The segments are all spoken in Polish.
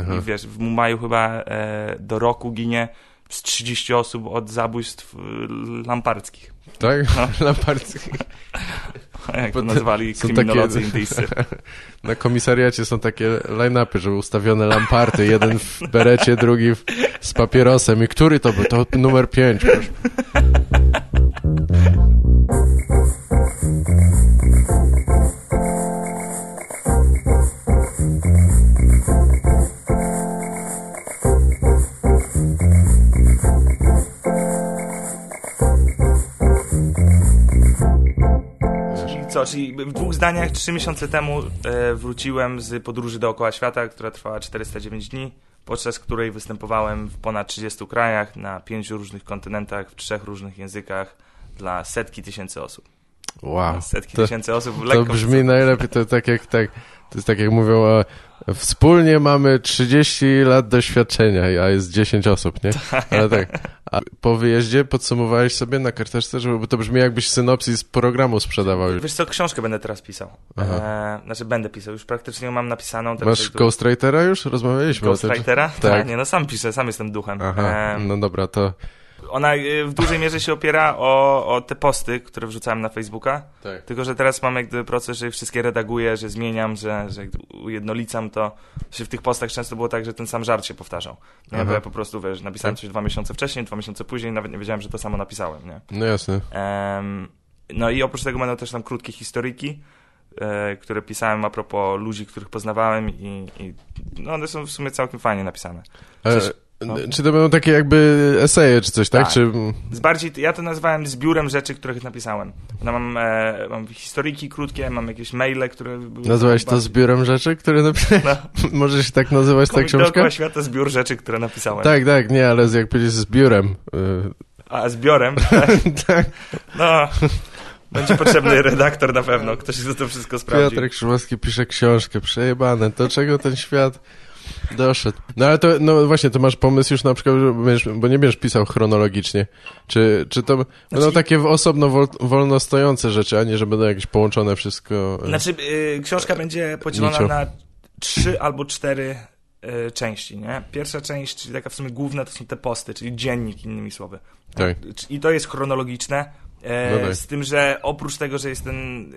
Aha. I wiesz, w Mumbaiu chyba e, do roku ginie z 30 osób od zabójstw e, lamparckich. Tak? No. Lamparski. Jak to nazwali kryminolodzy takie- indyjscy. Na komisariacie są takie line-upy, że ustawione lamparty. Jeden w berecie, drugi w, z papierosem. I który to był? To numer 5. Proszę. Czyli w dwóch zdaniach, trzy miesiące temu e, wróciłem z podróży dookoła świata, która trwała 409 dni, podczas której występowałem w ponad 30 krajach, na pięciu różnych kontynentach, w trzech różnych językach, dla setki tysięcy osób. Wow. Setki To- tysięcy osób, To lekko brzmi najlepiej, to tak jak tak, to jest tak jak mówią, e, wspólnie mamy 30 lat doświadczenia, a jest 10 osób, nie? Ale tak. A po wyjeździe podsumowałeś sobie na karteczce, żeby to brzmi jakbyś synopsis programu sprzedawał. Wiesz co, książkę będę teraz pisał. Aha. E, znaczy będę pisał, już praktycznie mam napisaną. teraz Masz jak- Ghostwritera już? Rozmawialiśmy o tym. Ghostwritera? Tak. Tak. Nie, no sam piszę, sam jestem duchem. Aha, E, no dobra, to... Ona e, w dużej mierze się opiera o, o te posty, które wrzucałem na Facebooka. Tak. Tylko, że teraz mam jak gdyby proces, że wszystkie redaguję, że zmieniam, że, że ujednolicam to. W tych postach często było tak, że ten sam żart się powtarzał. Bo ja po prostu, wiesz, napisałem Tak. coś dwa miesiące wcześniej, dwa miesiące później, nawet nie wiedziałem, że to samo napisałem, nie? No jasne. Em, no i oprócz tego będą też tam krótkie historyki, e, które pisałem a propos ludzi, których poznawałem i, i no one są w sumie całkiem fajnie napisane. Coś- no. Czy to będą takie jakby eseje czy coś, tak? Tak. Czy... Z bardziej, ja to nazwałem zbiórem rzeczy, których napisałem. No mam, e, mam krótkie, mam jakieś maile, które. Nazwałeś to zbiorem rzeczy, które napisałeś? No, Może się tak nazywać ta książka? dookoła świata, zbiór rzeczy, które napisałem. Tak, tak, nie, ale jak powiedzieć zbiorem. y, A zbiorem, tak. no... Będzie potrzebny redaktor na pewno, ktoś kto to wszystko sprawdzi. Piotrek Szumowski pisze książkę, przejebane, do czego ten świat doszedł? No ale to, no właśnie, to masz pomysł już na przykład, będziesz, bo nie będziesz pisał chronologicznie. Czy, czy to będą takie osobno wol, wolno stojące rzeczy, a nie, że będą jakieś połączone wszystko? y, Znaczy, y, książka będzie podzielona Niczo. na trzy albo cztery y, części, nie? Pierwsza część, czyli taka w sumie główna, to są te posty, czyli dziennik, innymi słowy. Tak. I to jest chronologiczne, e, No tak. z tym, że oprócz tego, że jest ten,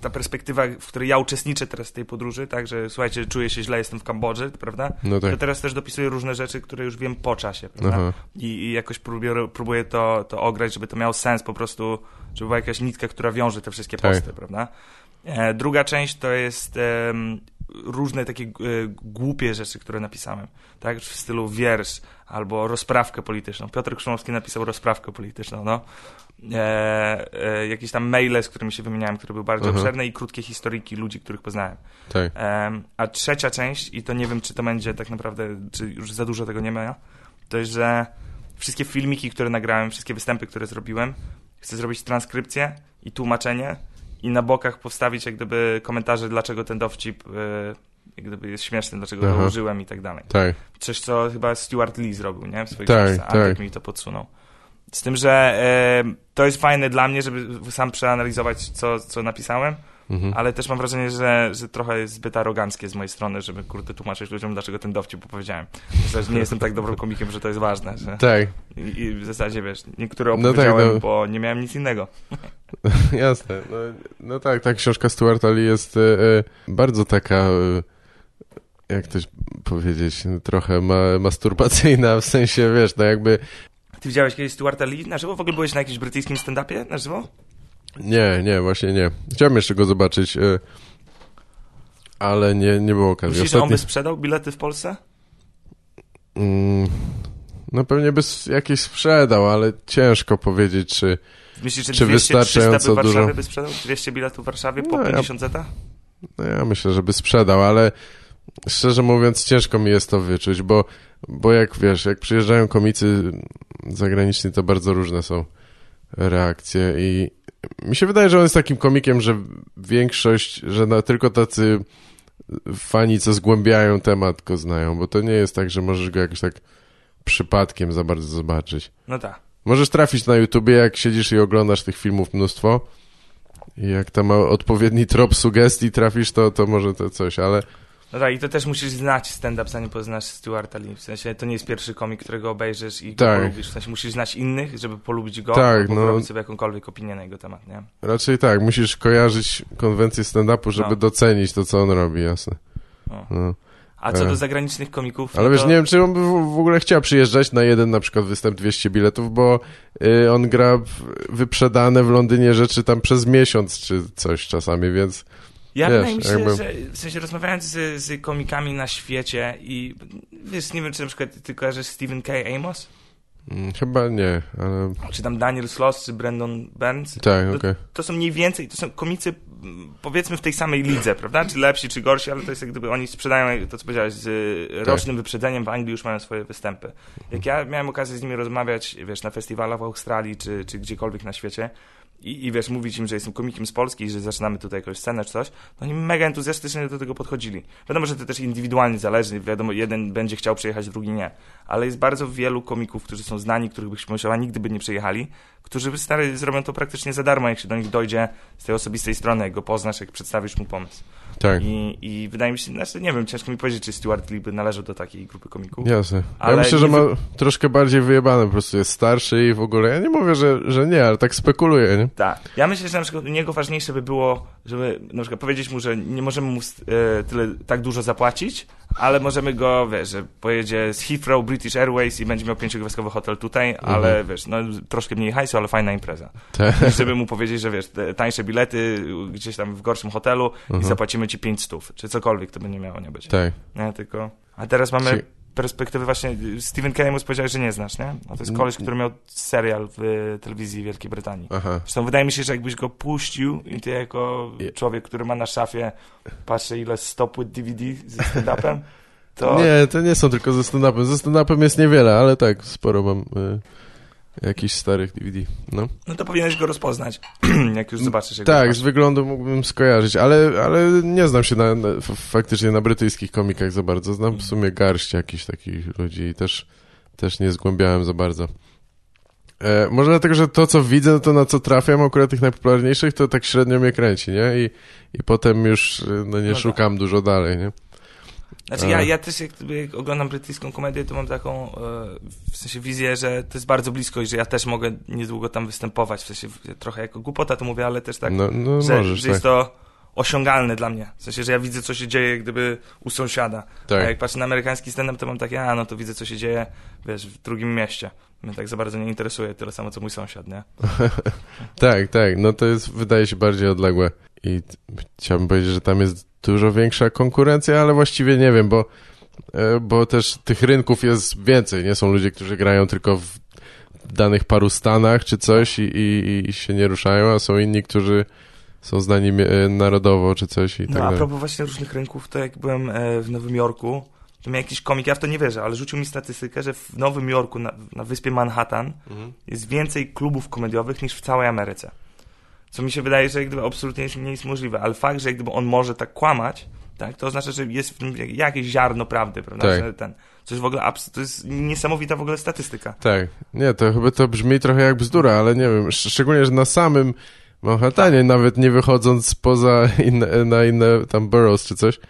ta- perspektywa, w której ja uczestniczę teraz w tej podróży, tak, że słuchajcie, czuję się źle, jestem w Kambodży, prawda? No tak. To teraz też dopisuję różne rzeczy, które już wiem po czasie, prawda? I, I jakoś próbuję, próbuję to, to ograć, żeby to miało sens po prostu, żeby była jakaś nitka, która wiąże te wszystkie Tak. posty, prawda? E, druga część to jest em, różne takie e, głupie rzeczy, które napisałem, tak? W stylu wiersz albo rozprawkę polityczną. Piotr Krzymowski napisał rozprawkę polityczną, no. E, e, jakieś tam maile, z którymi się wymieniałem, które były bardzo Aha. obszerne i krótkie historyki ludzi, których poznałem. Tak. Em, a trzecia część, i to nie wiem, czy to będzie tak naprawdę, czy już za dużo tego nie ma, to jest, że wszystkie filmiki, które nagrałem, wszystkie występy, które zrobiłem, chcę zrobić transkrypcję i tłumaczenie i na bokach postawić jak gdyby komentarze, dlaczego ten dowcip e, jak gdyby jest śmieszny, dlaczego Aha. go użyłem i tak dalej. Tak. Coś, co chyba Stuart Lee zrobił, nie? W swojej Tak, książce. tak. Antek mi to podsunął. Z tym, że e, to jest fajne dla mnie, żeby sam przeanalizować, co, co napisałem, Mhm. ale też mam wrażenie, że, że trochę jest zbyt aroganckie z mojej strony, żeby kurde tłumaczyć ludziom, dlaczego ten dowcip opowiedziałem. Że nie jestem tak dobrym komikiem, że to jest ważne. Że... Tak, I, I w zasadzie, wiesz, niektóre No tak, opowiedziałem, no. bo nie miałem nic innego. jasne. No, no tak, ta książka Stuarta Lee jest e, e, bardzo taka, e, jak to powiedzieć, no, trochę ma, masturbacyjna, w sensie, wiesz, no jakby, Ty widziałeś kiedyś Stuarta Lee na żywo? W ogóle byłeś na jakimś brytyjskim stand-upie na żywo? nie, nie, właśnie nie. Chciałem jeszcze go zobaczyć, e, ale nie, nie było okazji. Myślisz, że on Ostatni, by sprzedał bilety w Polsce? mm, no pewnie by jakieś sprzedał, ale ciężko powiedzieć, czy... Myślisz, że Czy 200, 300 by wystarczająco w Warszawie dużo? by sprzedał? 200 biletów w Warszawie po No, ja- 50 zeta? No ja myślę, że by sprzedał, ale szczerze mówiąc ciężko mi jest to wyczuć, bo, bo jak wiesz, jak przyjeżdżają komicy zagraniczni, to bardzo różne są reakcje i mi się wydaje, że on jest takim komikiem, że większość, że na, tylko tacy fani, co zgłębiają temat, go znają, bo to nie jest tak, że możesz go jakoś tak przypadkiem za bardzo zobaczyć. No tak. Możesz trafić na YouTubie, jak siedzisz i oglądasz tych filmów mnóstwo i jak tam ma odpowiedni trop sugestii trafisz, to, to może to coś, ale No tak, i to też musisz znać stand-up, zanim poznasz Stuarta Lee. W sensie to nie jest pierwszy komik, którego obejrzysz i go Tak. polubisz. W sensie musisz znać innych, żeby polubić go, Tak, no. sobie jakąkolwiek opinię na jego temat, nie? Raczej tak, musisz kojarzyć konwencję stand-upu, żeby No. docenić to, co on robi, jasne. No. No. A co E. do zagranicznych komików, Ale no wiesz, to... nie wiem, czy on by w ogóle chciał przyjeżdżać na jeden na przykład występ 200 biletów, bo y, on gra wyprzedane w Londynie rzeczy tam przez miesiąc czy coś czasami, więc Ja Wiesz, wydaje mi się, jakby- że w sensie rozmawiając z, z komikami na świecie i wiesz, nie wiem, czy na przykład ty kojarzysz Stephen K. Amos? mm, chyba nie, ale Czy tam Daniel Sloss, czy Brandon Burns? tak, okej. To są mniej więcej, to są komicy powiedzmy w tej samej lidze, prawda? Czy lepsi, czy gorsi, ale to jest jak gdyby oni sprzedają, to co powiedziałeś, z y, rocznym wyprzedzeniem w Anglii już mają swoje występy. Jak ja miałem okazję z nimi rozmawiać, wiesz, na festiwalach w Australii, czy, czy gdziekolwiek na świecie i, i wiesz, mówić im, że jestem komikiem z Polski i że zaczynamy tutaj jakąś scenę czy coś, to oni mega entuzjastycznie do tego podchodzili. Wiadomo, że to też indywidualnie zależy, wiadomo, jeden będzie chciał przyjechać, drugi nie, ale jest bardzo wielu komików, którzy są znani, których byś pomyślała, nigdy by nie przyjechali, którzy stary, zrobią to praktycznie za darmo, jak się do nich dojdzie z tej osobistej strony, jak go poznasz, jak przedstawisz mu pomysł. Tak, I, I wydaje mi się, znaczy nie wiem, ciężko mi powiedzieć, czy Stuart Lee by należał do takiej grupy komików. jasne. Ja Ale myślę, że ma troszkę bardziej wyjebane, po prostu jest starszy i w ogóle, ja nie mówię, że, że nie, ale tak spekuluję, nie? Tak. Ja myślę, że na przykład u niego ważniejsze by było, żeby na przykład powiedzieć mu, że nie możemy mu e, tyle tak dużo zapłacić, ale możemy go, wiesz, że pojedzie z Heathrow, British Airways i będzie miał pięciogwiazdkowy hotel tutaj, ale wiesz, no troszkę mniej hajsu, ale fajna impreza. Tak. Żeby mu powiedzieć, że wiesz, tańsze bilety gdzieś tam w gorszym hotelu i zapłacimy ci 5 stów, czy cokolwiek to by nie miało nie być. Tak. Nie, tylko... A teraz mamy Czy- perspektywy właśnie... Steven Kaimus powiedziałeś, że nie znasz, nie? A to jest koleś, który miał serial w telewizji Wielkiej Brytanii. Aha. Zresztą wydaje mi się, że jakbyś go puścił i ty jako człowiek, który ma na szafie, patrzę ile stopłyt DVD ze stand-upem, to... Nie, to nie są tylko ze stand-upem. Ze stand-upem jest niewiele, ale tak, sporo mam y, jakichś starych DVD. No. No to powinieneś go rozpoznać, jak już zobaczysz. Jak Tak, z wyglądu mógłbym skojarzyć, ale, ale nie znam się na, na, faktycznie na brytyjskich komikach za bardzo. Znam w sumie garść jakichś takich ludzi i też, też nie zgłębiałem za bardzo. E, może dlatego, że to, co widzę, no to na co trafiam, akurat tych najpopularniejszych, to tak średnio mnie kręci, nie? I, i potem już y, no, nie No tak. szukam dużo dalej, nie? Znaczy ja, ja też jak, jak oglądam brytyjską komedię, to mam taką e, w sensie wizję, że to jest bardzo blisko i że ja też mogę niedługo tam występować. W sensie trochę jako głupota to mówię, ale też tak, No, no że, możesz, że tak. jest to osiągalne dla mnie. W sensie, że ja widzę, co się dzieje gdyby u sąsiada. A tak. jak patrzę na amerykański stand-up, to mam takie, a no to widzę, co się dzieje, wiesz, w drugim mieście. Mnie tak za bardzo nie interesuje, tyle samo, co mój sąsiad, nie? Tak, tak, no to jest, wydaje się bardziej odległe i chciałbym powiedzieć, że tam jest dużo większa konkurencja, ale właściwie nie wiem, bo, e, bo też tych rynków jest więcej, nie? Są ludzie, którzy grają tylko w danych paru stanach czy coś i, i, i się nie ruszają, a są inni, którzy są znani e, narodowo czy coś i tak No a dalej. propos właśnie różnych rynków, to jak byłem e, w Nowym Jorku, to miał jakiś komik, ja w to nie wierzę, ale rzucił mi statystykę, że w Nowym Jorku, na, na wyspie Manhattan, Mhm. jest więcej klubów komediowych niż w całej Ameryce. Co mi się wydaje, że jak gdyby absolutnie nie jest możliwe, ale fakt, że jak gdyby on może tak kłamać, tak, to oznacza, że jest w tym jak- jakieś ziarno prawdy, prawda? Tak. Że ten, coś w ogóle, to jest niesamowita w ogóle statystyka. Tak, nie, to chyba to brzmi trochę jak bzdura, ale nie wiem, sz- szczególnie, że na samym Manhattanie, nawet nie wychodząc poza inne, na inne tam boroughs czy coś,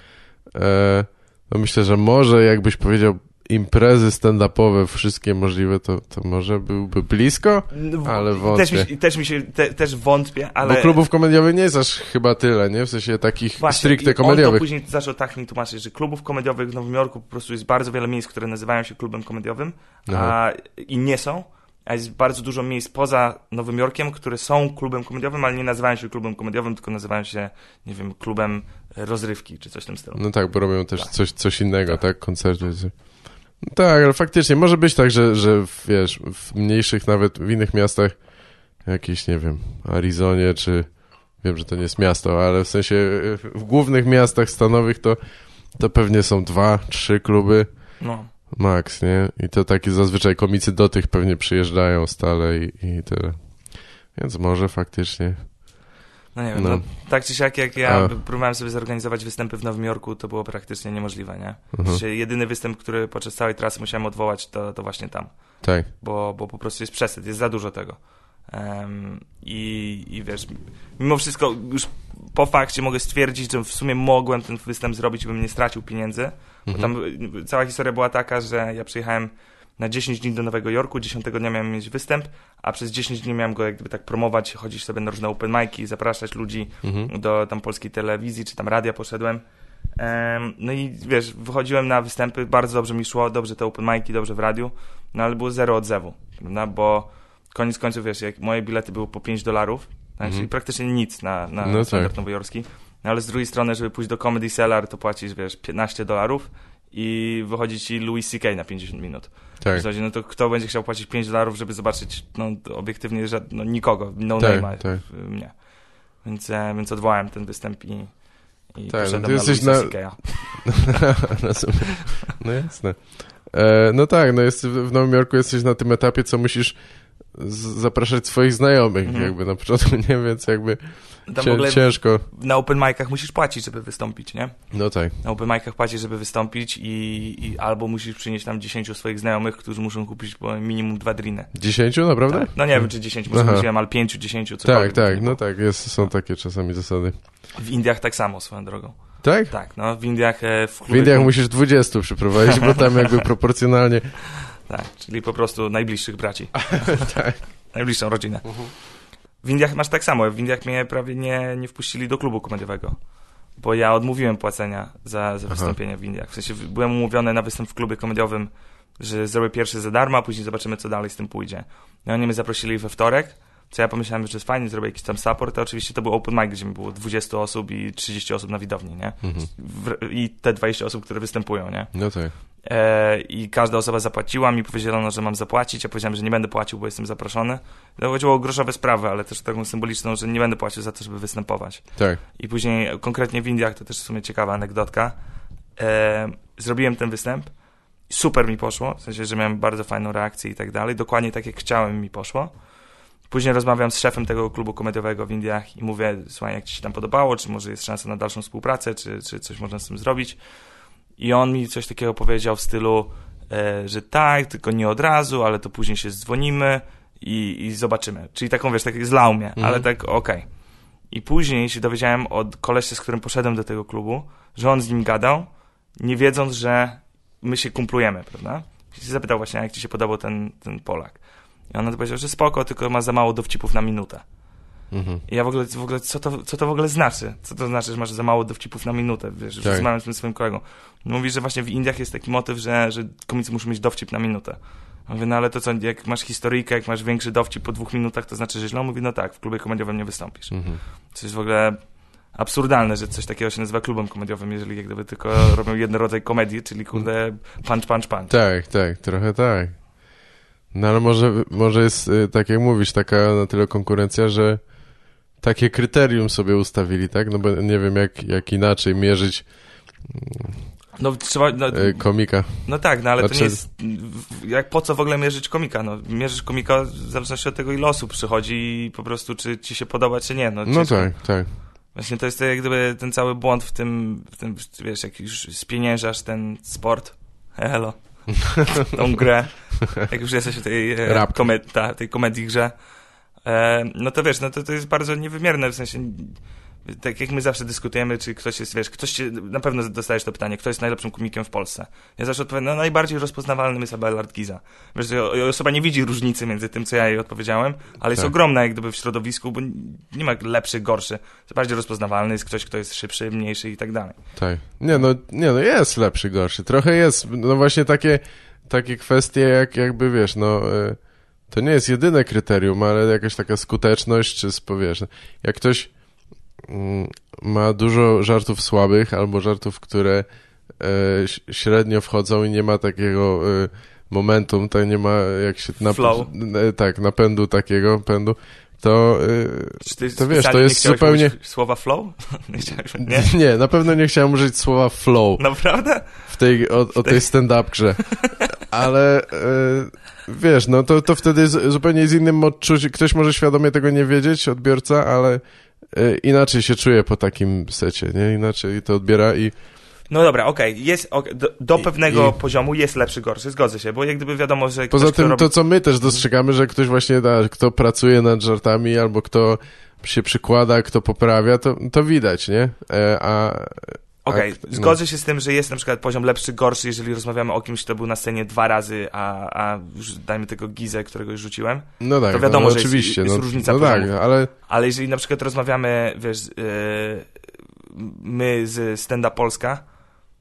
e, no myślę, że może jakbyś powiedział imprezy stand-upowe, wszystkie możliwe, to, to może byłby blisko, Ale Też wątpię. mi, też mi się, te, też wątpię, ale... bo klubów komediowych nie jest aż chyba tyle, nie? W sensie takich Właśnie, stricte komediowych. później zaczął tak mi tłumaczyć, że klubów komediowych w Nowym Jorku po prostu jest bardzo wiele miejsc, które nazywają się klubem komediowym a, i nie są. A jest bardzo dużo miejsc poza Nowym Jorkiem, które są klubem komediowym, ale nie nazywają się klubem komediowym, tylko nazywają się, nie wiem, klubem rozrywki czy coś w tym stylu. No tak, bo robią też coś, coś innego, tak? Koncerty. Tak, ale faktycznie może być tak, że, że wiesz, w mniejszych, nawet w innych miastach, jakieś, nie wiem, Arizonie, czy wiem, że to nie jest miasto, ale w sensie w głównych miastach stanowych to, to pewnie są dwa, trzy kluby No. max, nie? I to takie zazwyczaj komicy do tych pewnie przyjeżdżają stale i, i tyle. Więc może faktycznie. No nie wiem, No. no. tak czy siak jak ja A. próbowałem sobie zorganizować występy w Nowym Jorku, to było praktycznie niemożliwe, nie? Mhm. Że jedyny występ, który podczas całej trasy musiałem odwołać, to, to właśnie tam. Tak. bo, bo po prostu jest przesyt, jest za dużo tego. Em, i, I wiesz, mimo wszystko już po fakcie mogę stwierdzić, że w sumie mogłem ten występ zrobić, bym nie stracił pieniędzy. Bo tam y, cała historia była taka, że ja przyjechałem na 10 dni do Nowego Jorku, 10 dnia miałem mieć występ, a przez 10 dni miałem go jakby tak promować, chodzić sobie na różne open mic'i, zapraszać ludzi Mhm. do tam polskiej telewizji, czy tam radia poszedłem. Em, no i wiesz, wychodziłem na występy, bardzo dobrze mi szło, dobrze te open mic'i, dobrze w radiu, no ale było zero odzewu, prawda? Bo koniec końców, wiesz, jak moje bilety były po 5 dolarów, tak? Mhm. czyli praktycznie nic na, na No tak. standard nowojorski, no ale z drugiej strony, żeby pójść do Comedy Cellar, to płacisz, wiesz, 15 dolarów i wychodzi ci Louis C.K. na 50 minut. Tak. W zasadzie, no to kto będzie chciał płacić 5 dolarów, żeby zobaczyć, no obiektywnie, że no, nikogo, no Tak, name'a tak. Więc, e, więc odwołałem ten występ i, i Tak, no poszedłem ty na jesteś Louisa na- C.K.'a. Rozumiem. No jasne. E, no tak, no jest, w Nowym Jorku jesteś na tym etapie, co musisz zapraszać swoich znajomych, Mhm. jakby na początku, nie? Więc jakby Tam w cię, ogóle ciężko. na open micach musisz płacić, żeby wystąpić, nie? No tak. Na open micach płacisz, żeby wystąpić i, i albo musisz przynieść tam 10 swoich znajomych, którzy muszą kupić minimum dwa driny. Dziesięciu, naprawdę? Tak. No nie wiem, czy 10, może mówiłem, ale 5, 10, Tak, cokolwiek. tak, no tak, jest, są takie czasami zasady. W Indiach tak samo, swoją drogą. Tak? Tak, no w Indiach e, w W. Indiach musisz 20 przyprowadzić, bo tam jakby proporcjonalnie. Tak, czyli po prostu najbliższych braci. tak. Najbliższą rodzinę. W Indiach masz tak samo. W Indiach mnie prawie nie, nie wpuścili do klubu komediowego. Bo ja odmówiłem płacenia za, za wystąpienie w Indiach. W sensie byłem umówiony na występ w klubie komediowym, że zrobię pierwszy za darmo, a później zobaczymy, co dalej z tym pójdzie. No oni mnie zaprosili we wtorek, co ja pomyślałem, że jest fajnie, zrobię jakiś tam support, a oczywiście to był open mic, gdzie mi było 20 osób i 30 osób na widowni, nie? Mhm. I te 20 osób, które występują, nie? No tak. E, i każda osoba zapłaciła, mi powiedziano, że mam zapłacić, ja powiedziałem, że nie będę płacił, bo jestem zaproszony. To chodziło o groszowe sprawy, ale też taką symboliczną, że nie będę płacił za to, żeby występować. Tak. I później, konkretnie w Indiach, to też w sumie ciekawa anegdotka, e, zrobiłem ten występ, super mi poszło, w sensie, że miałem bardzo fajną reakcję i tak dalej, dokładnie tak jak chciałem mi poszło. Później rozmawiam z szefem tego klubu komediowego w Indiach i mówię, słuchaj, jak ci się tam podobało, czy może jest szansa na dalszą współpracę, czy, czy coś można z tym zrobić. I on mi coś takiego powiedział w stylu, e, że tak, tylko nie od razu, ale to później się dzwonimy i, i zobaczymy. Czyli taką, wiesz, tak zlał mnie, Mhm. ale tak okej. I później się dowiedziałem od kolesia, z którym poszedłem do tego klubu, że on z nim gadał, nie wiedząc, że my się kumplujemy, prawda? I się zapytał właśnie, jak ci się podobał ten, ten Polak. I on powiedział, że spoko, tylko ma za mało dowcipów na minutę. Mhm. I ja w ogóle, w ogóle co, to, co to w ogóle znaczy? Co to znaczy, że masz za mało dowcipów na minutę? Wiesz, Tak. rozmawiam z tym swoim kolegą. Mówi, że właśnie w Indiach jest taki motyw, że, że komicy muszą mieć dowcip na minutę. Mówię, no ale to co, jak masz historyjkę, jak masz większy dowcip po dwóch minutach, to znaczy, że źle? On Mówi, no tak, w klubie komediowym nie wystąpisz. Mhm. To jest w ogóle absurdalne, że coś takiego się nazywa klubem komediowym, jeżeli jak gdyby tylko robią jeden rodzaj komedii, czyli kurde punch, punch, punch. Tak, tak, trochę tak. No ale może, może jest, y, tak jak mówisz, taka na tyle konkurencja, że takie kryterium sobie ustawili, tak? No bo nie wiem, jak, jak inaczej mierzyć No trzeba, no, y, komika. No tak, no ale to Znaczy- nie jest. Jak po co w ogóle mierzyć komika? No, mierzysz komika w zależności od tego, ile osób przychodzi i po prostu, czy ci się podoba, czy nie. No, No ciężko. tak, tak. Właśnie to jest to jak gdyby ten cały błąd w tym, w tym wiesz, jak już spieniężasz ten sport. Hello. Tą grę. Jak już jesteś w tej, e, Rap. komed- ta, tej komedii grze. E, no to wiesz, no to, to jest bardzo niewymierne, w sensie tak jak my zawsze dyskutujemy, czy ktoś jest, wiesz, ktoś się, na pewno dostajesz to pytanie, kto jest najlepszym komikiem w Polsce. Ja zawsze odpowiadam, no najbardziej rozpoznawalnym jest Abelard Giza. Wiesz, osoba nie widzi różnicy między tym, co ja jej odpowiedziałem, ale jest Tak. ogromna jak gdyby w środowisku, bo nie ma lepszy, gorszy. Bardziej rozpoznawalny jest ktoś, kto jest szybszy, mniejszy i tak dalej. Tak. Nie no, nie no, jest lepszy, gorszy. Trochę jest, no właśnie takie, takie kwestie jak jakby, wiesz, no, y, to nie jest jedyne kryterium, ale jakaś taka skuteczność, czy spo- wiesz, jak ktoś ma dużo żartów słabych, albo żartów, które e, średnio wchodzą i nie ma takiego e, momentum, to nie ma jak się nap- Flow. e, tak, napędu takiego, pędu, to To wiesz, to jest zupełnie- użyć słowa flow? nie nie? na pewno nie chciałem użyć słowa flow. Naprawdę? w tej, o, o tej stand-up grze. Ale wiesz, no to, to wtedy zupełnie z innym odczuciem. Ktoś może świadomie tego nie wiedzieć, odbiorca, ale inaczej się czuje po takim secie, nie? Inaczej to odbiera i No dobra, okej, jest ok, do, do I- pewnego i- poziomu jest lepszy, gorszy, zgodzę się, bo jak gdyby wiadomo, że ktoś, Poza kto tym robi... to, co my też dostrzegamy, że ktoś właśnie, da, kto pracuje nad żartami albo kto się przykłada, kto poprawia, to, to widać, nie? E, a... Okej, a- no. zgodzę się z tym, że jest na przykład poziom lepszy, gorszy, jeżeli rozmawiamy o kimś, kto był na scenie dwa razy, a, a już dajmy tego Gizę, którego już rzuciłem, No tak, to wiadomo, no, że jest- oczywiście. jest no, różnica No tak, poziomów. ale ale jeżeli na przykład rozmawiamy, wiesz, yy, my z Stenda Polska,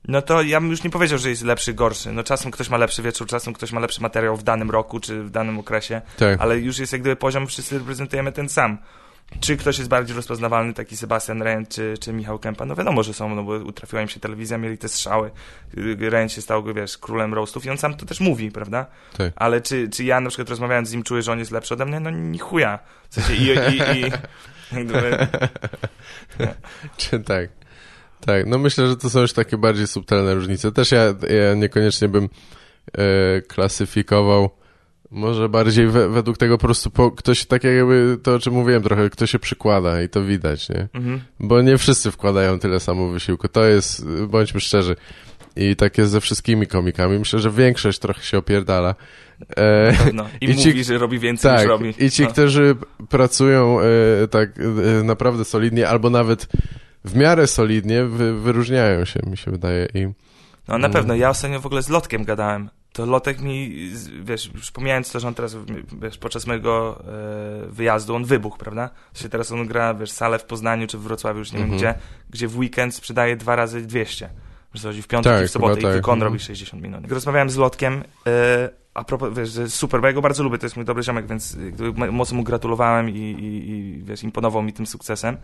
no to ja bym już nie powiedział, że jest lepszy, gorszy. No czasem ktoś ma lepszy wieczór, czasem ktoś ma lepszy materiał w danym roku, czy w danym okresie, tak. ale już jest jak gdyby poziom, wszyscy reprezentujemy ten sam. Czy ktoś jest bardziej rozpoznawalny, taki Sebastian Rent, czy, czy Michał Kępa? No wiadomo, że są, no bo utrafiła im się telewizja, mieli te strzały. Rent się stał, wiesz, królem roastów i on sam to też mówi, prawda? Tak. Ale czy, czy ja na przykład rozmawiając z nim czuję, że on jest lepszy ode mnie? No ni chuja. W sensie i, i, i, Czy tak. Tak, no myślę, że to są już takie bardziej subtelne różnice. Też ja, ja niekoniecznie bym e, klasyfikował może bardziej we, według tego po prostu po, ktoś, tak jakby to, o czym mówiłem trochę, kto się przykłada i to widać, nie? mhm. Bo nie wszyscy wkładają tyle samo wysiłku. To jest, bądźmy szczerzy. I tak jest ze wszystkimi komikami. Myślę, że większość trochę się opierdala. E, Pewno. I, I ci- mówi, że robi więcej tak, niż robi. i ci, No. którzy pracują e, tak e, naprawdę solidnie, albo nawet w miarę solidnie, wy, wyróżniają się, mi się wydaje. I No na pewno, ja ostatnio w ogóle z Lotkiem gadałem. To Lotek mi, wiesz, już pomijając to, że on teraz, wiesz, podczas mojego e, wyjazdu, on wybuchł, prawda? Się teraz on gra, wiesz, salę w Poznaniu czy w Wrocławiu, już nie Mhm. wiem gdzie, gdzie w weekend sprzedaje dwa razy 200. Wiesz, chodzi, w piątek Tak, i w sobotę chyba i tak, tylko on mhm. robi 60 minut. Rozmawiałem z Lotkiem, e, a propos, wiesz, że super, bo ja go bardzo lubię, to jest mój dobry ziomek, więc mocno mu gratulowałem i, i, i wiesz, imponował mi tym sukcesem.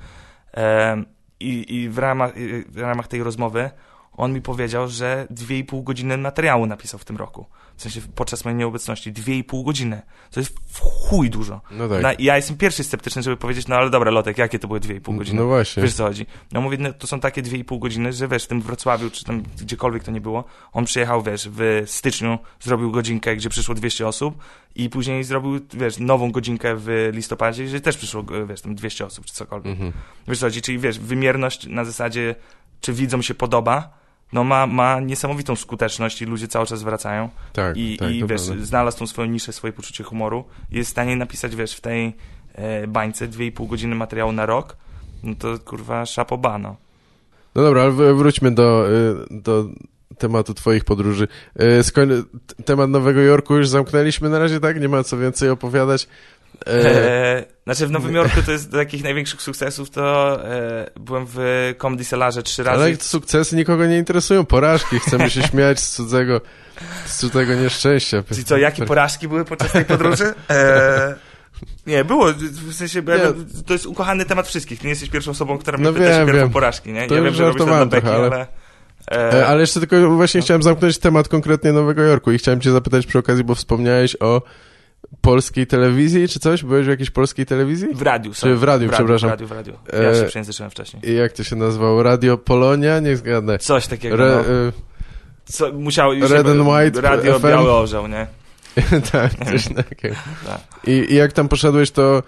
E, I w, ramach, i w ramach tej rozmowy on mi powiedział, że 2,5 godziny materiału napisał w tym roku. W sensie podczas mojej nieobecności. 2,5 godziny. To jest w chuj dużo. no tak. Na, ja jestem pierwszy sceptyczny, żeby powiedzieć, no ale dobra, Lotek, jakie to były 2,5 godziny? No właśnie. Wiesz co chodzi? No mówię, no, to są takie 2,5 godziny, że wiesz, w tym Wrocławiu, czy tam gdziekolwiek to nie było, on przyjechał, wiesz, w styczniu, zrobił godzinkę, gdzie przyszło 200 osób i później zrobił, wiesz, nową godzinkę w listopadzie, gdzie też przyszło, wiesz, tam 200 osób, czy cokolwiek. Mhm. Wiesz co chodzi? Czyli wiesz, wymierność na zasadzie, czy widzom się podoba, no ma, ma niesamowitą skuteczność i ludzie cały czas wracają. Tak, I, tak, i wiesz, prawda. znalazł tą swoją niszę, swoje poczucie humoru. Jest w stanie napisać, wiesz, w tej e, bańce 2,5 godziny materiału na rok. No to kurwa szapobano. No dobra, ale wr- wróćmy do, y, do tematu twoich podróży. Y, Skoń... Temat Nowego Jorku już zamknęliśmy na razie, tak? Nie ma co więcej opowiadać. E, E, znaczy w Nowym Jorku to jest do takich największych sukcesów, to e, byłem w Comedy Cellarze trzy razy. ale sukcesy nikogo nie interesują, porażki. Chcemy się śmiać z cudzego, z cudzego nieszczęścia. Czyli co, jakie porażki były podczas tej podróży? E, nie, było, w sensie, ja- Nie. to jest ukochany temat wszystkich. Ty nie jesteś pierwszą osobą, która mnie No pyta wiem, się pierwszą wiem. porażki, nie? To ja wiem, że robisz to beki, ale... ale- e, E, Ale jeszcze tylko właśnie chciałem zamknąć temat konkretnie Nowego Jorku i chciałem cię zapytać przy okazji, bo wspomniałeś o polskiej telewizji czy coś? Byłeś w jakiejś polskiej telewizji? W radiu, Czy sorry. w radiu, przepraszam. W radiu, w radiu. Ja E, się przejęzyczyłem wcześniej. I jak to się nazywało? Radio Polonia? Nie zgadnę. Coś takiego, Re, no. y, Co, musiał już... Red and White Radio FM. Biały Orzeł, nie? tak, coś takiego. Tak. I, I jak tam poszedłeś, to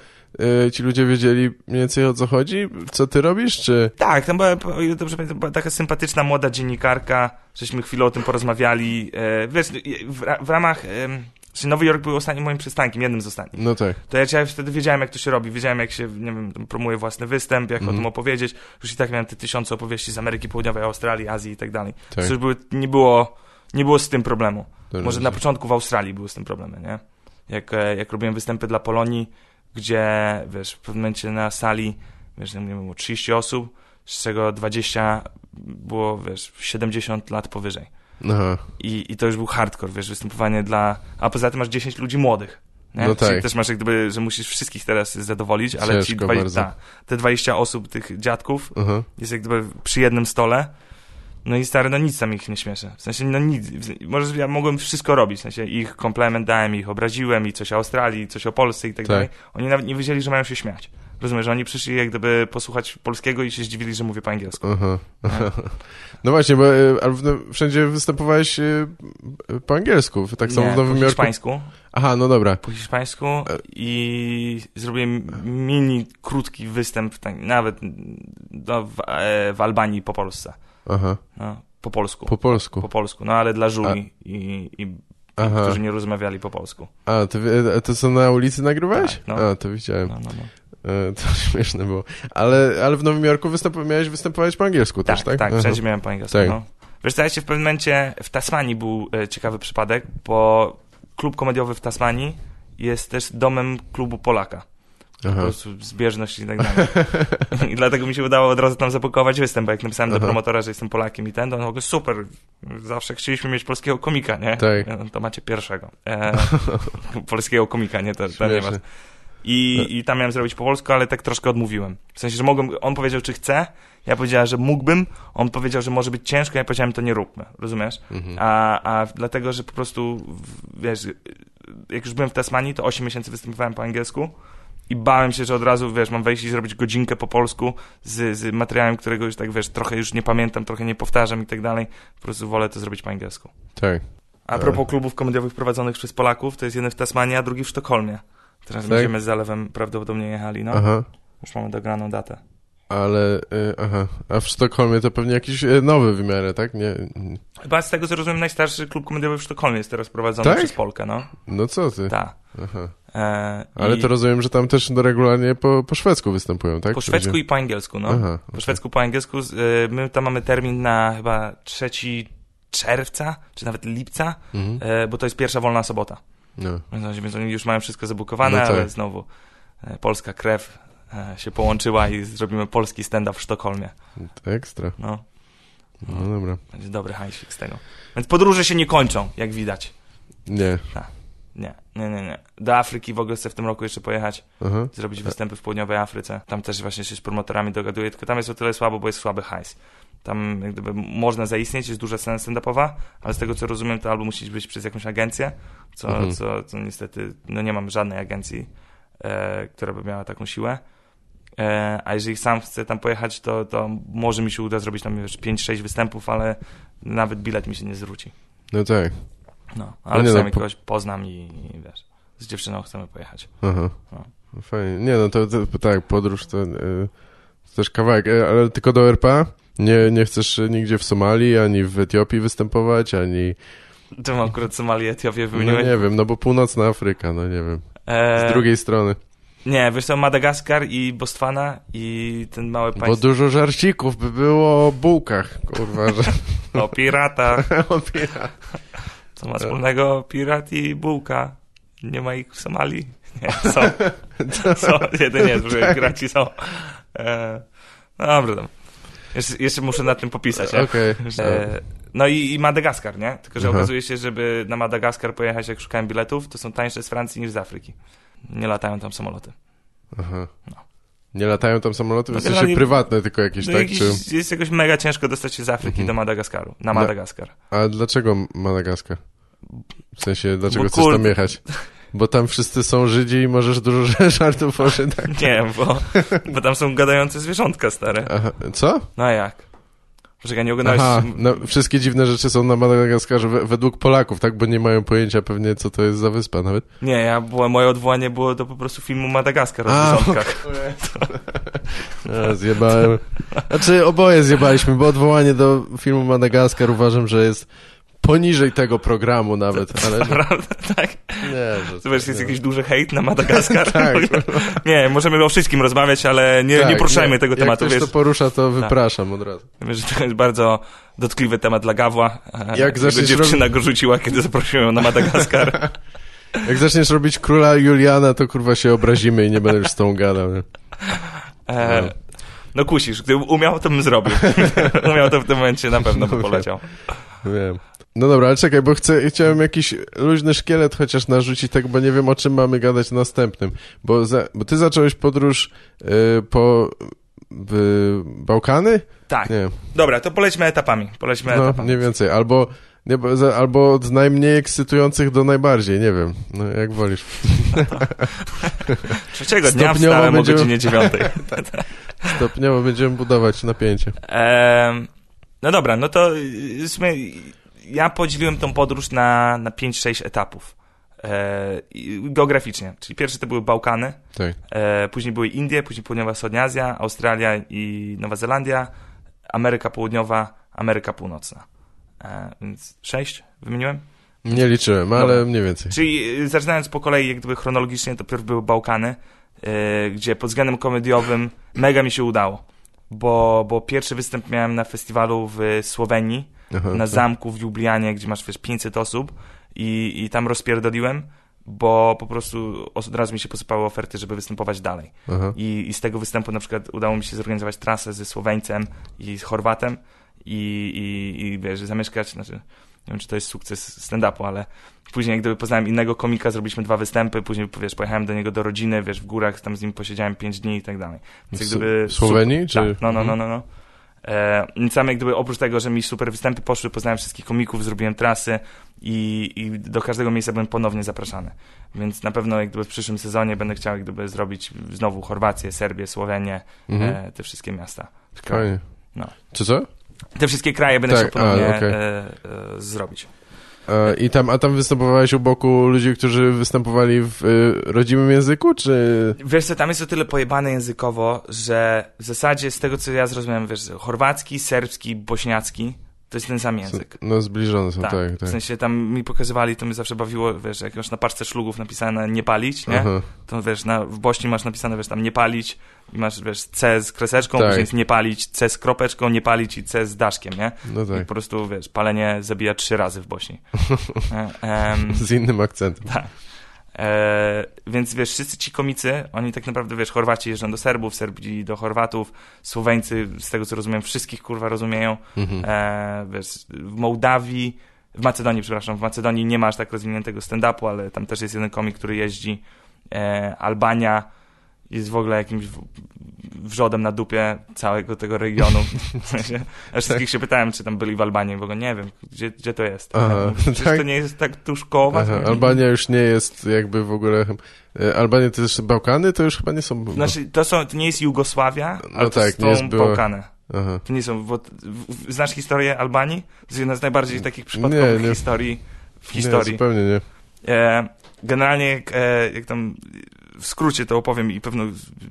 y, ci ludzie wiedzieli mniej więcej o co chodzi? Co ty robisz, czy... Tak, tam była, dobrze pamiętam, była taka sympatyczna młoda dziennikarka, żeśmy chwilę o tym porozmawiali. E, wiesz, w, w ramach... E, czy Nowy Jork był ostatnim moim przystankiem, jednym z ostatnich. No tak. To ja, ja wtedy wiedziałem, jak to się robi, wiedziałem, jak się, nie wiem, promuje własny występ, jak o Mhm. tym opowiedzieć. Już i tak miałem te tysiące opowieści z Ameryki Południowej, Australii, Azji i tak dalej. tak. Już były, nie było, nie było z tym problemu. Może na początku w Australii były z tym problemy, nie? Jak, e, jak robiłem występy dla Polonii, gdzie, wiesz, w pewnym momencie na sali, wiesz, nie wiem, było 30 osób, z czego 20 było, wiesz, 70 lat powyżej. Aha. I, I to już był hardcore, wiesz, występowanie dla... A poza tym masz 10 ludzi młodych. Nie? No Czyli tak. też masz jak gdyby, że musisz wszystkich teraz zadowolić, ale ci Ciężko dwa, bardzo. ta, te 20 osób, tych dziadków, jest jak gdyby przy jednym stole. No i stary, no nic tam ich nie śmieszy. W sensie, no nic. Może ja mogłem wszystko robić. W sensie ich komplement dałem, ich obraziłem i coś o Australii, i coś o Polsce i tak, Tak. dalej. Oni nawet nie wiedzieli, że mają się śmiać. Rozumiesz, że oni przyszli jak gdyby posłuchać polskiego i się zdziwili, że mówię po angielsku. Aha. No właśnie, bo w- wszędzie występowałeś y, y, po angielsku, tak samo w Nowym po Jorku. hiszpańsku. Aha, no dobra. Po hiszpańsku i zrobiłem mini, krótki występ, tak, nawet no, w, e, w Albanii po Polsce. Aha. No, po polsku. Po polsku. Po polsku, no ale dla żuli i, i Aha. którzy nie rozmawiali po polsku. A, to, to co na ulicy nagrywałeś? Tak, no. A, to widziałem. No, no, no. E, To śmieszne było. Ale, ale w Nowym Jorku miałeś występować po angielsku Tak, też, tak? tak, Aha. wszędzie miałem po angielsku. Tak. No. Wiesz co, ja się w pewnym momencie w Tasmanii był e, ciekawy przypadek, bo klub komediowy w Tasmanii jest też domem klubu Polaka. Po Aha. prostu zbieżność i tak dalej. I dlatego mi się udało od razu tam zapakować występ, bo jak napisałem do Aha. promotora, że jestem Polakiem i ten, to on w ogóle super, zawsze chcieliśmy mieć polskiego komika, nie? Tak. No, to macie pierwszego. E, polskiego komika, nie? To, to nie Śmieszne. I, I tam miałem zrobić po polsku, ale tak troszkę odmówiłem. W sensie, że mogłem, on powiedział, czy chce, ja powiedziałem, że mógłbym, on powiedział, że może być ciężko, ja powiedziałem, to nie róbmy, rozumiesz? Mhm. A, a dlatego, że po prostu, wiesz, jak już byłem w Tasmanii, to 8 miesięcy występowałem po angielsku i bałem się, że od razu, wiesz, mam wejść i zrobić godzinkę po polsku z, z materiałem, którego już tak, wiesz, trochę już nie pamiętam, trochę nie powtarzam i tak dalej. Po prostu wolę to zrobić po angielsku. Tak. A propos klubów komediowych prowadzonych przez Polaków, to jest jeden w Tasmanii, a drugi w Sztokholmie. Teraz Tak? będziemy z Zalewem prawdopodobnie jechali, no. Aha. Już mamy dograną datę. Ale, y, aha. A w Sztokholmie to pewnie jakiś y, nowy w miarę, tak? Nie. Chyba z tego, co rozumiem, najstarszy klub komediowy w Sztokholmie jest teraz prowadzony Tak? przez Polkę, no. No co ty? Tak. Aha. E, Ale i to rozumiem, że tam też regularnie po, po szwedzku występują, tak? Po Czy szwedzku i po angielsku, no. Aha. Po szwedzku, po angielsku. y, My tam mamy termin na chyba 3 czerwca, czy nawet lipca, Mhm. e, bo to jest pierwsza wolna sobota. No. Więc oni już mają wszystko zabukowane, No tak. ale znowu e, polska krew e, się połączyła i zrobimy polski stand-up w Sztokholmie. To ekstra. No, No dobra. będzie dobry hajsik z tego. Więc podróże się nie kończą, jak widać. Nie. Nie, nie, nie, nie. Do Afryki w ogóle chcę w tym roku jeszcze pojechać, Aha. zrobić występy w południowej Afryce. Tam też właśnie się z promotorami dogaduję, tylko tam jest o tyle słabo, bo jest słaby hajs. Tam jak gdyby można zaistnieć, jest duża scena stand-upowa, ale z tego co rozumiem, to albo musi być przez jakąś agencję, co, Mhm. co, co niestety, no nie mam żadnej agencji, e, która by miała taką siłę. E, a jeżeli sam chcę tam pojechać, to, to może mi się uda zrobić tam już 5-6 występów, ale nawet bilet mi się nie zwróci. No tak. No, No ale nie no, przynajmniej po- kogoś poznam i, i wiesz, z dziewczyną chcemy pojechać. Aha. No. No Fajnie. Nie no, to, to tak, podróż to, y, to też kawałek, y, ale tylko do RPA? Nie, nie chcesz nigdzie w Somalii, ani w Etiopii występować, ani... Czemu akurat Somalię, Etiopię No wymieniłeś? nie wiem, no bo północna Afryka, no nie wiem. E, Z drugiej strony. Nie, wiesz co, Madagaskar i Botswana i ten mały Bo państwo. dużo żarcików by było o bułkach, kurwa, że... O piratach. o pira- Co ma wspólnego pirat i bułka? Nie ma ich w Somalii? Nie, są. są. Jeden jest, że piraci są. E, no dobra, dobra. Jeszcze, jeszcze muszę nad tym popisać. nie? Okej. E, no i, i Madagaskar, nie? Tylko, że Aha. okazuje się, żeby na Madagaskar pojechać, jak szukałem biletów, to są tańsze z Francji niż z Afryki. Nie latają tam samoloty. Aha. No. Nie latają tam samoloty, w No sensie generalnie- prywatne tylko jakieś, No tak? jakiś, Czy... Jest jakoś mega ciężko dostać się z Afryki Mhm. do Madagaskaru. Na. Madagaskar. A dlaczego Madagaskar? W sensie, dlaczego Bo chcesz tam jechać? Bo tam wszyscy są Żydzi i możesz dużo żartów o Żydach. Nie bo, bo tam są gadające zwierzątka stare. Aha, co? No a jak? Poczekaj, nie oglądałeś... Aha, no, wszystkie dziwne rzeczy są na Madagaskarze we, według Polaków, tak? Bo nie mają pojęcia pewnie, co to jest za wyspa nawet. Nie, ja było, moje odwołanie było do po prostu filmu Madagaskar o zwierzątkach. A, zjebałem. Znaczy, oboje zjebaliśmy, bo odwołanie do filmu Madagaskar uważam, że jest poniżej tego programu nawet, ale nie, Prawda, tak? nie że... Zobacz, jest nie. jakiś duży hejt na Madagaskar. Tak. Nie, możemy o wszystkim rozmawiać, ale nie, Tak, nie poruszajmy tego Jak tematu. ktoś Wiesz, to porusza, to wypraszam od razu. wiesz, że to jest bardzo dotkliwy temat dla Gawła. Jak Jego zaczniesz dziewczyna go rzuciła, kiedy zaprosiłem ją na Madagaskar. Jak zaczniesz robić króla Juliana, to kurwa się obrazimy i nie będę już z tą gadał. Nie? E, No. kusisz, gdybym umiał, to bym zrobił. umiał, to w tym momencie na pewno by poleciał. Wiem. No dobra, ale czekaj, bo chcę, chciałem jakiś luźny szkielet chociaż narzucić, tak, bo nie wiem o czym mamy gadać następnym. Bo, za, bo ty zacząłeś podróż y, po y, Bałkany? Tak. Nie, Dobra, to polećmy etapami. Polećmy no etapami. mniej więcej. Albo, nie, albo od najmniej ekscytujących do najbardziej, nie wiem. No jak wolisz. Trzeciego dnia Stopniowo wstałem będziemy- o godzinie dziewiątej. Stopniowo będziemy budować napięcie. Em, no dobra, no to y, sumie ja podzieliłem tą podróż na, na 5-6 etapów. E, geograficznie. Czyli pierwsze to były Bałkany, Tak. e, później były Indie, później Południowa Wschodnia Azja, Australia i Nowa Zelandia, Ameryka Południowa, Ameryka Północna. E, więc sześć wymieniłem? Nie liczyłem, ale Dobra. mniej więcej. Czyli y, zaczynając po kolei, jak gdyby chronologicznie, to pierw były Bałkany, y, gdzie pod względem komediowym mega mi się udało. Bo, bo pierwszy występ miałem na festiwalu w Słowenii, Aha, na tak. zamku w Lublianie, gdzie masz wiesz 500 osób i, i tam rozpierdoliłem, bo po prostu od razu mi się posypały oferty, żeby występować dalej. I, I z tego występu na przykład udało mi się zorganizować trasę ze Słoweńcem i z Chorwatem i, i, i wiesz, zamieszkać, znaczy nie wiem, czy to jest sukces stand-upu, ale później jak gdyby poznałem innego komika, zrobiliśmy dwa występy, później wiesz, pojechałem do niego do rodziny, wiesz, w górach, tam z nim posiedziałem pięć dni i tak dalej. Więc W- gdyby w Słowenii, czy- Tak, no, no, no, Mhm. no. no. E, sam jak gdyby oprócz tego, że mi super występy poszły, poznałem wszystkich komików, zrobiłem trasy i, i do każdego miejsca byłem ponownie zapraszany. Więc na pewno jak gdyby w przyszłym sezonie będę chciał jak gdyby zrobić znowu Chorwację, Serbię, Słowenię, Mhm. e, te wszystkie miasta. Fajnie. No. Czy co? Te wszystkie kraje będę Tak, chciał ponownie a, okej. e, e, zrobić. A, i tam, a tam występowałeś u boku ludzi, którzy występowali w y, rodzimym języku, czy... Wiesz co, tam jest o tyle pojebane językowo, że w zasadzie z tego co ja zrozumiałem, wiesz, chorwacki, serbski, bośniacki to jest ten sam język. No zbliżone są, Tak, tak, w tak. sensie tam mi pokazywali, to mnie zawsze bawiło, wiesz, jak już na paczce szlugów napisane nie palić, nie? Aha. To wiesz, na, w Bośni masz napisane, wiesz, tam nie palić i masz, wiesz, C z kreseczką, Tak. później jest nie palić, C z kropeczką, nie palić i C z daszkiem, nie? No I tak. po prostu, wiesz, palenie zabija trzy razy w Bośni. E, em, Z innym akcentem. tak. E, więc wiesz, wszyscy ci komicy, oni tak naprawdę, wiesz, Chorwaci jeżdżą do Serbów, Serbi do Chorwatów, Słoweńcy, z tego co rozumiem, wszystkich kurwa rozumieją. Mhm. E, wiesz, w Mołdawii, w Macedonii, przepraszam, w Macedonii nie ma aż tak rozwiniętego stand-upu, ale tam też jest jeden komik, który jeździ. E, Albania jest w ogóle jakimś wrzodem na dupie całego tego regionu. W sensie, ja wszystkich się pytałem, czy tam byli w Albanii, w ogóle nie wiem, gdzie, gdzie to jest. Aha, Przecież tak. to nie jest tak tuż koło was? Aha, Albania już nie jest jakby w ogóle... e, Albania to też Bałkany, to już chyba nie są... Znaczy, to, są, to nie jest Jugosławia, No ale to tak, są nie jest była- Bałkany. Aha. To nie są, bo, znasz historię Albanii? To jest jedna z najbardziej takich przypadkowych nie. historii w Nie, historii. zupełnie nie. E, generalnie, jak, e, jak tam w skrócie to opowiem i pewno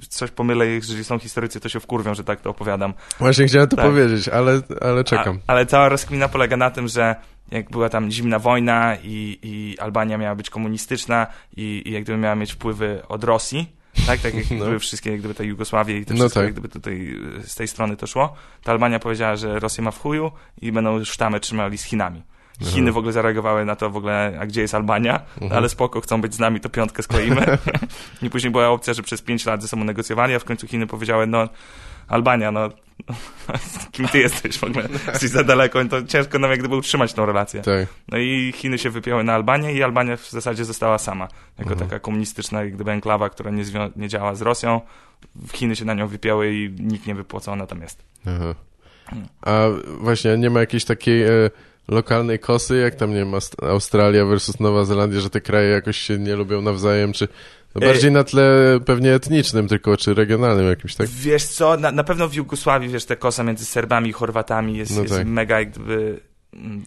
coś pomylę, jeżeli są historycy, to się wkurwią, że tak to opowiadam. Właśnie chciałem to Tak. powiedzieć, ale, ale czekam. A, ale cała rozkmina polega na tym, że jak była tam zimna wojna i, i Albania miała być komunistyczna i, i jak gdyby miała mieć wpływy od Rosji, tak, tak jak No. były wszystkie jak gdyby te Jugosławie i te No wszystko, tak. jak gdyby tutaj e, z tej strony to szło, to Albania powiedziała, że Rosję ma w chuju i będą sztamy trzymali z Chinami. Chiny Aha. w ogóle zareagowały na to w ogóle, a gdzie jest Albania? Mhm. Ale spoko, chcą być z nami, to piątkę skleimy. I później była opcja, że przez pięć lat ze sobą negocjowali, a w końcu Chiny powiedziały, no Albania, no kim ty jesteś w ogóle? Jesteś za daleko, to ciężko nam jak gdyby utrzymać tą relację. Tak. No i Chiny się wypięły na Albanię i Albania w zasadzie została sama. Jako Mhm. taka komunistyczna jak gdyby enklawa, która nie, nie działa z Rosją. Chiny się na nią wypięły i nikt nie wypłacał, co ona tam jest. Aha. Hmm. A właśnie nie ma jakiejś takiej e, lokalnej kosy, jak tam, nie wiem, Aust- Australia versus Nowa Zelandia, że te kraje jakoś się nie lubią nawzajem, czy no E- bardziej na tle pewnie etnicznym tylko, czy regionalnym jakimś, tak? Wiesz co, na, na pewno w Jugosławii, wiesz, ta kosa między Serbami i Chorwatami jest, No jest tak. mega jak gdyby mm,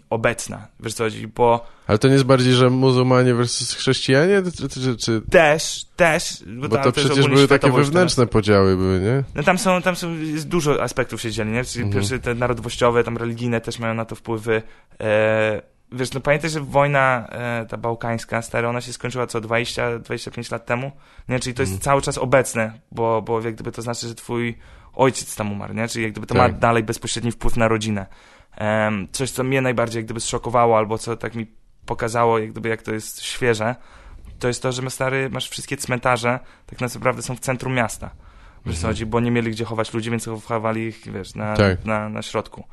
obecna. Wiesz co chodzi, bo Ale to nie jest bardziej, że muzułmanie versus chrześcijanie, czy, czy, też, też, bo, bo to przecież były takie wewnętrzne podziały były, nie? No tam są, tam są, jest dużo aspektów się dzieli, nie? Czyli Mhm. pierwsze te narodowościowe, tam religijne też mają na to wpływy. E, wiesz, no pamiętaj, że wojna e, ta bałkańska, stara, ona się skończyła co, 20-25 lat temu? Nie? Czyli to jest Mhm. cały czas obecne, bo, bo jak gdyby to znaczy, że twój ojciec tam umarł, nie? Czyli jak gdyby to Tak. ma dalej bezpośredni wpływ na rodzinę. Coś, co mnie najbardziej jak gdyby zszokowało, albo co tak mi pokazało, jak gdyby jak to jest świeże, to jest to, że my stary, masz wszystkie cmentarze, tak naprawdę są w centrum miasta. Wiesz Mhm. chodzi, bo nie mieli gdzie chować ludzi, więc chowali ich, wiesz, na, Tak. na, na środku.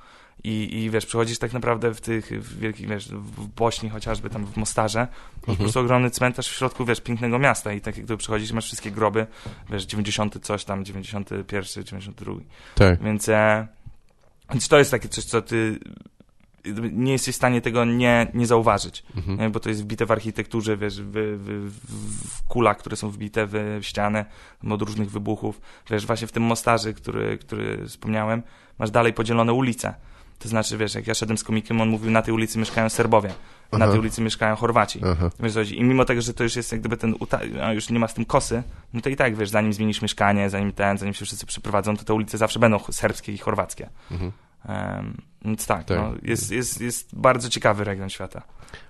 I, I wiesz, przychodzisz tak naprawdę w tych w wielkich, wiesz, w Bośni chociażby, tam w Mostarze, masz po Mhm. prostu ogromny cmentarz w środku, wiesz, pięknego miasta i tak jak gdyby przychodzisz, masz wszystkie groby, wiesz, 90 coś tam, 91, 92. Tak. Więc, e, więc to jest takie coś, co ty nie jesteś w stanie tego nie, nie zauważyć, Mhm. nie? bo to jest wbite w architekturze, wiesz, w, w, w, w kulach, które są wbite w ścianę od różnych wybuchów. Wiesz, właśnie w tym mostarze, który, który wspomniałem, masz dalej podzielone ulice. To znaczy, wiesz, jak ja szedłem z komikiem, on mówił, na tej ulicy mieszkają Serbowie, na Aha. tej ulicy mieszkają Chorwaci. Wiesz? I mimo tego, że to już jest jak gdyby ten, a już nie ma z tym kosy, no to i tak, wiesz, zanim zmienisz mieszkanie, zanim ten, zanim się wszyscy przeprowadzą, to te ulice zawsze będą serbskie i chorwackie. Mhm. Um, więc tak, Tak. No, jest, jest, jest bardzo ciekawy region świata.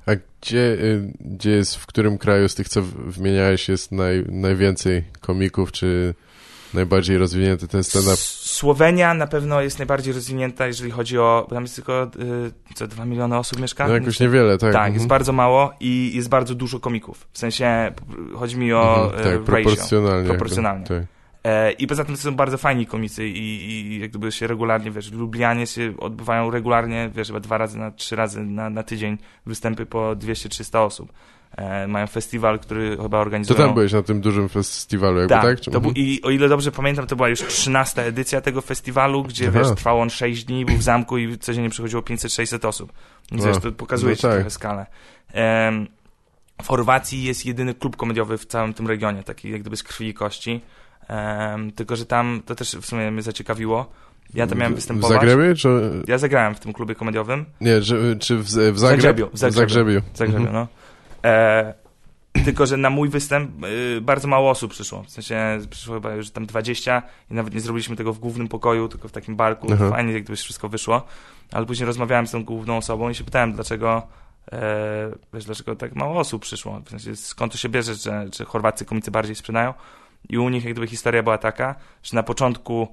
A gdzie, y, gdzie jest, w którym kraju z tych, co wymieniałeś, jest naj, najwięcej komików, czy najbardziej rozwinięty ten stand-up? Słowenia na pewno jest najbardziej rozwinięta, jeżeli chodzi o. Bo tam jest tylko y, co 2 miliony osób mieszka? No jakoś niewiele, tak. Tak, mhm. jest bardzo mało i jest bardzo dużo komików. W sensie chodzi mi o Mhm, e, tak, ratio. proporcjonalnie. Proporcjonalnie. jakby, Tak. E, I poza tym to są bardzo fajni komicy i, i jak gdyby się regularnie, wiesz, w Lublianie się odbywają regularnie, wiesz, chyba dwa razy na trzy razy na, na tydzień występy po 200-300 osób. E, mają festiwal, który chyba To organizują. tam byłeś na tym dużym festiwalu, jakby, tak, tak? Czy- to był, mhm. i o ile dobrze pamiętam, to była już 13 edycja tego festiwalu, gdzie Aha. wiesz, trwał on 6 dni, był w zamku i codziennie przychodziło 500-600 osób. Więc No, wiesz, to pokazuje no ci tak. trochę skalę. Em, w Chorwacji jest jedyny klub komediowy w całym tym regionie, taki jak gdyby z krwi i kości. Em, tylko, że tam to też w sumie mnie zaciekawiło. Ja tam miałem W występować. Zagrebie, czy... Ja zagrałem w tym klubie komediowym. Nie, że, czy w, w Zagreb? Zagrzebiu, w W Zagrzebiu. W Zagrzebiu, Mhm. no. E, tylko, że na mój występ y, bardzo mało osób przyszło. W sensie przyszło chyba już tam 20 i nawet nie zrobiliśmy tego w głównym pokoju, tylko w takim barku. Aha. Fajnie, jak gdyby wszystko wyszło. Ale później rozmawiałem z tą główną osobą i się pytałem, dlaczego e, wiesz, dlaczego tak mało osób przyszło. W sensie, skąd to się bierze, że, że chorwaccy komicy bardziej sprzedają. I u nich jak gdyby historia była taka, że na początku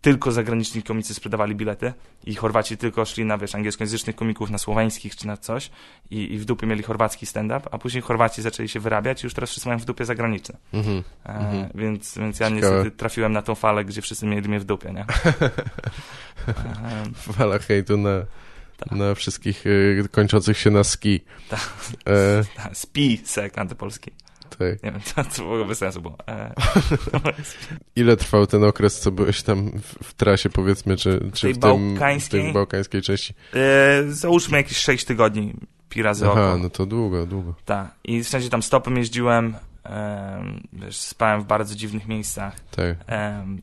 tylko zagraniczni komicy sprzedawali bilety i Chorwaci tylko szli na, wiesz, angielskojęzycznych komików, na słoweńskich czy na coś i, i w dupie mieli chorwacki stand-up, a później Chorwaci zaczęli się wyrabiać i już teraz wszyscy mają w dupie zagraniczne. Mhm. E, Mhm. więc, więc ja Ciekawe. niestety trafiłem na tą falę, gdzie wszyscy mieli mnie w dupie, nie? E, Fala hejtu na, Tak. na wszystkich y, kończących się na ski. Tak. E, ta, Spi sek antypolski. Tak. Nie wiem, w ogóle bez sensu było. E, Ile trwał ten okres, co byłeś tam w, w trasie, powiedzmy, czy, czy w, tym, w tej bałkańskiej części? e, załóżmy jakieś 6 tygodni, pi razy Aha, no to długo, długo. Tak. I w sensie tam stopem jeździłem, em, wiesz, spałem w bardzo dziwnych miejscach. Tak.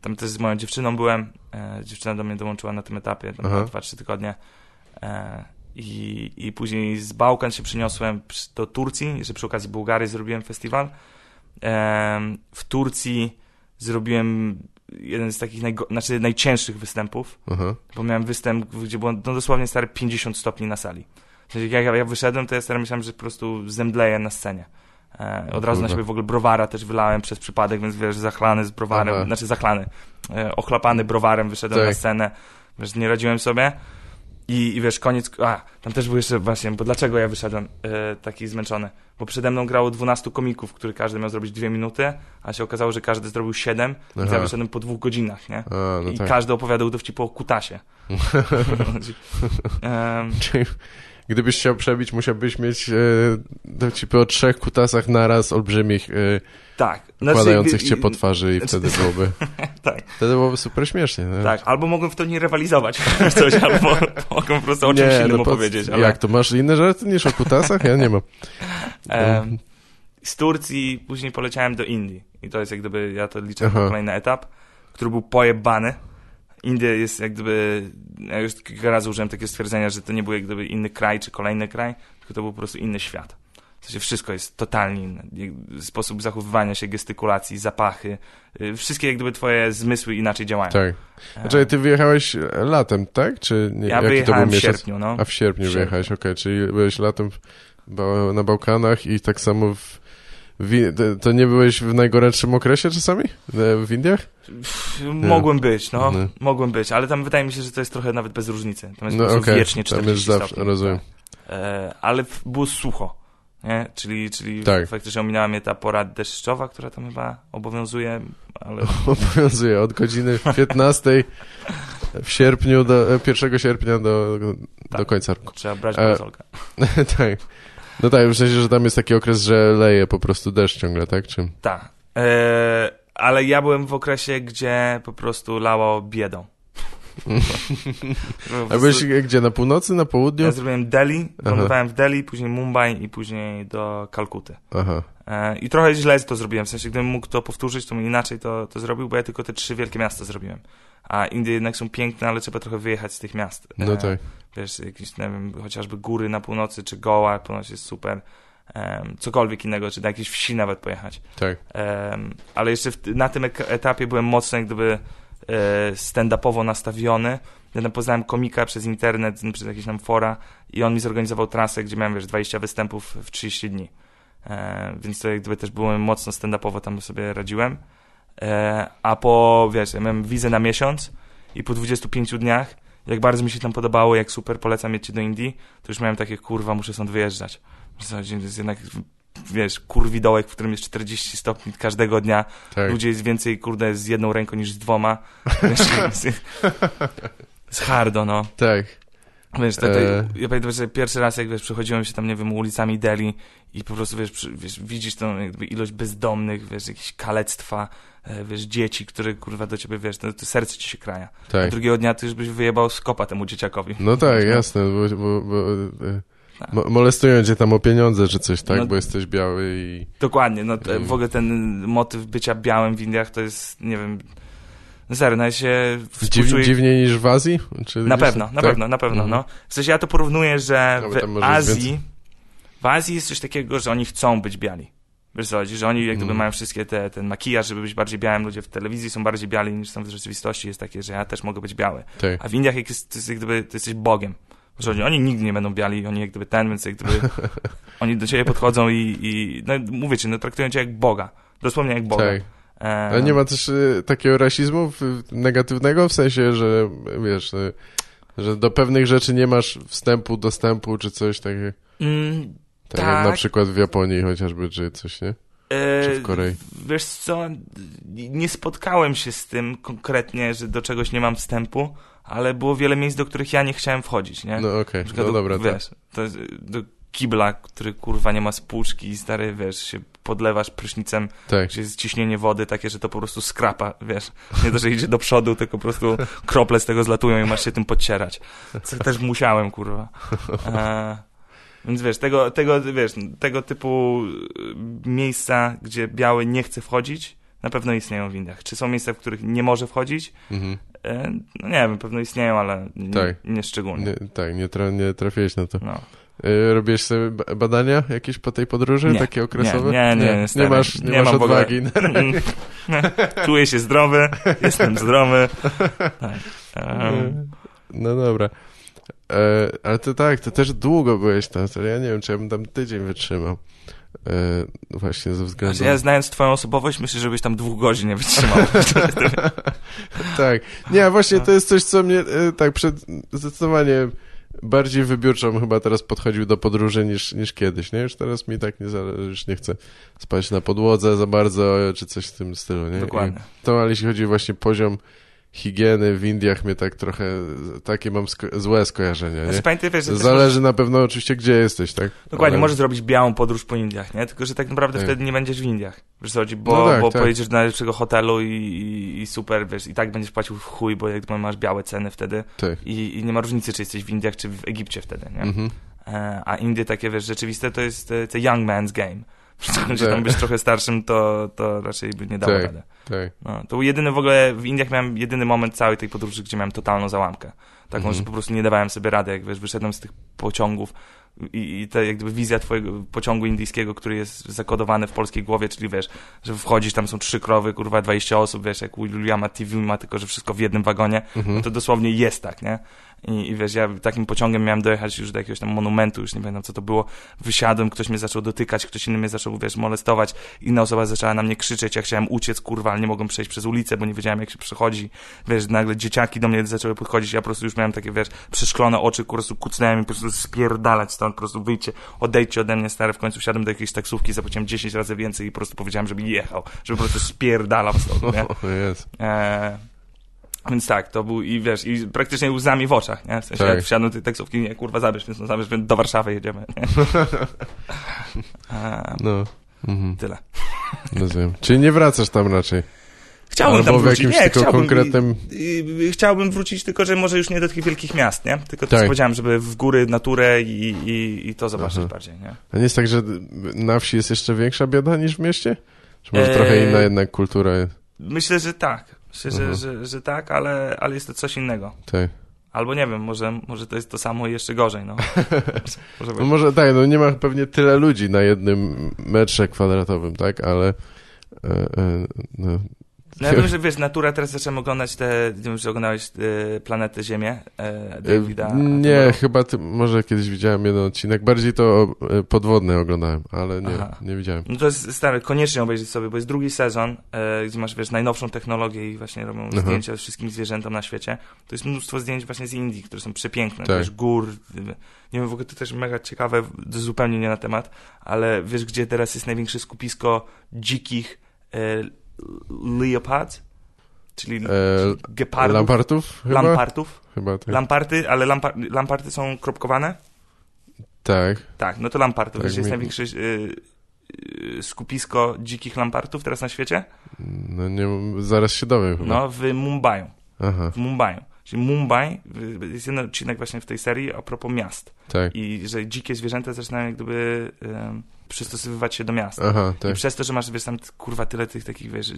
Tam też z moją dziewczyną byłem. E, dziewczyna do mnie dołączyła na tym etapie, tam Aha. 2-3 tygodnie. I, I później z Bałkan się przyniosłem przy- do Turcji, jeszcze przy okazji Bułgarii zrobiłem festiwal. W Turcji zrobiłem jeden z takich najgo- znaczy najcięższych występów, Aha. bo miałem występ, gdzie było no, dosłownie stare 50 stopni na sali. W sensie, jak ja, wyszedłem, to ja stary myślałem, że po prostu zemdleję na scenie. E, od razu na siebie w ogóle browara też wylałem przez przypadek, więc wiesz, zachlany z browarem, Aha. znaczy zachlany, e, ochlapany browarem wyszedłem Tak. na scenę, wiesz, nie radziłem sobie. I, I wiesz, koniec. A, tam też był jeszcze właśnie, bo dlaczego ja wyszedłem e, taki zmęczony? Bo przede mną grało 12 komików, który każdy miał zrobić dwie minuty, a się okazało, że każdy zrobił 7, więc ja wyszedłem po dwóch godzinach, nie? A, no I tak. każdy opowiadał dowcipy o kutasie. Em, Czyli gdybyś chciał przebić, musiałbyś mieć e, dowcipy o trzech kutasach naraz olbrzymich, e, tak. kładających i- cię po twarzy i znaczy- wtedy byłoby, Tak, wtedy byłoby super śmiesznie. Tak. Albo mogłem w to nie rywalizować coś, albo mogłem po prostu o czymś innym no po- opowiedzieć. Ale, Jak, to masz inne żarty niż o kutasach? Ja nie mam. em, z Turcji później poleciałem do Indii. I to jest jak gdyby, ja to liczę Aha. jako kolejny etap, który był pojebany. India jest jak gdyby, ja już kilka razy użyłem takiego stwierdzenia, że to nie był jak gdyby inny kraj, czy kolejny kraj, tylko to był po prostu inny świat. W sensie wszystko jest totalnie inne. Sposób zachowywania się, gestykulacji, zapachy, y, wszystkie jak gdyby twoje zmysły inaczej działają. Tak. Znaczy, ty wyjechałeś latem, tak? Czy nie, ja jaki to był wyjechałem w miesiąc? sierpniu, no. A w sierpniu W sierpniu. wyjechałeś, okej, czyli byłeś latem na Bałkanach i tak samo w... to- nie byłeś w najgorętszym okresie czasami? E, W Indiach? Mogłem być, no. No. Mogłem być, ale tam wydaje mi się, że to jest trochę nawet bez różnicy. Tam jest No okej, wiecznie tam 40 jest zawsze, stopni. rozumiem. E, ale było sucho, nie? Czyli, czyli Tak. faktycznie ominęła mnie ta pora deszczowa, która tam chyba obowiązuje, ale Obowiązuje od godziny 15 w sierpniu do e, 1 sierpnia do, do Tak. końca roku. trzeba brać E, tak. No tak, w sensie, że tam jest taki okres, że leje po prostu deszcz ciągle, tak? Czy... Tak. E, ale ja byłem w okresie, gdzie po prostu lało biedą. A byłeś gdzie? Na północy, na południu? Ja zrobiłem Delhi, Aha. lądowałem w Delhi, później Mumbai i później do Kalkuty. Aha. E, I trochę źle to zrobiłem, w sensie gdybym mógł to powtórzyć, to bym inaczej to, to zrobił, bo ja tylko te trzy wielkie miasta zrobiłem. A Indie jednak są piękne, ale trzeba trochę wyjechać z tych miast. No E, tak. Wiesz, jakieś, nie wiem, chociażby góry na północy, czy Goa, północ jest super. Em, cokolwiek innego, czy na jakieś wsi nawet pojechać. Tak. Ale jeszcze w, na tym etapie byłem mocno jak gdyby e, stand-upowo nastawiony. Ja poznałem komika przez internet, przez jakieś tam fora i on mi zorganizował trasę, gdzie miałem, wiesz, 20 występów w 30 dni. E, więc to jak gdyby też byłem mocno stand-upowo tam sobie radziłem. E, a po, wiesz, ja miałem wizę na miesiąc i po 25 dniach, jak bardzo mi się tam podobało, jak super polecam jecie do Indii, to już miałem takie, kurwa, muszę stąd wyjeżdżać. Zasadzie jest jednak, wiesz, kurwidołek, w którym jest 40 stopni każdego dnia. Tak. Ludzie jest więcej, kurde, z jedną ręką niż z dwoma. Jest hardo, no. Tak. Wiesz, te, te, E. ja pamiętam, że pierwszy raz, jak wiesz, przechodziłem się tam, nie wiem, ulicami Delhi i po prostu, wiesz, przy, wiesz widzisz tą jakby ilość bezdomnych, wiesz, jakieś kalectwa, e, wiesz, dzieci, które, kurwa, do ciebie, wiesz, to, to serce ci się kraja. A Tak. drugiego dnia ty już byś wyjebał z kopa temu dzieciakowi. No tak, jasne, bo, bo, bo e, Tak. mo- molestują cię tam o pieniądze czy coś, tak? No- Bo jesteś biały i... Dokładnie, no Mm. w ogóle ten motyw bycia białym w Indiach to jest, nie wiem, nawet się współczuję- dziwniej niż w Azji? Czy Na pewno, tam? na tak? pewno, na pewno, Mhm. no. W sensie ja to porównuję, że w Azji, w Azji jest coś takiego, że oni chcą być biali. Wiesz co chodzi, że oni jak gdyby Mhm. mają wszystkie te, ten makijaż, żeby być bardziej białym, ludzie w telewizji są bardziej biali niż są w rzeczywistości, jest takie, że ja też mogę być biały. Tak. A w Indiach jak jest, to jest jak gdyby, ty jesteś Bogiem. Co chodzi, oni nigdy nie będą biali, oni jak gdyby ten, więc jak gdyby oni do ciebie podchodzą i, i no mówię ci, no traktują cię jak Boga. Dosłownie jak Boga. Tak. E, Ale nie ma też e, takiego rasizmu negatywnego, w sensie, że wiesz, e, że do pewnych rzeczy nie masz wstępu, dostępu, czy coś takiego. mm, Tak, jak na Tak. przykład w Japonii chociażby, czy coś, nie? E, Czy w Korei? Wiesz co, nie spotkałem się z tym konkretnie, że do czegoś nie mam wstępu, ale było wiele miejsc, do których ja nie chciałem wchodzić, nie? No okej, przykład no do- dobra, tak. wiesz, to jest, do kibla, który kurwa nie ma spłuczki i stary, wiesz, się podlewasz prysznicem, Tak, gdzie jest ciśnienie wody takie, że to po prostu skrapa, wiesz. Nie to, że idzie do przodu, tylko po prostu krople z tego zlatują i masz się tym podcierać. Co też musiałem, kurwa. E, więc wiesz, tego, tego, wiesz, tego typu y, miejsca, gdzie biały nie chce wchodzić, na pewno istnieją w Indiach. Czy są miejsca, w których nie może wchodzić? mhm. E, no nie wiem, pewno istnieją, ale nie, Tak. nie szczególnie. nie, tak nie, tra nie trafiłeś na to. No. E, robisz sobie ba- badania jakieś po tej podróży, Nie, takie okresowe? Nie, nie, nie, nie, stary, masz, nie nie masz odwagi. Mm. Czuję się zdrowy, jestem zdrowy. Tak. Em, No dobra. E, ale to tak, to też długo byłeś tam. to Ja nie wiem, czy ja bym tam tydzień wytrzymał. E, właśnie ze względu... Znaczy, ja znając twoją osobowość, myślę, żebyś tam dwóch godzin nie wytrzymał. tak. Nie, właśnie to jest coś, co mnie e, tak przed zdecydowanie bardziej wybiórczo bym chyba teraz podchodził do podróży niż, niż kiedyś, nie? Już teraz mi tak nie zależy, już nie chcę spać na podłodze za bardzo, czy coś w tym stylu, nie? Dokładnie. I to, ale jeśli chodzi o właśnie poziom higieny w Indiach, mnie tak trochę, takie mam sko- złe skojarzenia, nie? Znaczy, pamiętaj, wiesz, Zależy na pewno oczywiście, gdzie jesteś, tak? Dokładnie, Ale- możesz zrobić białą podróż po Indiach, nie? Tylko, że tak naprawdę Tak. wtedy nie będziesz w Indiach. Wiesz co chodzi? Bo, No tak, bo tak. pojedziesz do najlepszego hotelu i, i, i super, wiesz, i tak będziesz płacił w chuj, bo jakby masz białe ceny wtedy Tak. i, i nie ma różnicy, czy jesteś w Indiach, czy w Egipcie wtedy, nie? Mhm. E, a Indie takie, wiesz, rzeczywiste to jest e, to young man's game. Jeśli Tak. tam być trochę starszym, to, to raczej by nie dało Tak. rady. Tak. No, to był jedyny w ogóle, w Indiach miałem jedyny moment całej tej podróży, gdzie miałem totalną załamkę. Taką, Mhm. że po prostu nie dawałem sobie rady, jak wiesz, wyszedłem z tych pociągów i, i ta jak gdyby wizja twojego pociągu indyjskiego, który jest zakodowany w polskiej głowie, czyli wiesz, że wchodzisz, tam są trzy krowy, kurwa, 20 osób, wiesz, jak Williama TV ma tylko, że wszystko w jednym wagonie, Mhm. no to dosłownie jest tak, nie? I, I wiesz, ja takim pociągiem miałem dojechać już do jakiegoś tam monumentu, już nie pamiętam co to było. Wysiadłem, ktoś mnie zaczął dotykać, ktoś inny mnie zaczął, wiesz, molestować. Inna osoba zaczęła na mnie krzyczeć, ja chciałem uciec, kurwa, ale nie mogłem przejść przez ulicę, bo nie wiedziałem jak się przechodzi. Wiesz, nagle dzieciaki do mnie zaczęły podchodzić, ja po prostu już miałem takie, wiesz, przeszklone oczy, po prostu kucnąłem i po prostu spierdalać stąd, po prostu wyjdźcie, odejdźcie ode mnie, stary. W końcu wsiadłem do jakiejś taksówki, zapłaciłem 10 razy więcej i po prostu powiedziałem, żeby jechał, żeby po prostu spierdalał stąd, nie? O, jest. E, więc tak, to był i wiesz, i praktycznie łzami w oczach, nie? W sensie Tak. jak wsiadłem do tej taksówki, nie, kurwa, zabierz mnie, stąd, zabierz mnie, do Warszawy jedziemy, nie? E, No. Mhm. tyle. Rozumiem. Czyli nie wracasz tam raczej. Chciałbym Albo tam w wrócić, jakimś nie, tylko chciałbym, konkretnym- i, i, chciałbym wrócić, tylko że może już nie do takich wielkich miast, nie? Tylko to Tak. powiedziałem, żeby w góry, naturę i, i, i to zobaczyć Aha. bardziej, nie? A nie jest tak, że na wsi jest jeszcze większa bieda niż w mieście? Czy może Eee, trochę inna jednak kultura jest? Myślę, że tak. Myślę, że, że, że tak, ale, ale jest to coś innego. Tak. Albo nie wiem, może, może to jest to samo i jeszcze gorzej, no. może No może tak, no nie ma pewnie tyle ludzi na jednym metrze kwadratowym, tak? Ale e, e, no, No ja wiem, że wiesz, Natura teraz zacząłem oglądać te, nie wiem, czy oglądałeś e, Planetę Ziemię e, Davida. Nie, Attenborough. chyba ty, może kiedyś widziałem jeden odcinek. Bardziej to e, podwodny oglądałem, ale nie, Aha. nie widziałem. No to jest stary, koniecznie obejrzeć sobie, bo jest drugi sezon, e, gdzie masz, wiesz, najnowszą technologię i właśnie robią Aha. zdjęcia wszystkim zwierzętom na świecie. To jest mnóstwo zdjęć właśnie z Indii, które są przepiękne, Tak. wiesz, gór, nie wiem, w ogóle to też mega ciekawe, zupełnie nie na temat, ale wiesz, gdzie teraz jest największe skupisko dzikich e, leopards, czyli E, gepardów, Lampartów? Chyba? lampartów, Chyba tak. lamparty, ale lampa, lamparty są kropkowane? tak. Tak, no to lampartów, Tak, wiesz, jest mi- największe y, y, skupisko dzikich lampartów teraz na świecie? No nie, zaraz się dowiem chyba. No, w Mumbai. Aha, W Mumbai. Czyli Mumbai, jest jeden odcinek właśnie w tej serii a propos miast. tak. I że dzikie zwierzęta zaczynają jak gdyby przystosowywać się do miast. Aha, I tak. przez to, że masz, wiesz, tam kurwa tyle tych takich, wiesz,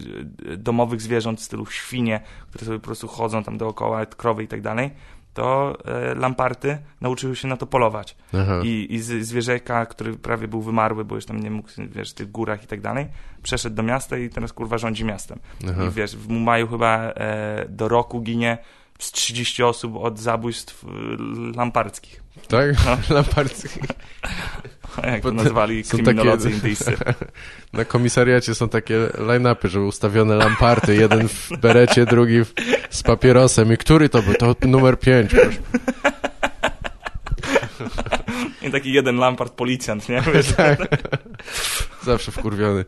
domowych zwierząt w stylu świnie, które sobie po prostu chodzą tam dookoła, krowy i tak dalej, to e, lamparty nauczyły się na to polować. Aha. I, i z- zwierzęka, który prawie był wymarły, bo już tam nie mógł, wiesz, w tych górach i tak dalej, przeszedł do miasta i teraz kurwa rządzi miastem. Aha. I wiesz, w Mumbaiu chyba e, do roku ginie z 30 osób od zabójstw e, lamparckich. Tak? No. Lamparty. Jak to nazwali kryminolodzy takie- indyjscy. Na komisariacie są takie line-upy, że ustawione lamparty. Jeden w berecie, drugi w, z papierosem. I który to był? To numer 5. I taki jeden lampart policjant, nie? Wiesz, Zawsze wkurwiony.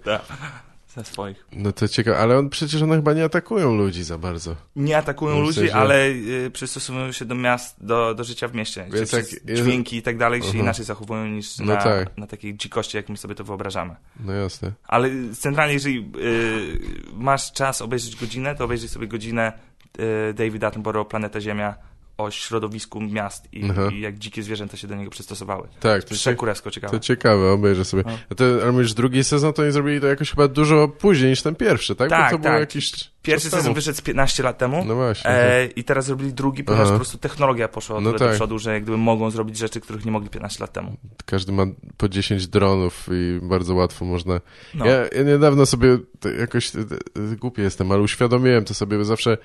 Ze swoich. No to ciekawe, ale on przecież one chyba nie atakują ludzi za bardzo. Nie atakują ludzi, sensie- ale y, przystosowują się do miast, do, do życia w mieście. Więc jak- dźwięki i tak dalej się inaczej zachowują niż No na, tak. na takiej dzikości, jak my sobie to wyobrażamy. No jasne. Ale centralnie, jeżeli y, masz czas obejrzeć godzinę, to obejrzyj sobie godzinę y, David Attenborough, Planeta Ziemia, o środowisku miast i, i jak dzikie zwierzęta się do niego przystosowały. Tak, to, cie, Przekurewsko ciekawe. to ciekawe, obejrzę sobie. No. A to, ale mówisz, drugi sezon to oni zrobili to jakoś chyba dużo później niż ten pierwszy, tak? Tak, Bo to było tak. jakiś Pierwszy czas temu. sezon wyszedł z 15 lat temu. No właśnie. E, I teraz zrobili drugi, ponieważ Aha. po prostu technologia poszła No tyle do tak. przodu, że jak gdyby mogą zrobić rzeczy, których nie mogli 15 lat temu. Każdy ma po 10 dronów i bardzo łatwo można No. Ja, ja niedawno sobie jakoś e, e, głupi jestem, ale uświadomiłem to sobie, bo zawsze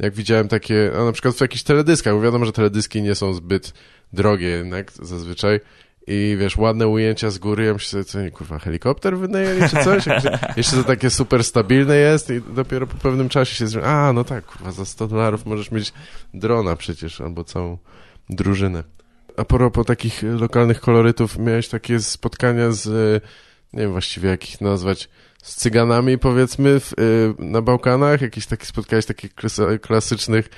jak widziałem takie, a na przykład w jakichś teledyskach, bo wiadomo, że teledyski nie są zbyt drogie jednak zazwyczaj i wiesz, ładne ujęcia z góry, ja myślę, co oni, kurwa, helikopter wynajęli czy coś? Jeszcze to takie super stabilne jest i dopiero po pewnym czasie się zresztą, a no tak, kurwa, za 100 dolarów możesz mieć drona przecież, albo całą drużynę. A propos takich lokalnych kolorytów, miałeś takie spotkania z, nie wiem właściwie jak ich nazwać, z cyganami powiedzmy w, y, na Bałkanach? Jakieś takie spotkałeś takich klasycznych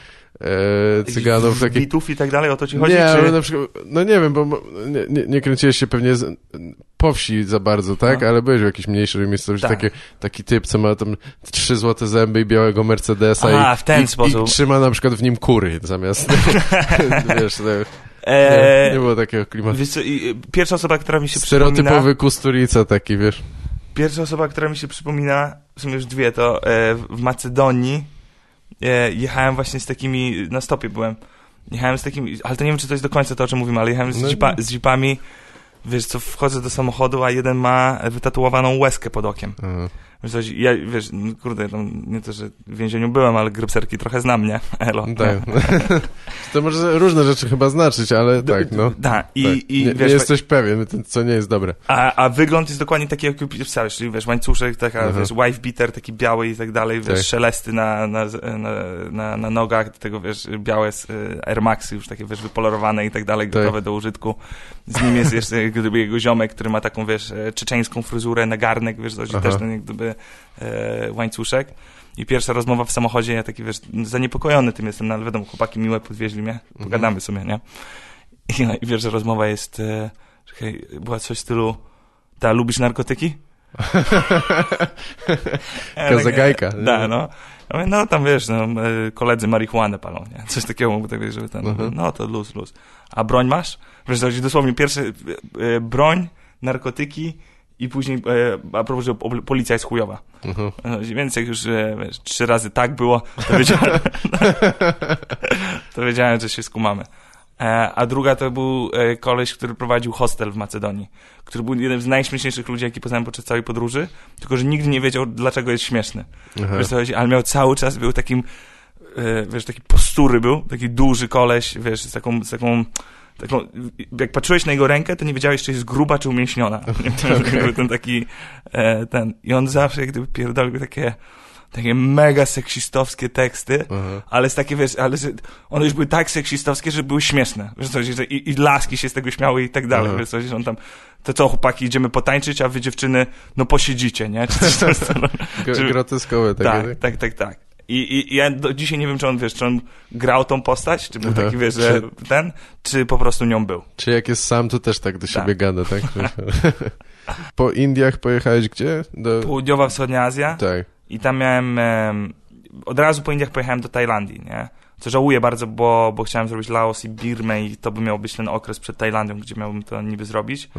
e, cyganów? Takich... Bitów i tak dalej, o to ci chodzi? Nie, czy... na przykład, no nie wiem, bo nie, nie, nie kręciłeś się pewnie z, po wsi za bardzo, tak? No. Ale byłeś w jakiejś mniejszej miejscowości, Tak. takie, taki typ, co ma tam trzy złote zęby i białego Mercedesa Aha, i, w ten i, sposób. i trzyma na przykład w nim kury zamiast, wiesz, to, nie, nie było takiego klimatu. Wiesz co, pierwsza osoba, która mi się przypomina... Stereotypowy kusturica taki, wiesz. Pierwsza osoba, która mi się przypomina, w sumie już dwie, to e, w Macedonii e, jechałem właśnie z takimi, na stopie byłem, jechałem z takimi, ale to nie wiem, czy to jest do końca to, o czym mówimy, ale jechałem z, No jeepa, z jeepami, wiesz co, wchodzę do samochodu, a jeden ma wytatuowaną łezkę pod okiem. Aha. Coś, ja, wiesz, no, kurde, tam, nie to, że w więzieniu byłem, ale grypserki trochę znam, nie? Elo. Tak. to może różne rzeczy chyba znaczyć, ale tak, no. Da, i, tak. i nie, wiesz, nie jesteś pewien, co nie jest dobre. A, a wygląd jest dokładnie taki, jak pisałeś, czyli wiesz, łańcuszek, taka, Aha. wiesz, wife beater, taki biały i tak dalej, wiesz, Tak. szelesty na, na, na, na, na nogach, do tego, wiesz, białe y, Air Maxy już takie, wiesz, wypolerowane i tak dalej, Tak. gotowe do użytku. Z nim jest jeszcze gdyby jego ziomek, który ma taką, wiesz, e, czeczeńską fryzurę na garnek, wiesz, też ten jak gdyby e, łańcuszek. I pierwsza rozmowa w samochodzie, ja taki, wiesz, zaniepokojony tym jestem, no ale wiadomo, chłopaki miłe podwieźli mnie, pogadamy sobie, nie? I, no, i wiesz, że rozmowa jest, e, czekaj, była coś w stylu, ta, lubisz narkotyki? Ja tak, Kazagajka. e, Da, no. Ja mówię, no tam wiesz, no, e, koledzy marihuanę palą, nie? Coś takiego, bo tak wiesz, żeby ten, Mhm. no to luz, luz. A broń masz? Wiesz, dosłownie pierwsze, e, e, broń, narkotyki i później, e, a propos, że policja jest chujowa. Mhm. E, Więc jak już e, wiesz, trzy razy tak było, to wiedziałem, to wiedziałem że się skumamy. E, a druga to był e, koleś, który prowadził hostel w Macedonii, który był jednym z najśmieszniejszych ludzi, jaki poznałem podczas całej podróży, tylko że nigdy nie wiedział, dlaczego jest śmieszny. Aha. Wiesz, co chodzi? ale miał cały czas, był takim, e, wiesz, taki postury był, taki duży koleś, wiesz, z taką, z taką, taką, jak patrzyłeś na jego rękę, to nie wiedziałeś, czy jest gruba, czy umięśniona. Okay. ten taki, e, ten, i on zawsze, jak gdyby pierdolił takie, takie mega seksistowskie teksty, Aha. ale z takie, wiesz, ale że one już były tak seksistowskie, że były śmieszne. Wiesz co, że i, i laski się z tego śmiały i tak dalej. Aha. Wiesz co, że on tam, to co, chłopaki, idziemy potańczyć, a wy dziewczyny, no posiedzicie, nie? Czy coś tam, Groteskowe takie, tak, tak? tak, tak, tak. I, i, ja do dzisiaj nie wiem, czy on, wiesz, czy on grał tą postać, czy był Aha. taki, wiesz, że ten, czy po prostu nią był. Czy jak jest sam, to też tak do siebie Tak. gada, tak? po Indiach pojechałeś gdzie? Do... Południowa wschodnia Azja Tak. i tam miałem, em, od razu po Indiach pojechałem do Tajlandii, nie? Co żałuję bardzo, bo, bo chciałem zrobić Laos i Birmę i to by miał być ten okres przed Tajlandią, gdzie miałbym to niby zrobić,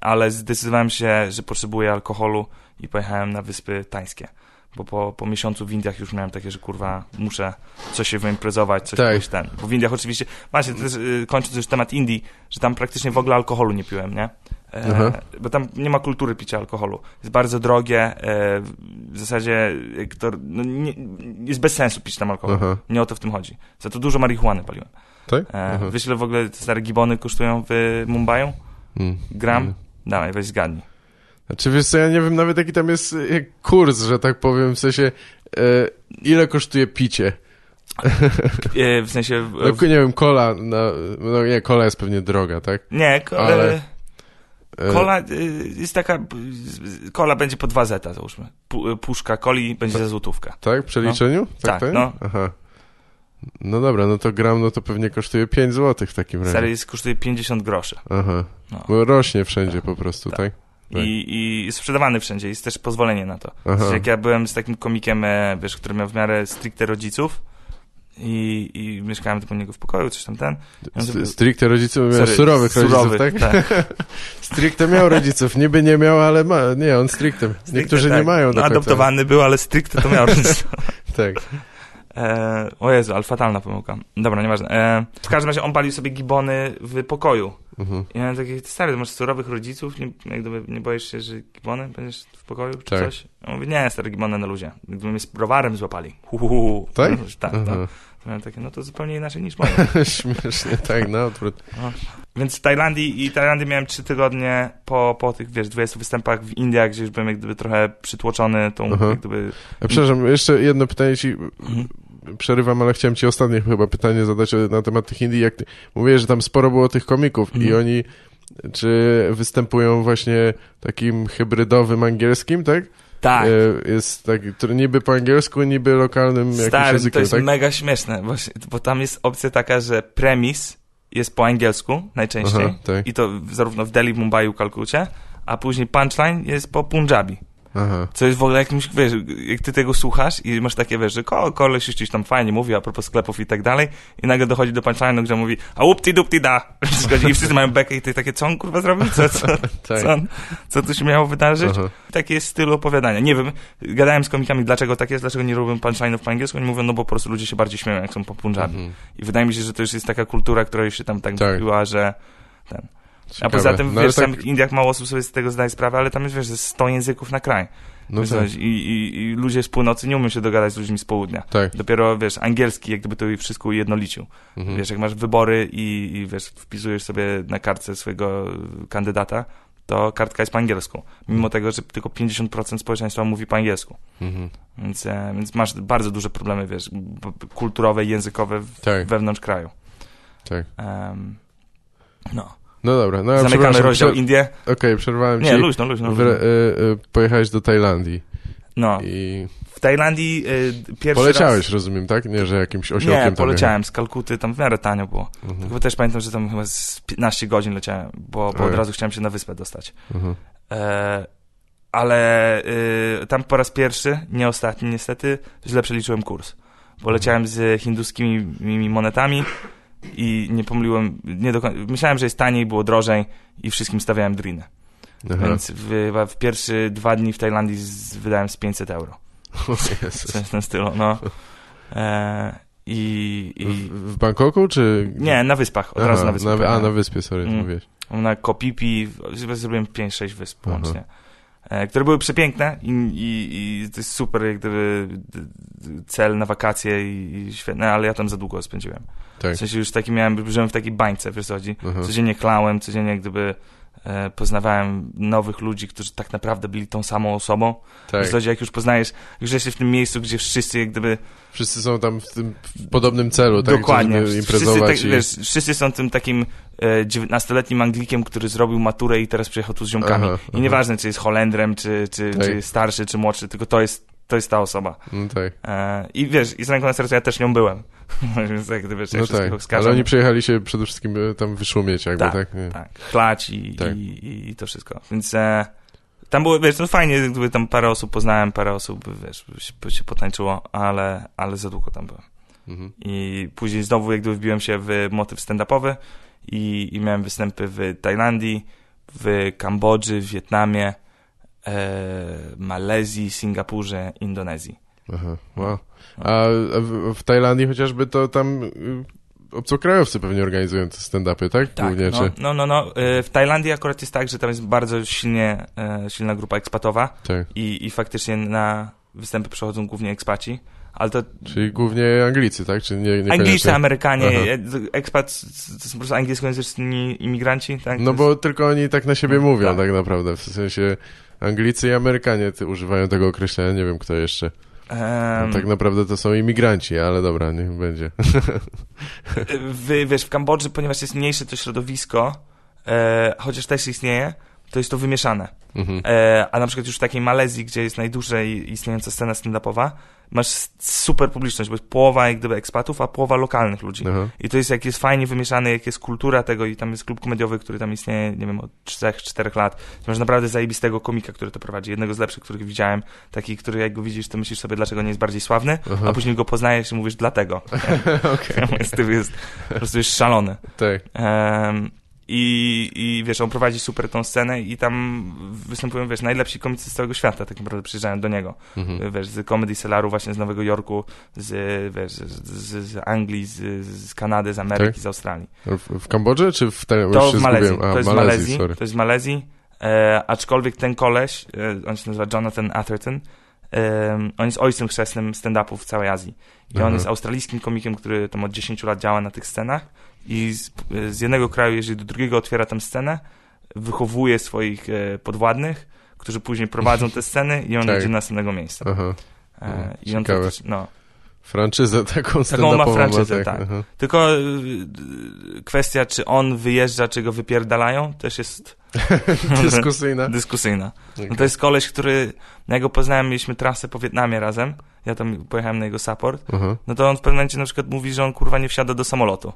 ale zdecydowałem się, że potrzebuję alkoholu i pojechałem na Wyspy Tańskie. Bo po, po miesiącu w Indiach już miałem takie, że kurwa, muszę coś się wyimprezować, coś Tak. ten. Bo w Indiach oczywiście, właśnie, też, y, kończąc już temat Indii, że tam praktycznie w ogóle alkoholu nie piłem, nie? E, bo tam nie ma kultury picia alkoholu. Jest bardzo drogie, e, w zasadzie to, no, nie, jest bez sensu pić tam alkohol. Aha. Nie o to w tym chodzi. Za to dużo marihuany paliłem. Tak? E, wiesz ile w ogóle te stare gibony kosztują w Mumbai? Mm. Gram? Mm. Dawaj, weź zgadnij. Znaczy wiesz co, ja nie wiem nawet jaki tam jest kurs, że tak powiem, w sensie e, ile kosztuje picie. E, w sensie... w- No, nie wiem, kola, no nie, kola jest pewnie droga, tak? Nie, Ale- e, Kola y, jest taka. Kola będzie po dwa zeta, załóżmy. Pu- Puszka coli będzie za złotówkę. Tak, w przeliczeniu? Tak, tak? no. Aha. No dobra, no to gram, no to pewnie kosztuje 5 zł w takim razie. Sery jest, kosztuje 50 groszy. Aha. No. Bo rośnie wszędzie po prostu, Tak. tak? Tak. I, I sprzedawany wszędzie, jest też pozwolenie na to. Aha. Jak ja byłem z takim komikiem, e, wiesz, który miał w miarę stricte rodziców i, i mieszkałem tam u niego w pokoju, coś tam ten. St- Stricte rodziców, Sorry, surowych rodziców, surowych, tak? Stricte miał rodziców, niby nie miał, ale ma, nie, on stricte. Stricte, Niektórzy tak. nie mają No, adoptowany był, ale stricte to miał. Tak. E, o Jezu, ale fatalna pomyłka. Dobra, nieważne. E, w każdym razie on palił sobie gibony w pokoju. Mhm. I miałem takie, stary, masz surowych rodziców, nie, jak gdyby nie boisz się, że gibony będziesz w pokoju czy Tak. coś? Ja mówię, nie, stary, gibony na luzie. Gdyby mnie z browarem złapali. Hu, hu, hu. Tak? No, tak, no. Aha. To miałem takie, no to zupełnie inaczej niż moje. Śmiesznie, tak, na odwrót. Więc w Tajlandii i Tajlandii miałem trzy tygodnie po, po tych, wiesz, 20 występach w Indiach, gdzie już byłem jak gdyby trochę przytłoczony tą, Aha. jak gdyby... Przepraszam, jeszcze jedno pytanie ci Mhm. Przerywam, ale chciałem ci ostatnie chyba pytanie zadać na temat tych Indii. Jak ty, mówię, że tam sporo było tych komików i Mhm. oni czy występują właśnie takim hybrydowym angielskim, tak? Tak. E, Jest który niby po angielsku, niby lokalnym jakimś Stary, to językiem, jest tak? mega śmieszne, właśnie, bo tam jest opcja taka, że premis jest po angielsku najczęściej Aha, tak. i to zarówno w Delhi, w Mumbai, Kalkucie, a później punchline jest po Punjabi. Aha. Co jest w ogóle jakimś, wiesz, jak ty tego słuchasz i masz takie, wiesz, że ko, koleś już tam fajnie mówi a propos sklepów i tak dalej i nagle dochodzi do punchline'u, gdzie mówi a upti dupti da i wszyscy mają bekę i ty takie, co on kurwa zrobił? Co, co, Tak. co, on, co tu się miało wydarzyć? Aha. Taki jest styl opowiadania. Nie wiem, gadałem z komikami, dlaczego tak jest, dlaczego nie robią punchline'ów po angielsku. Oni mówią, no bo po prostu ludzie się bardziej śmieją, jak są po Punjabi. Mhm. I wydaje mi się, że to już jest taka kultura, która już się tam tak, Tak. była, że ten. A Ciekawe. poza tym, No, wiesz, tak- w Indiach mało osób sobie z tego zdaje sprawę, ale tam jest, wiesz, ze 100 języków na kraj. No Wiesz, tak, I, i, I ludzie z północy nie umieją się dogadać z ludźmi z południa. tak. Dopiero, wiesz, angielski jak gdyby to wszystko ujednolicił. Mhm. Wiesz, jak masz wybory i, i, wiesz, wpisujesz sobie na kartce swojego kandydata, to kartka jest po angielsku. Mimo tego, że tylko 50% społeczeństwa mówi po angielsku. Mhm. Więc, e, więc masz bardzo duże problemy, wiesz, kulturowe językowe w, Tak, wewnątrz kraju. tak. Em, no. No dobra, no ja Zamykamy rozdział prze- Indie. Okej, przerwałem Nie, ci. luźno, luźno. W, luźno. e, e, pojechałeś do Tajlandii No. i W Tajlandii y, pierwszy poleciałeś, raz... rozumiem, tak? Nie, że jakimś osiołkiem Nie, tam poleciałem z Kalkuty, tam w miarę tanio było. Mhm. Tylko też pamiętam, że tam chyba z 15 godzin leciałem, bo, bo od razu chciałem się na wyspę dostać. Mhm. E, ale y, tam po raz pierwszy, nie ostatni niestety, źle przeliczyłem kurs. Bo leciałem z hinduskimi monetami i nie pomyliłem, nie do końca, myślałem, że jest taniej, było drożej i wszystkim stawiałem drinę. Aha. Więc w, w pierwsze dwa dni w Tajlandii z, wydałem z 500 euro. O. Coś w tym stylu, no. E, I, i... W, w Bangkoku, czy... Nie, na wyspach, od Aha, razu na wyspach. Na, a, na wyspie, sorry, Mm. mówiłeś. Na Kopipi, zrobiłem 5-6 wysp łącznie. Które były przepiękne i, i, i to jest super jak gdyby cel na wakacje i, i świetne, ale ja tam za długo spędziłem. Tak. W sensie już taki miałem, żyłem w takiej bańce, wiesz co chodzi. Aha. Codziennie klałem, codziennie jak gdyby e, poznawałem nowych ludzi, którzy tak naprawdę byli tą samą osobą. Tak. W zasadzie jak już poznajesz, już jesteś w tym miejscu, gdzie wszyscy jak gdyby Wszyscy są tam w tym w podobnym celu, tak? Dokładnie. Wszyscy, tak, i... wiesz, wszyscy są tym takim e, 19-letnim Anglikiem, który zrobił maturę i teraz przyjechał tu z ziomkami. Aha, I aha. nieważne, czy jest Holendrem, czy, czy, Tak. czy starszy, czy młodszy, tylko to jest, to jest ta osoba. No tak. E, I wiesz, i z ręką na sercu ja też nią byłem. Więc jak gdyby, No tak. Ale oni przyjechali się przede wszystkim e, tam wyszumieć jakby, Tak, tak? Nie. tak, chlać i, Tak. i, i, to wszystko. Więc e, tam było, wiesz, no fajnie, gdyby tam parę osób poznałem, parę osób, wiesz, się, się potańczyło, ale, ale za długo tam byłem. Mhm. I później znowu jak gdyby wbiłem się w motyw stand-upowy i, i miałem występy w Tajlandii, w Kambodży, w Wietnamie, Malezji, Singapurze, Indonezji. Aha, wow. A w, Tajlandii chociażby to tam y, obcokrajowcy pewnie organizują te stand-upy, tak? Głównie, no, czy... no, no, no. E, W Tajlandii akurat jest tak, że tam jest bardzo silnie, e, silna grupa ekspatowa Tak. i, i faktycznie na występy przychodzą głównie ekspaci, ale to Czyli głównie Anglicy, tak? Czy nie? Anglicy, Amerykanie, Aha. e, ekspat to są po prostu angielskojęzyczni imigranci, tak? No bo tylko oni tak na siebie mówią, Tak. tak. naprawdę. W sensie Anglicy i Amerykanie używają tego określenia, nie wiem kto jeszcze. No, tak naprawdę to są imigranci, ale dobra, niech będzie. w, wiesz, w Kambodży, ponieważ jest mniejsze to środowisko, e, chociaż też istnieje, to jest to wymieszane. Mhm. E, a na przykład już w takiej Malezji, gdzie jest najdłużej istniejąca scena stand-upowa, masz super publiczność, bo jest połowa jak gdyby ekspatów, a połowa lokalnych ludzi. Aha. I to jest, jak jest fajnie wymieszane, jak jest kultura tego i tam jest klub komediowy, który tam istnieje, nie wiem, od 3-4 lat. To masz naprawdę zajebistego komika, który to prowadzi. Jednego z lepszych, których widziałem. Taki, który jak go widzisz, to myślisz sobie, dlaczego nie jest bardziej sławny, Aha. a później go poznajesz i mówisz, dlatego. Okej, jest, jest, po prostu jest szalony. tak. Em, i, I wiesz, on prowadzi super tą scenę i tam występują, wiesz, najlepsi komicy z całego świata tak naprawdę przyjeżdżają do niego. Mhm. Wiesz, z Comedy Cellaru właśnie z Nowego Jorku, z, wiesz, z, z, Anglii, z, z Kanady, z Ameryki, Tak? z Australii. W, w Kambodży czy w Tajlandii? To w Malezji. A, to jest Malezji, Malezji. To jest Malezji. E, aczkolwiek ten koleś, e, on się nazywa Jonathan Atherton, e, on jest ojcem chrzestnym stand-upu w całej Azji. I on Aha. jest australijskim komikiem, który tam od 10 lat działa na tych scenach i z, z jednego kraju jeździ do drugiego, otwiera tam scenę, wychowuje swoich e, podwładnych, którzy później prowadzą te sceny i on Tak. jedzie do następnego miejsca. Aha. E, I on faktycznie- no. Franczyzę taką ma stand-upową. franczyzę, tak. Aha. Tylko y, y, kwestia, czy on wyjeżdża, czy go wypierdalają, też jest Dyskusyjna. dyskusyjna. No Okej. to jest koleś, który, ja go poznałem, mieliśmy trasę po Wietnamie razem, ja tam pojechałem na jego support, Aha. no to on w pewnym momencie na przykład mówi, że on kurwa nie wsiada do samolotu.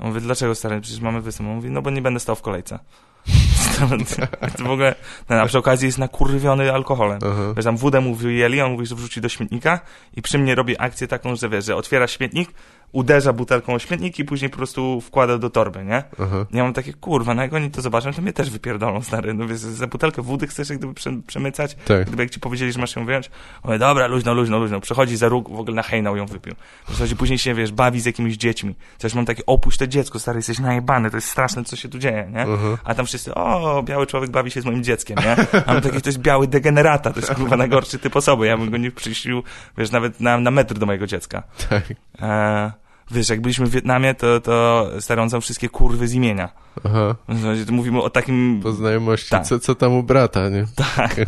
Ja mówię, dlaczego stary, przecież mamy występ. On mówi, no bo nie będę stał w kolejce. to w ogóle, no, a przy okazji jest nakurwiony alkoholem. Aha. Wiesz, tam wódę mu wyjęli, on mówi, że wrzuci do śmietnika i przy mnie robi akcję taką, że wiesz, że otwiera śmietnik, uderza butelką o śmietnik i później po prostu wkłada do torby, nie? Aha. Ja mam takie, kurwa, no jak oni to zobaczą, to mnie też wypierdolą, stary. No wiesz, za butelkę wody chcesz jak gdyby prze, przemycać? Tak. Gdyby jak ci powiedzieli, że masz ją wyjąć, mówię, dobra, luźno, luźno, luźno. Przechodzi za róg, w ogóle na hejnał ją wypił. Przechodzi, później się, wiesz, bawi z jakimiś dziećmi. Coś mam takie, opuść to dziecko, stary, jesteś najebany, to jest straszne, co się tu dzieje, nie? Aha. A tam wszyscy, o, biały człowiek bawi się z moim dzieckiem, nie? A mam taki, to jest biały degenerata, to jest kurwa najgorszy typ osoby. Ja bym go nie przyślił, wiesz, nawet na, na metr do mojego dziecka. Tak. E, wiesz, jak byliśmy w Wietnamie, to, to znał wszystkie kurwy z imienia. Aha. To Mówimy o takim... Po znajomości, Tak. co, co tam u brata, nie? Tak.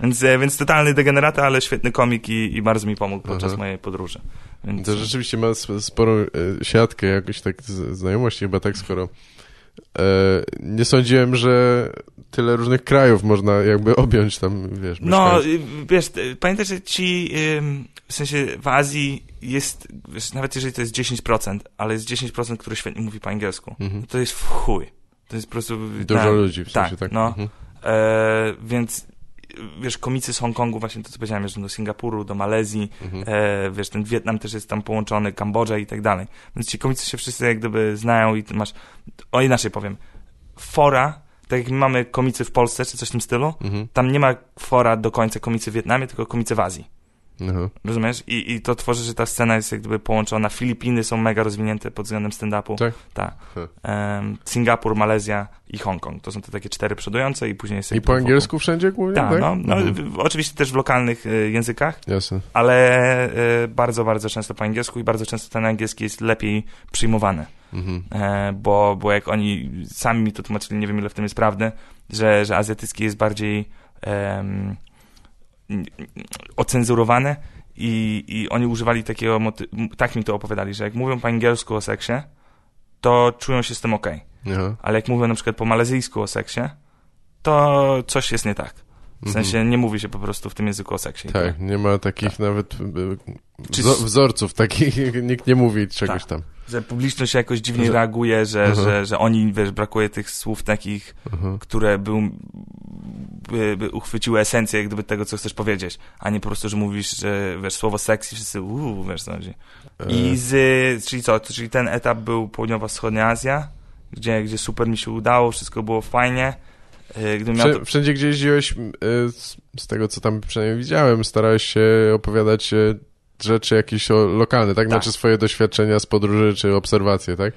Więc, e, więc totalny degenerata, ale świetny komik i, i bardzo mi pomógł podczas Aha. mojej podróży. Więc, To rzeczywiście ma sp- sporą e, siatkę jakoś tak znajomości, chyba tak skoro. E, nie sądziłem, że tyle różnych krajów można jakby objąć tam, wiesz, No, mieszkając. wiesz, pamiętaj, że ci, w sensie w Azji jest, wiesz, nawet jeżeli to jest 10%, ale jest 10%, który świetnie mówi po angielsku, Mhm. to jest w chuj. To jest po prostu... Dużo tak, ludzi w sensie, tak, tak? no. Mhm. E, więc, wiesz, komicy z Hongkongu, właśnie to, co powiedziałem, jeżdżą do Singapuru, do Malezji, Mhm. e, wiesz, ten Wietnam też jest tam połączony, Kambodża i tak dalej. Więc ci komicy się wszyscy jak gdyby znają i masz, o inaczej powiem, fora, tak jak mamy komicy w Polsce, czy coś w tym stylu, Mhm. tam nie ma fora do końca komicy w Wietnamie, tylko komicy w Azji. Aha. Rozumiesz? I, I to tworzy, że ta scena jest jak gdyby połączona. Filipiny są mega rozwinięte pod względem stand-upu. Tak? Huh. Em, Singapur, Malezja i Hongkong. To są te takie cztery przodujące i później jest... I po gdyby wokół. angielsku wszędzie głównie, Tak, tak? no, no Mhm. w- oczywiście też w lokalnych y, językach, Jasne. ale y, bardzo, bardzo często po angielsku i bardzo często ten angielski jest lepiej przyjmowany. Mhm. E, bo, bo jak oni sami mi to tłumaczyli, nie wiem ile w tym jest prawdy, że, że azjatycki jest bardziej ocenzurowany i, i oni używali takiego, tak mi to opowiadali, że jak mówią po angielsku o seksie, to czują się z tym ok, Aha. ale jak mówią na przykład po malezyjsku o seksie, to coś jest nie tak. W sensie nie mówi się po prostu w tym języku o seksie. Mhm. Tak, nie ma takich nawet y, Czy- wzo- wzorców takich, nikt nie mówi czegoś Tak. tam. Że publiczność jakoś dziwnie Że- reaguje, że, Mhm. że, że oni, wiesz, brakuje tych słów takich które by, by, by uchwyciły esencję jak gdyby tego, co chcesz powiedzieć, a nie po prostu, że mówisz, że wiesz, słowo seks i wszyscy uuu, wiesz co chodzi. E, I z, czyli co, czyli ten etap był południowo-wschodnia Azja, gdzie, gdzie super mi się udało, wszystko było fajnie. E, to, wszędzie gdzie jeździłeś, y, z, tego co tam przynajmniej widziałem, starałeś się opowiadać rzeczy jakieś lokalne, tak? Tak. Znaczy swoje doświadczenia z podróży czy obserwacje, tak?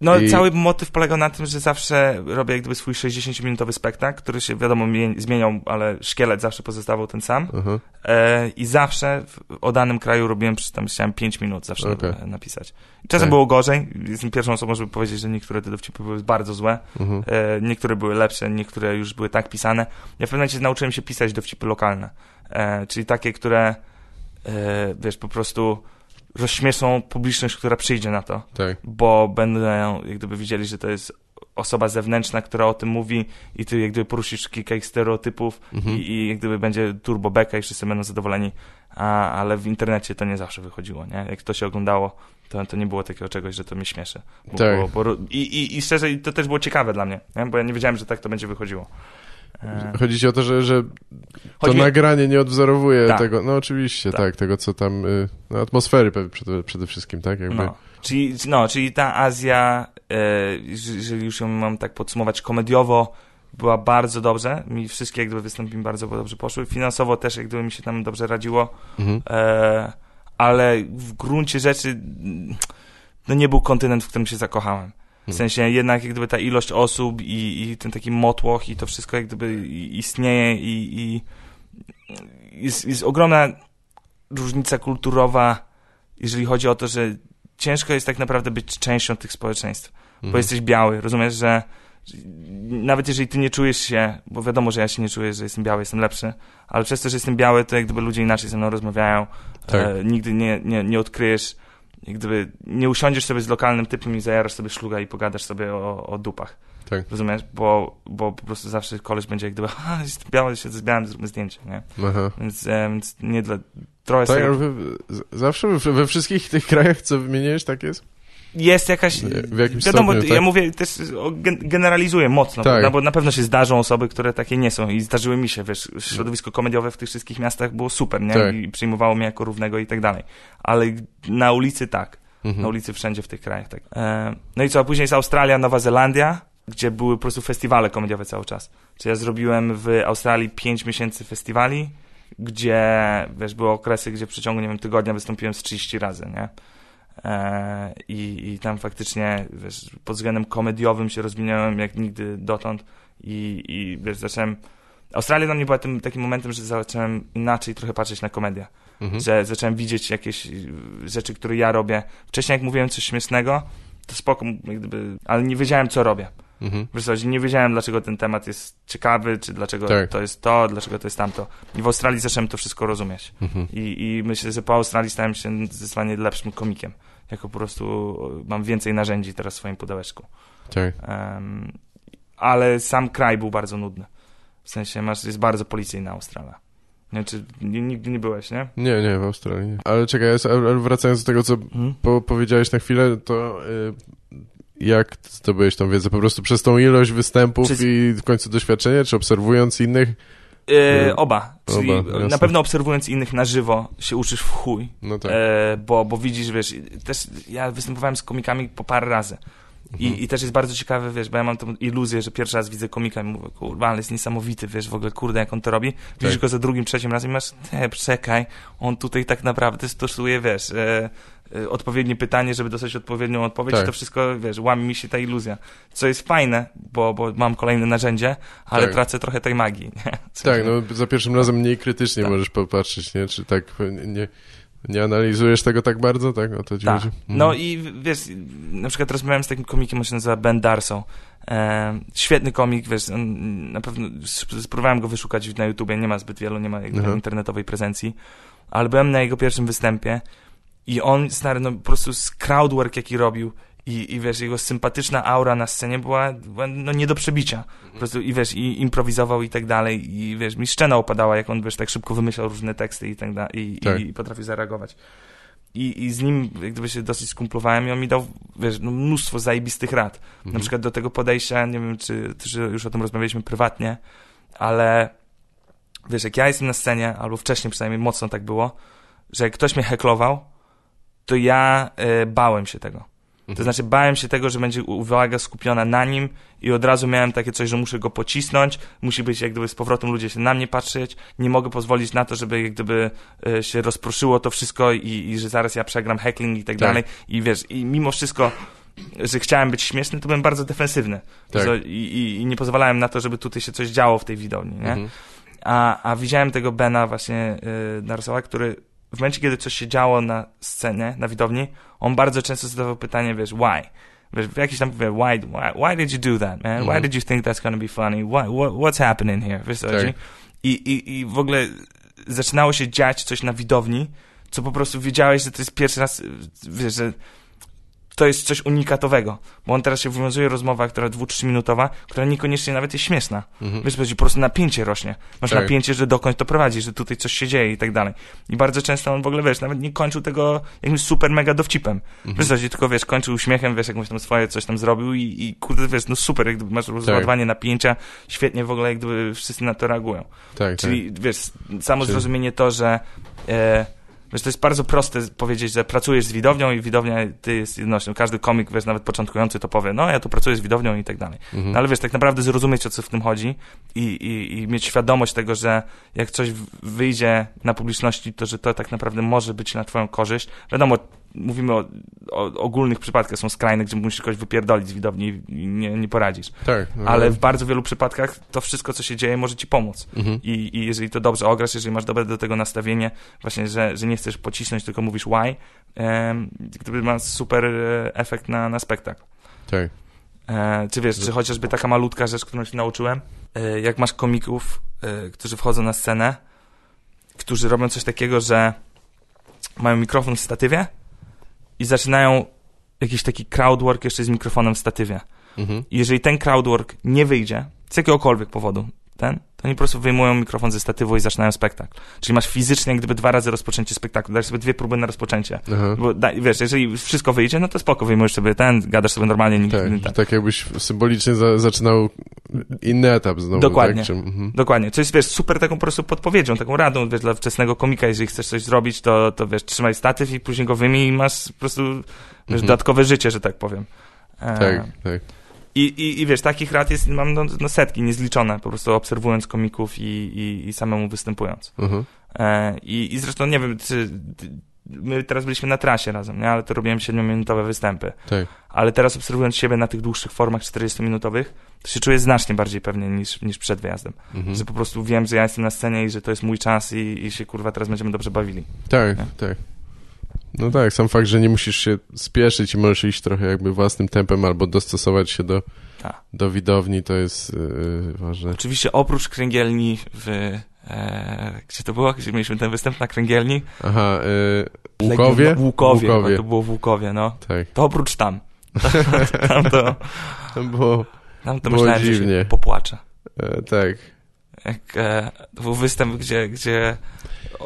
no i- cały motyw polegał na tym, że zawsze robię jak gdyby swój 60-minutowy spektakl, który się wiadomo mie- zmieniał, ale szkielet zawsze pozostawał ten sam. Aha. E, I zawsze w, o danym kraju robiłem, tam chciałem 5 minut zawsze e, napisać. Czasem Tak. było gorzej. Jestem pierwszą osobą, żeby powiedzieć, że niektóre te dowcipy były bardzo złe. Mhm. E, niektóre były lepsze, niektóre już były tak pisane. Ja w pewnym momencie nauczyłem się pisać dowcipy lokalne. E, czyli takie, które wiesz, po prostu rozśmieszą publiczność, która przyjdzie na to Tak. bo będą jak gdyby widzieli, że to jest osoba zewnętrzna, która o tym mówi i ty jak gdyby poruszysz kilka ich stereotypów Mhm. i, i jak gdyby będzie turbo beka i wszyscy będą zadowoleni, a, ale w internecie to nie zawsze wychodziło, nie? Jak to się oglądało, to, to nie było takiego czegoś, że to mnie śmieszy. Bo, Tak. było, bo, i, i, I szczerze, to też było ciekawe dla mnie, nie? bo ja nie wiedziałem, że tak to będzie wychodziło. E, Chodzi ci o to, że, że to mi- nagranie nie odwzorowuje Tak. tego, no oczywiście, tak, Tak. tego co tam, y, no, atmosfery przede, przede wszystkim, tak? Jakby. No. Czyli, no, czyli ta Azja, e, jeżeli już ją mam tak podsumować, komediowo była bardzo dobrze. Mi wszystkie jak gdyby występy mi bardzo dobrze poszły. Finansowo też jak gdyby mi się tam dobrze radziło. Mhm. E, ale w gruncie rzeczy no nie był kontynent, w którym się zakochałem. W Hmm. sensie jednak jak gdyby ta ilość osób i, i ten taki motłoch i to wszystko jak gdyby istnieje i, i jest, jest ogromna różnica kulturowa, jeżeli chodzi o to, że ciężko jest tak naprawdę być częścią tych społeczeństw, bo Mhm. jesteś biały, rozumiesz, że nawet jeżeli ty nie czujesz się, bo wiadomo, że ja się nie czuję, że jestem biały, jestem lepszy, ale przez to, że jestem biały, to jak gdyby ludzie inaczej ze mną rozmawiają, Tak. e, nigdy nie, nie, nie odkryjesz, gdyby nie usiądziesz sobie z lokalnym typem i zajarasz sobie szluga i pogadasz sobie o, o dupach, Tak. rozumiesz, bo, bo po prostu zawsze koleś będzie jak gdyby, a, jest biały, siedzę z białym, zróbmy zdjęcie, nie, Aha. więc, e, więc nie dla, trochę Tak, sobie, zawsze we, we wszystkich tych krajach, co wymieniłeś, tak jest? Jest jakaś, W jakimś wiadomo, stopniu, ja tak? mówię też, generalizuję mocno, Tak. prawda? bo na pewno się zdarzą osoby, które takie nie są i zdarzyły mi się, wiesz, środowisko komediowe w tych wszystkich miastach było super, nie, Tak. i przyjmowało mnie jako równego i tak dalej, ale na ulicy tak, Mhm. na ulicy wszędzie w tych krajach, tak. E, no i co, a później jest Australia, Nowa Zelandia, gdzie były po prostu festiwale komediowe cały czas. Czyli ja zrobiłem w Australii 5 miesięcy festiwali, gdzie, wiesz, były okresy, gdzie w przeciągu, nie wiem, tygodnia wystąpiłem z 30 razy, nie? E, i, I tam faktycznie, wiesz, pod względem komediowym się rozwinąłem jak nigdy dotąd i, i wiesz, zacząłem... Australia dla mnie była tym takim momentem, że zacząłem inaczej trochę patrzeć na komedię Mhm. że zacząłem widzieć jakieś y, rzeczy, które ja robię. Wcześniej jak mówiłem coś śmiesznego, to spoko, gdyby, ale nie wiedziałem, co robię. Mhm. W zasadzie nie wiedziałem, dlaczego ten temat jest ciekawy, czy dlaczego Tak. to jest to, dlaczego to jest tamto. I w Australii zacząłem to wszystko rozumieć. Mhm. I, I myślę, że po Australii stałem się zdecydowanie lepszym komikiem. Jako po prostu mam więcej narzędzi teraz w swoim pudełeczku. Tak. Em, ale sam kraj był bardzo nudny. W sensie masz, jest bardzo policyjna Australia. Nie, czy nie, nigdy nie byłeś, nie? Nie, nie, w Australii nie. Ale czekaj, wracając do tego, co Mhm. po, powiedziałeś na chwilę, to y, jak zdobyłeś tą wiedzę? Po prostu przez tą ilość występów Przez- i w końcu doświadczenie, czy obserwując innych? E, oba. Czyli Oba, na pewno obserwując innych na żywo się uczysz w chuj. No tak. E, bo, bo widzisz, wiesz, też ja występowałem z komikami po parę razy. I, I też jest bardzo ciekawe, wiesz, bo ja mam tą iluzję, że pierwszy raz widzę komika i mówię, kurwa, ale jest niesamowity, wiesz, w ogóle, kurde, jak on to robi. Widzisz Tak. go za drugim, trzecim razem i masz, nie, czekaj, on tutaj tak naprawdę stosuje, wiesz, e, odpowiednie pytanie, żeby dostać odpowiednią odpowiedź Tak. to wszystko, wiesz, łamie mi się ta iluzja. Co jest fajne, bo, bo mam kolejne narzędzie, ale Tak. tracę trochę tej magii, nie? Tak, no za pierwszym razem mniej krytycznie Tak. możesz popatrzeć, nie? Czy tak nie, nie analizujesz tego tak bardzo, tak? O to ci Tak. chodzi? Mhm. No i wiesz, na przykład rozmawiałem z takim komikiem, on się nazywa Ben Darso. E, świetny komik, wiesz, na pewno sp- spróbowałem go wyszukać na YouTubie, nie ma zbyt wielu, nie ma jakby internetowej prezencji, ale byłem na jego pierwszym występie i on, stary, no po prostu z crowdwork, jaki robił i, i wiesz, jego sympatyczna aura na scenie była, była no nie do przebicia. Po prostu i wiesz, i improwizował i tak dalej i wiesz, mi szczena opadała, jak on, wiesz, tak szybko wymyślał różne teksty i tak dalej i, Tak. i potrafił zareagować. I, I z nim jak gdyby się dosyć skumplowałem i on mi dał, wiesz, no, mnóstwo zajebistych rad. Na Mhm. przykład do tego podejścia, nie wiem, czy też już o tym rozmawialiśmy prywatnie, ale wiesz, jak ja jestem na scenie, albo wcześniej przynajmniej mocno tak było, że jak ktoś mnie heklował, to ja e, bałem się tego. To Mhm. znaczy bałem się tego, że będzie uwaga skupiona na nim i od razu miałem takie coś, że muszę go pocisnąć, musi być jak gdyby z powrotem ludzie się na mnie patrzeć, nie mogę pozwolić na to, żeby jak gdyby e, się rozproszyło to wszystko i, i że zaraz ja przegram heckling i tak, Tak. dalej i wiesz, i mimo wszystko że chciałem być śmieszny, to byłem bardzo defensywny. Tak. I, i, I nie pozwalałem na to, żeby tutaj się coś działo w tej widowni, nie? Mhm. A, a widziałem tego Bena właśnie yy, Narsoła, który w momencie, kiedy coś się działo na scenie, na widowni, on bardzo często zadawał pytanie, wiesz, why? Wiesz, w jakiś tam powie, why, why, why did you do that, man? Why Mhm. did you think that's gonna be funny? Why, what, what's happening here? Wiesz, Tak. chodzi? I, i, I w ogóle zaczynało się dziać coś na widowni, co po prostu wiedziałeś, że to jest pierwszy raz, wiesz, że to jest coś unikatowego. Bo on teraz się wywiązuje rozmowa, która dwu, trzyminutowa, która niekoniecznie nawet jest śmieszna. Mhm. Wiesz, po prostu napięcie rośnie. Masz Tak. napięcie, że dokąd to prowadzi, że tutaj coś się dzieje i tak dalej. I bardzo często on w ogóle, wiesz, nawet nie kończył tego jakimś super mega dowcipem. Mhm. Wiesz, co, tylko wiesz, kończył uśmiechem, wiesz, jakąś tam swoje coś tam zrobił i, i kurde, wiesz, no super, jak gdyby masz rozładowanie napięcia, świetnie w ogóle, jak gdyby wszyscy na to reagują. Tak, Czyli, wiesz, samo Czyli- zrozumienie to, że e, wiesz, to jest bardzo proste powiedzieć, że pracujesz z widownią i widownia, ty jest jednością. Każdy komik, wiesz, nawet początkujący to powie, no ja tu pracuję z widownią i tak dalej. Mhm. No ale wiesz, tak naprawdę zrozumieć, o co w tym chodzi i, i, i mieć świadomość tego, że jak coś wyjdzie na publiczności, to że to tak naprawdę może być na twoją korzyść. Wiadomo, mówimy o, o ogólnych przypadkach, są skrajne, gdzie musisz kogoś wypierdolić z widowni i nie, nie poradzisz. Tak. no, Ale w bardzo wielu przypadkach to wszystko, co się dzieje, może ci pomóc. Mhm. I, I jeżeli to dobrze ograsz, jeżeli masz dobre do tego nastawienie, właśnie, że, że nie chcesz pocisnąć, tylko mówisz why, gdyby ma super e, efekt na, na spektakl. Tak. E, czy wiesz, czy chociażby taka malutka rzecz, którą się nauczyłem, e, jak masz komików, e, którzy wchodzą na scenę, którzy robią coś takiego, że mają mikrofon w statywie i zaczynają jakiś taki crowdwork jeszcze z mikrofonem w statywie. Mhm. I jeżeli ten crowdwork nie wyjdzie, z jakiegokolwiek powodu, ten, to oni po prostu wyjmują mikrofon ze statywu i zaczynają spektakl. Czyli masz fizycznie gdyby dwa razy rozpoczęcie spektaklu, dajesz sobie dwie próby na rozpoczęcie. Aha. Bo da, wiesz, jeżeli wszystko wyjdzie, no to spoko, wyjmujesz sobie ten, gadasz sobie normalnie, nikt Tak, nie że tak jakbyś symbolicznie za, zaczynał inny etap znowu. Dokładnie. Tak? Czy, mhm. Dokładnie. Co jest, wiesz, super taką po prostu podpowiedzią, taką radą, wiesz, dla wczesnego komika, jeżeli chcesz coś zrobić, to, to wiesz, trzymaj statyw i później go wyjmij i masz po prostu, wiesz, Mhm. dodatkowe życie, że tak powiem. E, Tak, tak. I, i, I wiesz, takich rad jest, mam no, no setki, niezliczone, po prostu obserwując komików i, i, i samemu występując. Mhm. E, i, I zresztą nie wiem, czy my teraz byliśmy na trasie razem, nie? ale to robiłem 7-minutowe występy. Tak. Ale teraz obserwując siebie na tych dłuższych formach 40-minutowych, to się czuję znacznie bardziej pewnie niż, niż przed wyjazdem. Mhm. Że po prostu wiem, że ja jestem na scenie i że to jest mój czas i, i się kurwa teraz będziemy dobrze bawili. Tak, Nie? tak. No tak, sam fakt, że nie musisz się spieszyć i możesz iść trochę jakby własnym tempem albo dostosować się do, Tak. do widowni, to jest yy, ważne. Oczywiście oprócz kręgielni w... E, gdzie to było? Gdzie mieliśmy ten występ na kręgielni? Aha, yy, Łukowie? Łukowie. Łukowie. To było w Łukowie, no. Tak. To oprócz tam. tam to, Tam było, tam to Było myślałem, że dziwnie. się popłaczę. e, tak. Jak, e, to był występ, gdzie, gdzie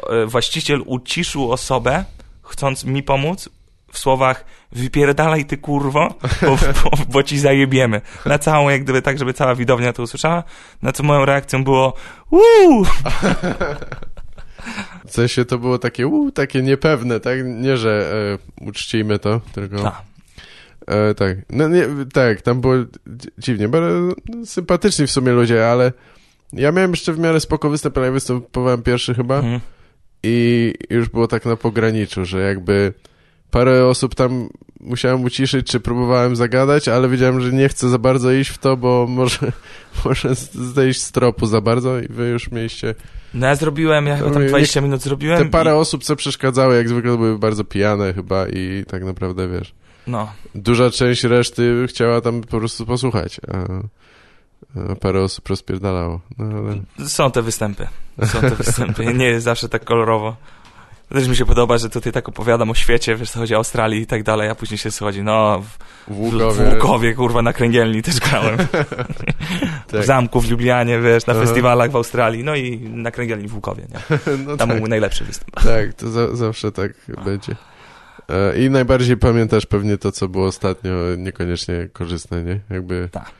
e, właściciel uciszył osobę, chcąc mi pomóc, w słowach wypierdalaj ty kurwo, bo, bo, bo ci zajebiemy. Na całą, jak gdyby tak, żeby cała widownia to usłyszała, na co moją reakcją było uuu! W sensie to było takie, uu, takie niepewne, tak? Nie, że e, uczcijmy to, tylko... Tak. E, tak, no nie, tak, tam było dziwnie, bardzo sympatyczni w sumie ludzie, ale ja miałem jeszcze w miarę spoko występ, ale ja występowałem pierwszy chyba Mhm. I już było tak na pograniczu, że jakby parę osób tam musiałem uciszyć, czy próbowałem zagadać, ale wiedziałem, że nie chcę za bardzo iść w to, bo może, może zejść z tropu za bardzo i wy już mieliście... No ja zrobiłem, ja chyba tam Nie- 20 minut zrobiłem. Te parę i, osób, co przeszkadzały, jak zwykle były bardzo pijane chyba i tak naprawdę, wiesz, No, duża część reszty chciała tam po prostu posłuchać, a parę osób rozpierdalało. No, ale... są te występy. Są te występy. Nie jest zawsze tak kolorowo. Też mi się podoba, że tutaj tak opowiadam o świecie, wiesz, co chodzi o Australii i tak dalej, a później się schodzi, no, w, W Łukowie. w Łukowie, kurwa, na kręgielni też grałem. Tak. W zamku w Lublianie, wiesz, na Aha. festiwalach w Australii, no i na kręgielni w Łukowie, nie? No Tam tak, był najlepszy występ. tak, to za, zawsze tak będzie. E, I najbardziej pamiętasz pewnie to, co było ostatnio niekoniecznie korzystne, nie? Jakby... Tak.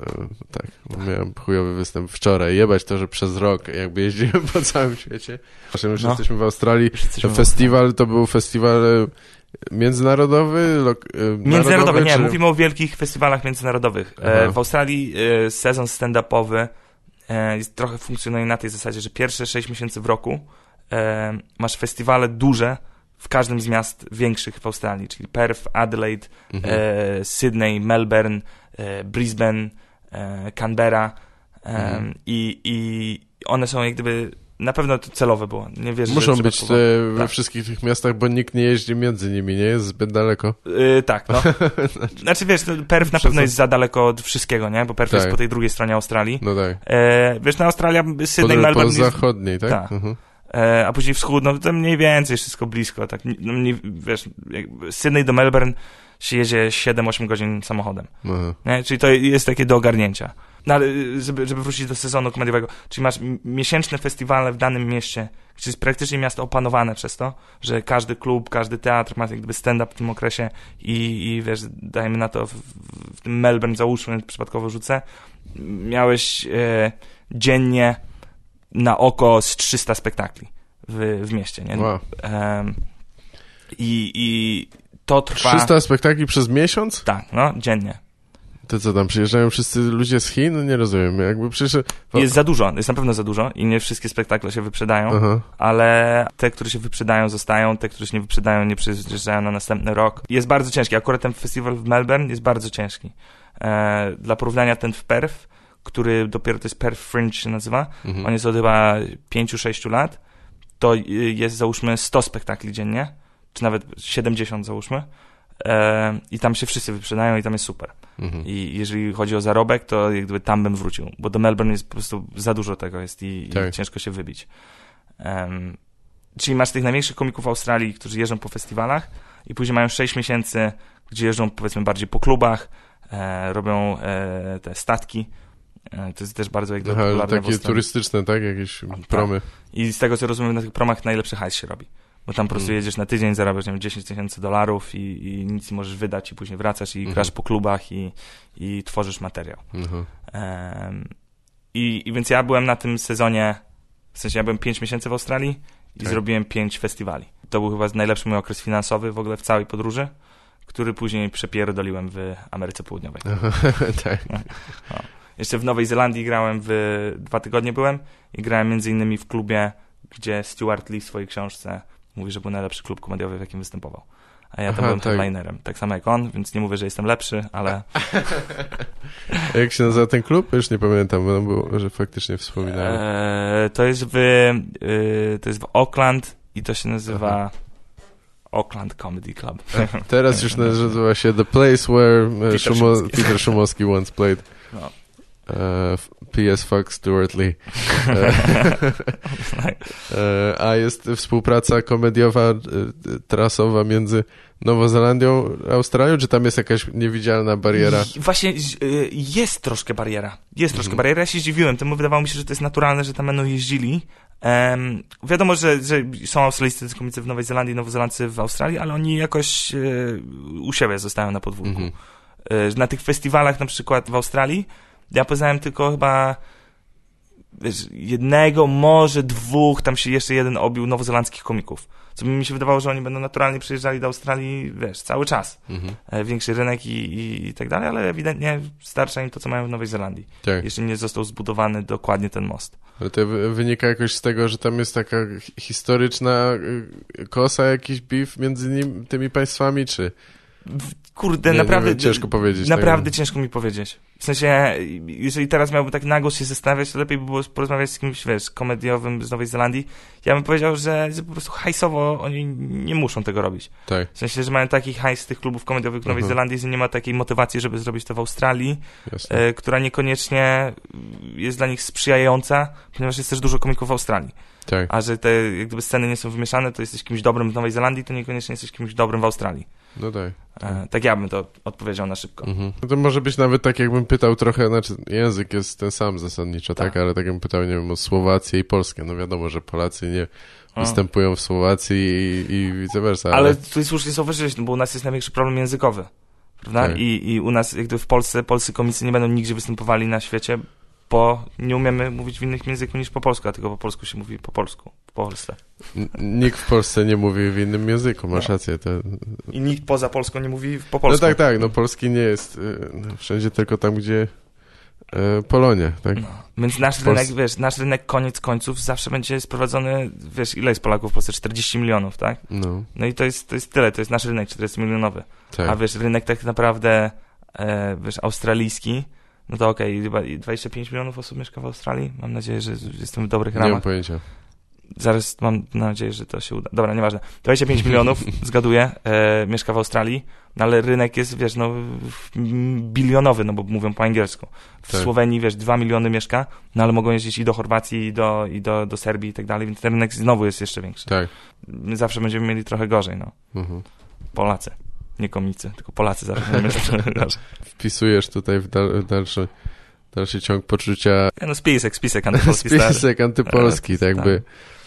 E, tak, miałem chujowy występ wczoraj. Jebać to, że przez rok jakby jeździłem po całym świecie. Właśnie już No. jesteśmy w Australii. Jesteśmy w festiwal to był festiwal e, międzynarodowy? E, Międzynarodowe, narodowy, nie, czy... mówimy o wielkich festiwalach międzynarodowych. Aha. W Australii sezon stand-upowy jest trochę funkcjonuje na tej zasadzie, że pierwsze 6 miesięcy w roku masz festiwale duże w każdym z miast większych w Australii, czyli Perth, Adelaide, Mhm. e, Sydney, Melbourne, Brisbane, e, Canberra e, Mhm. i, i one są jak gdyby, na pewno to celowe było. Nie wierzę, Muszą być te, we Tak. wszystkich tych miastach, bo nikt nie jeździ między nimi, nie? Jest zbyt daleko. Yy, tak, no. Znaczy wiesz, no, Perth na pewno jest za daleko od wszystkiego, nie? Bo Perth jest Tak. po tej drugiej stronie Australii. No tak. E, wiesz, na Australia, Sydney, Po, po Melbourne, jest, zachodniej, tak? Tak. Mhm. e, a później wschód, no to mniej więcej wszystko blisko, tak, no, mniej, wiesz, Sydney do Melbourne się jedzie 7-8 godzin samochodem, nie? Czyli to jest takie do ogarnięcia. No ale y, żeby, żeby wrócić do sezonu komediowego, czyli masz miesięczne festiwale w danym mieście, gdzie jest praktycznie miasto opanowane przez to, że każdy klub, każdy teatr ma jak gdyby stand-up w tym okresie i, i wiesz, dajmy na to w, w tym Melbourne, załóżmy, przypadkowo rzucę, miałeś e, dziennie na oko z 300 spektakli w, w mieście, nie? Wow. Em, i, I to trwa... 300 spektakli przez miesiąc? Tak, no, dziennie. To co tam, przyjeżdżają wszyscy ludzie z Chin? No Nie rozumiem. Jakby. Jest za dużo, jest na pewno za dużo i nie wszystkie spektakle się wyprzedają, Aha. ale te, które się wyprzedają, zostają, te, które się nie wyprzedają, nie przyjeżdżają na następny rok. Jest bardzo ciężki. Akurat ten festiwal w Melbourne jest bardzo ciężki. E, dla porównania ten w Perth, który dopiero to jest Perth Fringe się nazywa, Mhm. on jest od chyba 5-6 lat, to y, jest załóżmy 100 spektakli dziennie, czy nawet 70 załóżmy. E, I tam się wszyscy wyprzedają i tam jest super. Mhm. I jeżeli chodzi o zarobek, to jak gdyby tam bym wrócił, bo do Melbourne jest po prostu za dużo tego jest i, Tak. i ciężko się wybić. Czyli masz tych największych komików w Australii, którzy jeżdżą po festiwalach i później mają 6 miesięcy, gdzie jeżdżą powiedzmy bardziej po klubach, e, robią e, te statki. E, to jest też bardzo jak gdyby Aha, popularne takie turystyczne, tak? Jakieś promy. I z tego co rozumiem, na tych promach najlepszy hajs się robi. Bo tam po prostu Mm. jedziesz na tydzień, zarabiasz nie wiem, 10 tysięcy dolarów i, i nic nie możesz wydać i później wracasz i Mhm. grasz po klubach i, i tworzysz materiał. Aha. Em, i, I więc ja byłem na tym sezonie, w sensie ja byłem 5 miesięcy w Australii i Tak. zrobiłem 5 festiwali. To był chyba najlepszy mój okres finansowy w ogóle w całej podróży, który później przepierdoliłem w Ameryce Południowej. tak. Jeszcze w Nowej Zelandii grałem, w dwa tygodnie byłem i grałem między innymi w klubie, gdzie Stuart Lee w swojej książce mówi, że był najlepszy klub komediowy, w jakim występował. A ja tam Aha, byłem tak. headlinerem, tak samo jak on, więc nie mówię, że jestem lepszy, ale A jak się nazywa ten klub? Już nie pamiętam, bo było, że faktycznie wspominałem. e, to jest w e, to jest w Auckland i to się nazywa Auckland Comedy Club. Teraz już nazywa się The Place Where e, Peter Szumo, Szumowski. Peter Szumowski once played. No. E, P.S. Fuck Stuart Lee. E, e, a jest współpraca komediowa, trasowa między Nową Zelandią a Australią, czy tam jest jakaś niewidzialna bariera? Właśnie jest troszkę bariera. Jest troszkę Mhm. bariera. Ja się zdziwiłem. Temu wydawało mi się, że to jest naturalne, że tam będą jeździli. Em, wiadomo, że, że są australijscy komicy w Nowej Zelandii, nowozelandcy w Australii, ale oni jakoś u siebie zostają na podwórku. Mhm. Na tych festiwalach na przykład w Australii ja poznałem tylko chyba wiesz, jednego, może dwóch, tam się jeszcze jeden obił nowozelandzkich komików. Co mi się wydawało, że oni będą naturalnie przyjeżdżali do Australii, wiesz, cały czas. Mhm. E, Większy rynek i, i, i tak dalej, ale ewidentnie starcza im to, co mają w Nowej Zelandii. Tak. Jeszcze nie został zbudowany dokładnie ten most. Ale to wy- wynika jakoś z tego, że tam jest taka hi- historyczna y, kosa, jakiś beef między nim, tymi państwami, czy... Kurde, Nie, naprawdę. nie ciężko powiedzieć. Naprawdę tak? ciężko mi powiedzieć. W sensie, jeżeli teraz miałbym tak na głos się zastanawiać, to lepiej by było porozmawiać z kimś, wiesz, komediowym z Nowej Zelandii. Ja bym powiedział, że, że po prostu hajsowo oni nie muszą tego robić. Tak, W sensie, że mają taki hajs z tych klubów komediowych w Nowej Mhm. Zelandii, że nie ma takiej motywacji, żeby zrobić to w Australii, e, która niekoniecznie jest dla nich sprzyjająca, ponieważ jest też dużo komików w Australii. Tak, A że te jak gdyby sceny nie są wymieszane, to jesteś kimś dobrym w Nowej Zelandii, to niekoniecznie jesteś kimś dobrym w Australii. No tak. E, tak ja bym to odpowiedział na szybko. Mhm. No to może być nawet tak, jakbym pytał trochę, znaczy język jest ten sam zasadniczo, tak, Tak. ale tak jakbym pytał, nie wiem, o Słowację i Polskę. No wiadomo, że Polacy nie O. występują w Słowacji i, i vice versa, ale... Ale tutaj słusznie zauważyłeś, no bo u nas jest największy problem językowy. Prawda? Tak. I, I u nas, jak gdyby w Polsce, polscy komicy nie będą nigdzie występowali na świecie, bo nie umiemy mówić w innych języku niż po polsku, a tylko po polsku się mówi po polsku, w Polsce. Nikt w Polsce nie mówi w innym języku, masz No. rację. To... I nikt poza Polską nie mówi po No polsku. tak, tak, no polski nie jest y, no, wszędzie tylko tam, gdzie e, Polonia, tak? No. Więc nasz rynek, wiesz, nasz rynek koniec końców zawsze będzie sprowadzony, wiesz, ile jest Polaków w Polsce? 40 milionów, tak? No, No i to jest, to jest tyle, to jest nasz rynek 40 milionowy. tak. A wiesz, rynek tak naprawdę, e, wiesz, australijski, no to okej, chyba 25 milionów osób mieszka w Australii. Mam nadzieję, że jestem w dobrych nie mam ramach. pojęcia. Zaraz mam nadzieję, że to się uda. Dobra, nieważne. 25 milionów, zgaduję, e, mieszka w Australii, no ale rynek jest, wiesz, no bilionowy, no bo mówią po angielsku. W Tak. Słowenii, wiesz, 2 miliony mieszka, no ale mogą jeździć i do Chorwacji, i do, i do, do Serbii i tak dalej, więc ten rynek znowu jest jeszcze większy. Tak. My zawsze będziemy mieli trochę gorzej, no. Mhm. Polacy. Nie komicy, tylko Polacy zawsze. Wpisujesz tutaj w dal, dalszy, dalszy ciąg poczucia No spisek, spisek antypolski spisek antypolski, E, tak jakby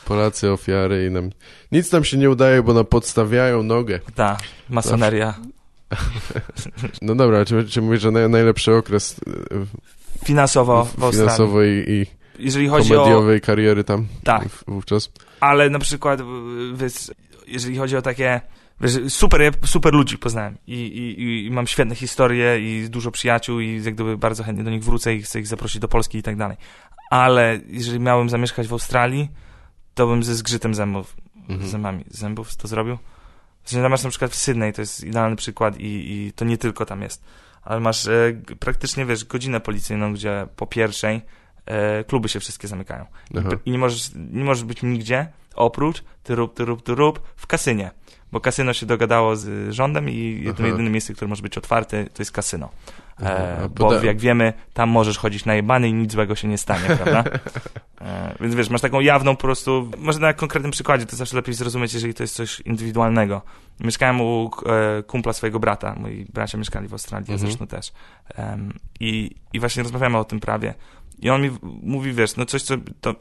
Polacy ofiary i nam... Nic nam się nie udaje, bo nam podstawiają nogę. Ta, masoneria. No dobra, czy, czy mówisz, że naj, najlepszy okres e, Finansowo w Australii. finansowej i Jeżeli chodzi o... komediowej kariery tam Tak, wówczas? ale na przykład, jeżeli chodzi o takie... Wiesz, super, super ludzi poznałem I, i, i- i mam świetne historie i dużo przyjaciół i jak gdyby bardzo chętnie do nich wrócę i chcę ich zaprosić do Polski i tak dalej. Ale jeżeli miałem zamieszkać w Australii, to bym ze zgrzytem zębów, Mhm. zębami, zębów to zrobił. Znaczy, masz na przykład w Sydney, to jest idealny przykład i, i to nie tylko tam jest, ale masz e, praktycznie, wiesz, godzinę policyjną, gdzie po pierwszej e, kluby się wszystkie zamykają. Aha. I nie możesz, nie możesz być nigdzie oprócz ty rób, ty rób, ty rób w kasynie. Bo kasyno się dogadało z rządem i jedno, jedyne miejsce, które może być otwarte, to jest kasyno. E, bo jak wiemy, tam możesz chodzić na jebany i nic złego się nie stanie, prawda? E, więc wiesz, masz taką jawną po prostu, może na konkretnym przykładzie to zawsze lepiej zrozumieć, jeżeli to jest coś indywidualnego. Mieszkałem u e, kumpla swojego brata, moi bracia mieszkali w Australii, Mhm. zresztą też. I, I właśnie rozmawiamy o tym prawie. I on mi mówi, wiesz, no coś, co to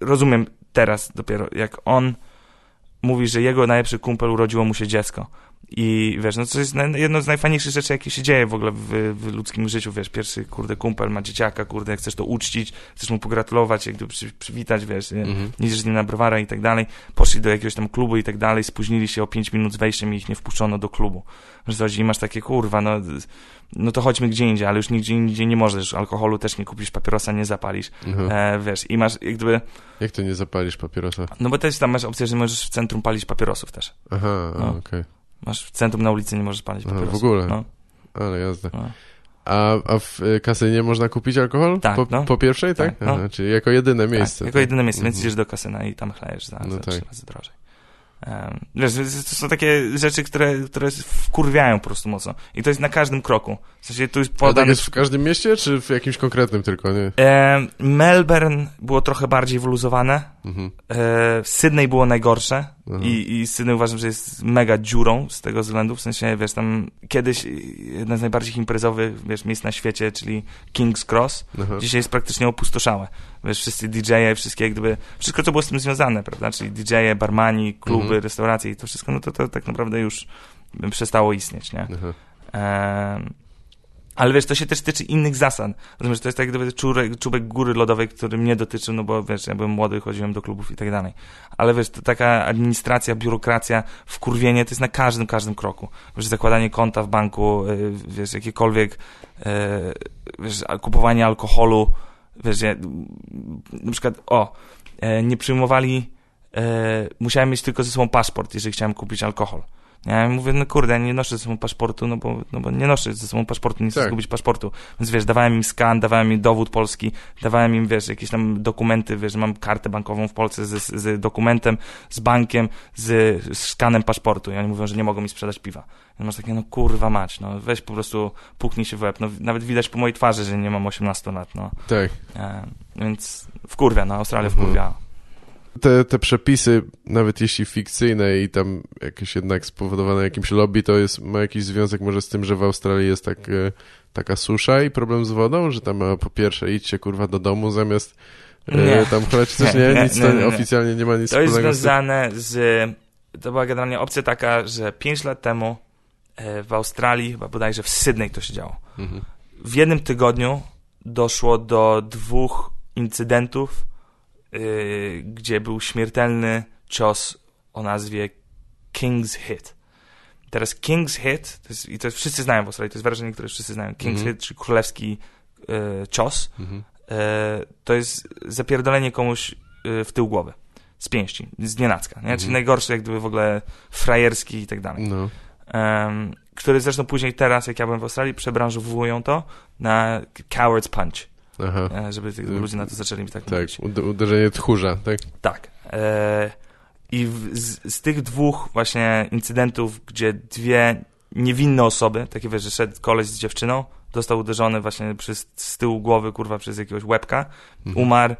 rozumiem teraz dopiero, jak on mówi, że jego najlepszy kumpel urodziło mu się dziecko. I wiesz, no to jest jedno z najfajniejszych rzeczy, jakie się dzieje w ogóle w, w ludzkim życiu, wiesz, pierwszy, kurde, kumpel ma dzieciaka, kurde, chcesz to uczcić, chcesz mu pogratulować, jak gdyby przy, przywitać, wiesz, nie? Mhm. idziesz z nim na browara i tak dalej, poszli do jakiegoś tam klubu i tak dalej, spóźnili się o 5 minut z wejściem i ich nie wpuszczono do klubu. Chodzi i masz takie, kurwa, no, no to chodźmy gdzie indziej, ale już nigdzie indziej nie możesz, alkoholu też nie kupisz, papierosa nie zapalisz, Aha. e, wiesz, i masz jak gdyby, Jak to nie zapalisz papierosa? no bo też tam masz opcję, że możesz w centrum palić papierosów też. Aha, No. okej. Masz w centrum na ulicy nie możesz palić Aha, w papierosów. ogóle? No, Ale jazda. no. A, a w y, kasynie można kupić alkohol? Tak, po, no. po pierwszej, tak? Tak, no. Aha, czyli jako jedyne miejsce. Tak, jako jedyne miejsce, więc Mhm. idziesz do kasyna i tam chlejesz za, No za tak. trzy razy drożej. Wiesz, to są takie rzeczy, które, które wkurwiają po prostu mocno. I to jest na każdym kroku. W sensie tu jest A tak podane... jest w każdym mieście, czy w jakimś konkretnym tylko, nie? E, Melbourne było trochę bardziej wyluzowane. Mhm. E, Sydney było najgorsze. Aha. I, I Sydney uważam, że jest mega dziurą z tego względu. W sensie, wiesz, tam kiedyś jedna z najbardziej imprezowych, wiesz, miejsc na świecie, czyli King's Cross, Aha. dzisiaj jest praktycznie opustoszałe. Wiesz, wszyscy DJ-e, wszystkie gdyby, wszystko co było z tym związane, prawda, czyli DJ-e, barmani, kluby, Mhm. restauracje i to wszystko, no to, to tak naprawdę już przestało istnieć, nie? Ale wiesz, to się też tyczy innych zasad. Rozumiesz, to jest tak gdyby czurek, czubek góry lodowej, który mnie dotyczy, no bo wiesz, ja byłem młody, chodziłem do klubów i tak dalej. Ale wiesz, to taka administracja, biurokracja, wkurwienie to jest na każdym, każdym kroku. Wiesz, zakładanie konta w banku, y, wiesz, jakiekolwiek, y, wiesz, kupowanie alkoholu, wiesz, ja, na przykład, o, e, nie przyjmowali, e, musiałem mieć tylko ze sobą paszport, jeżeli chciałem kupić alkohol. Ja mówię, no kurde, nie noszę ze sobą paszportu, no bo, no bo nie noszę ze sobą paszportu, nie chcę Tak. zgubić paszportu. Więc wiesz, dawałem im skan, dawałem im dowód polski, dawałem im, wiesz, jakieś tam dokumenty, wiesz, że mam kartę bankową w Polsce z, z dokumentem, z bankiem, z, z skanem paszportu. I oni mówią, że nie mogą mi sprzedać piwa. I masz takie, no kurwa mać, no weź po prostu puknij się w łeb. No, nawet widać po mojej twarzy, że nie mam 18 lat, no. Tak. E, więc wkurwia, no, Australia Mhm. wkurwia. Te, te przepisy, nawet jeśli fikcyjne i tam jakieś jednak spowodowane jakimś lobby, to jest, ma jakiś związek może z tym, że w Australii jest tak, e, taka susza i problem z wodą, że tam po pierwsze idźcie kurwa do domu zamiast e, Nie. tam chlać coś, Nie, nie? Nic nie, to nie, nie. oficjalnie nie ma nic To jest wspólnego z tym. związane z. To była generalnie opcja taka, że 5 lat temu e, w Australii, chyba bodajże w Sydney to się działo. Mhm. W jednym tygodniu doszło do dwóch incydentów, y, gdzie był śmiertelny cios o nazwie King's Hit. Teraz King's Hit, to jest, i to jest, wszyscy znają w Australii, to jest wyrażenie, które wszyscy znają. King's Mhm. Hit, czyli królewski y, cios, Mhm. e, to jest zapierdolenie komuś w tył głowy. Z pięści, z nienacka, nie? Czyli Mhm. najgorszy jak gdyby w ogóle frajerski i tak dalej. No. Em, który zresztą później teraz, jak ja byłem w Australii, przebranżowują to na coward's punch, Aha. e, żeby ludzie na to zaczęli tak, Tak, mówić. ud- uderzenie tchórza, tak? Tak. E, I w, z, z tych dwóch właśnie incydentów, gdzie dwie niewinne osoby, takie wiesz, że szedł koleś z dziewczyną, został uderzony właśnie przez, z tyłu głowy, kurwa, przez jakiegoś łebka, Mhm. umarł,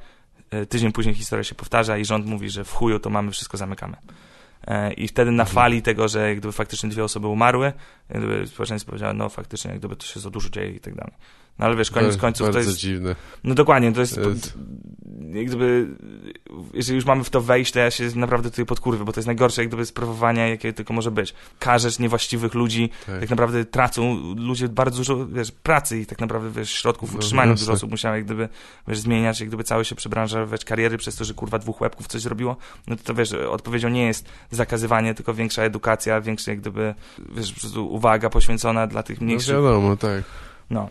e, tydzień później historia się powtarza i rząd mówi, że w chuju to mamy, wszystko zamykamy. E, I wtedy na Mhm. fali tego, że jak gdyby faktycznie dwie osoby umarły, jak gdyby społeczeństwo powiedziało, no faktycznie jak gdyby to się za dużo dzieje i tak dalej. No ale wiesz, koniec końców to jest... dziwne. No dokładnie, to jest... Jest- Jak gdyby, jeżeli już mamy w to wejść, to ja się naprawdę tutaj podkurwię, bo to jest najgorsze jak gdyby sprawowanie, jakie tylko może być. Karzesz niewłaściwych ludzi, Tak. tak naprawdę tracą ludzie bardzo dużo, wiesz, pracy i tak naprawdę, wiesz, środków No, utrzymania. Dużo osób musiało jak gdyby, wiesz, zmieniać, jak gdyby cały się przebranżować kariery przez to, że kurwa dwóch łebków coś zrobiło. No to, to wiesz, odpowiedzią nie jest zakazywanie, tylko większa edukacja, większa jak gdyby, wiesz, po prostu uwaga poświęcona dla tych No mniejszych. wiadomo, tak. No.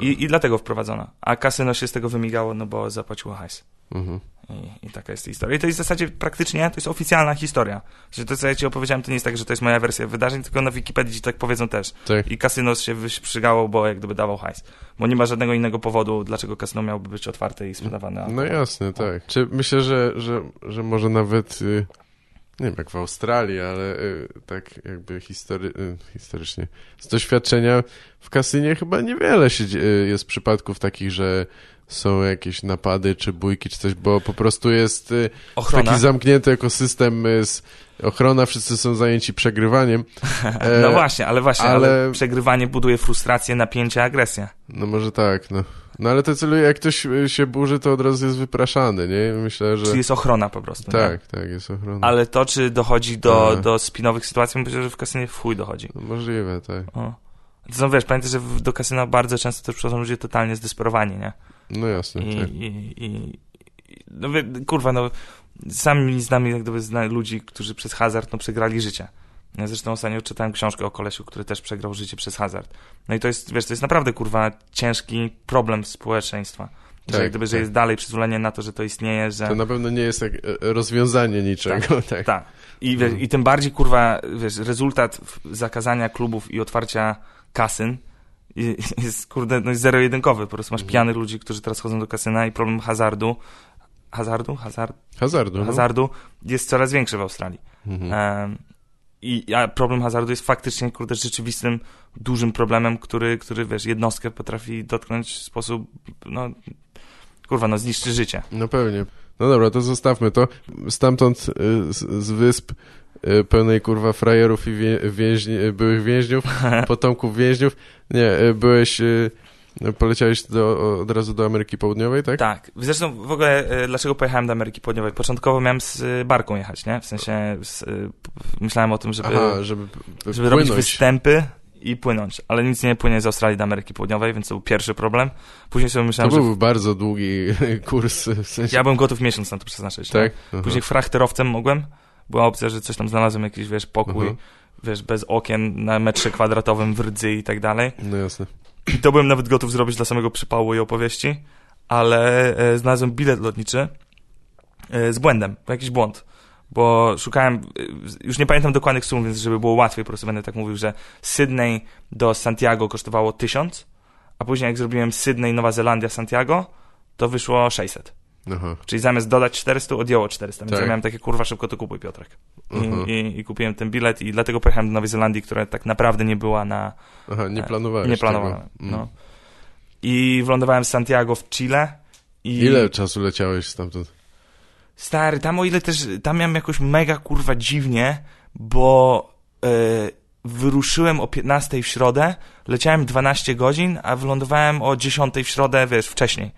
I, I dlatego wprowadzona. A kasyno się z tego wymigało, no bo zapłaciło hajs. Mhm. I, I taka jest historia. I to jest w zasadzie praktycznie, to jest oficjalna historia. Że to, co ja ci opowiedziałem, to nie jest tak, że to jest moja wersja wydarzeń, tylko na Wikipedii ci tak powiedzą też. Tak. I kasyno się wyprzygało, bo jak gdyby dawał hajs. Bo nie ma żadnego innego powodu, dlaczego kasyno miałoby być otwarte i sprzedawane. No jasne, tak. Czy myślę, że, że, że może nawet y, nie wiem jak w Australii, ale y, tak jakby history, y, historycznie z doświadczenia w kasynie chyba niewiele się y, jest przypadków takich, że są jakieś napady czy bójki czy coś, bo po prostu jest Ochrona. taki zamknięty ekosystem, z ochrona, wszyscy są zajęci przegrywaniem. E, No właśnie, ale właśnie, ale... ale- przegrywanie buduje frustrację, napięcie, agresję. No może tak, no. No ale to celuje, jak ktoś y, się burzy, to od razu jest wypraszany, nie? Myślę, że... Czyli jest ochrona po prostu. nie? Tak, tak, jest ochrona. Ale to, czy dochodzi do, A. do spinowych sytuacji, myślę, że w kasynie w chuj dochodzi. No, możliwe, tak. O. To wiesz, pamiętaj, że do kasyna bardzo często też przychodzą ludzie totalnie zdesperowani, nie? No jasne, I, tak. i, i, no kurwa, no sami znamy jak gdyby ludzi, którzy przez hazard no, przegrali życie. Ja zresztą ostatnio czytałem książkę o kolesiu, który też przegrał życie przez hazard. No i to jest, wiesz, to jest naprawdę, kurwa, ciężki problem społeczeństwa. Że Tak, jak gdyby, że tak. jest dalej przyzwolenie na to, że to istnieje, że... To na pewno nie jest jak e, rozwiązanie niczego, tak. Tak. I, wiesz, Mhm. I tym bardziej, kurwa, wiesz, rezultat zakazania klubów i otwarcia kasyn jest, kurde, no jest zero-jedynkowy. Po prostu masz Mhm. pijanych ludzi, którzy teraz chodzą do kasyna i problem hazardu, hazardu? Hazard? Hazardu, no. Hazardu jest coraz większy w Australii. Mhm. I a problem hazardu jest faktycznie, kurde, rzeczywistym, dużym problemem, który, który, wiesz, jednostkę potrafi dotknąć w sposób, no, kurwa, no, zniszczy życie. No pewnie. No dobra, to zostawmy to. Stamtąd y, z, z wysp y, pełnej kurwa frajerów i więźni, y, byłych więźniów, potomków więźniów. Nie, byłeś, poleciałeś do, od razu do Ameryki Południowej, tak? Tak. Zresztą w ogóle e, dlaczego pojechałem do Ameryki Południowej? Początkowo miałem z e, barką jechać, nie? W sensie z, e, myślałem o tym, żeby, Aha, żeby, żeby robić występy i płynąć. Ale nic nie płynie z Australii do Ameryki Południowej, więc to był pierwszy problem. Później sobie To myślałem, że był bardzo długi kurs, w sensie... ja byłem gotów miesiąc na to przeznaczyć. Tak? No. Aha. Później frachterowcem mogłem. Była opcja, że coś tam znalazłem, jakiś, wiesz, pokój, Mhm. wiesz, bez okien, na metrze kwadratowym w rdzy i tak dalej. No jasne. I to byłem nawet gotów zrobić dla samego przypału i opowieści, ale e, znalazłem bilet lotniczy e, z błędem, jakiś błąd. Bo szukałem, e, już nie pamiętam dokładnych sum, więc żeby było łatwiej, po prostu będę tak mówił, że Sydney do Santiago kosztowało 1000, a później jak zrobiłem Sydney, Nowa Zelandia, Santiago, to wyszło 600. Aha. Czyli zamiast dodać 400, odjęło 400. Więc Tak. ja miałem takie, kurwa, szybko to kupuj, Piotrek. I, Aha. i, I kupiłem ten bilet i dlatego pojechałem do Nowej Zelandii, która tak naprawdę nie była na, Aha, nie planowałeś nie tego. planowałem. Mm. No. I wylądowałem w Santiago w Chile. I Ile czasu leciałeś stamtąd? Stary, tam o ile też, tam miałem jakoś mega kurwa dziwnie, bo e, wyruszyłem o 15 w środę, leciałem 12 godzin, a wylądowałem o 10 w środę, wiesz, wcześniej.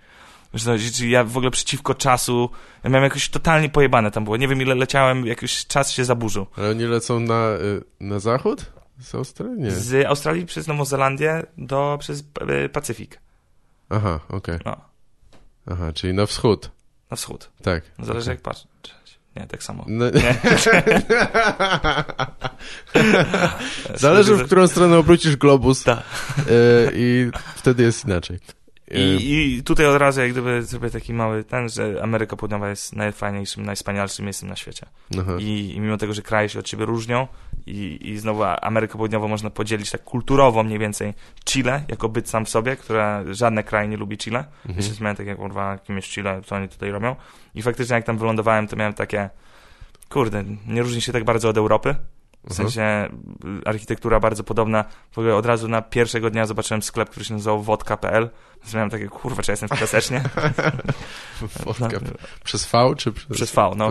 Czyli ja w ogóle przeciwko czasu, ja miałem jakoś totalnie pojebane tam było. Nie wiem ile leciałem, jakoś czas się zaburzył. Ale oni lecą na, y, na zachód? Z Australii? Nie. Z Australii przez Nową Zelandię do, przez e, Pacyfik. Aha, okej. No, Aha, czyli na wschód. na wschód. Tak. Zależy okej. jak patrzeć. Nie, tak samo. No, Nie. Zależy, w którą stronę obrócisz globus Tak. y, i wtedy jest inaczej. Y, I, I tutaj od razu jak gdyby zrobię taki mały ten, że Ameryka Południowa jest najfajniejszym, najwspanialszym miejscem na świecie. I, I mimo tego, że kraje się od siebie różnią i, i znowu Amerykę Południową można podzielić tak kulturowo mniej więcej Chile, jako byt sam w sobie, która żadne kraje nie lubi Chile. Ja się Mhm. śmiałem tak jak kurwa, kim jest Chile, co oni tutaj robią. I faktycznie jak tam wylądowałem, to miałem takie kurde, nie różni się tak bardzo od Europy. W Mhm. sensie y, architektura bardzo podobna. W ogóle od razu na pierwszego dnia zobaczyłem sklep, który się nazywał wodka.pl. Miałem takie, kurwa, czy ja jestem w PSS-nie? Wodka. Przez V czy przez... Przez V, no.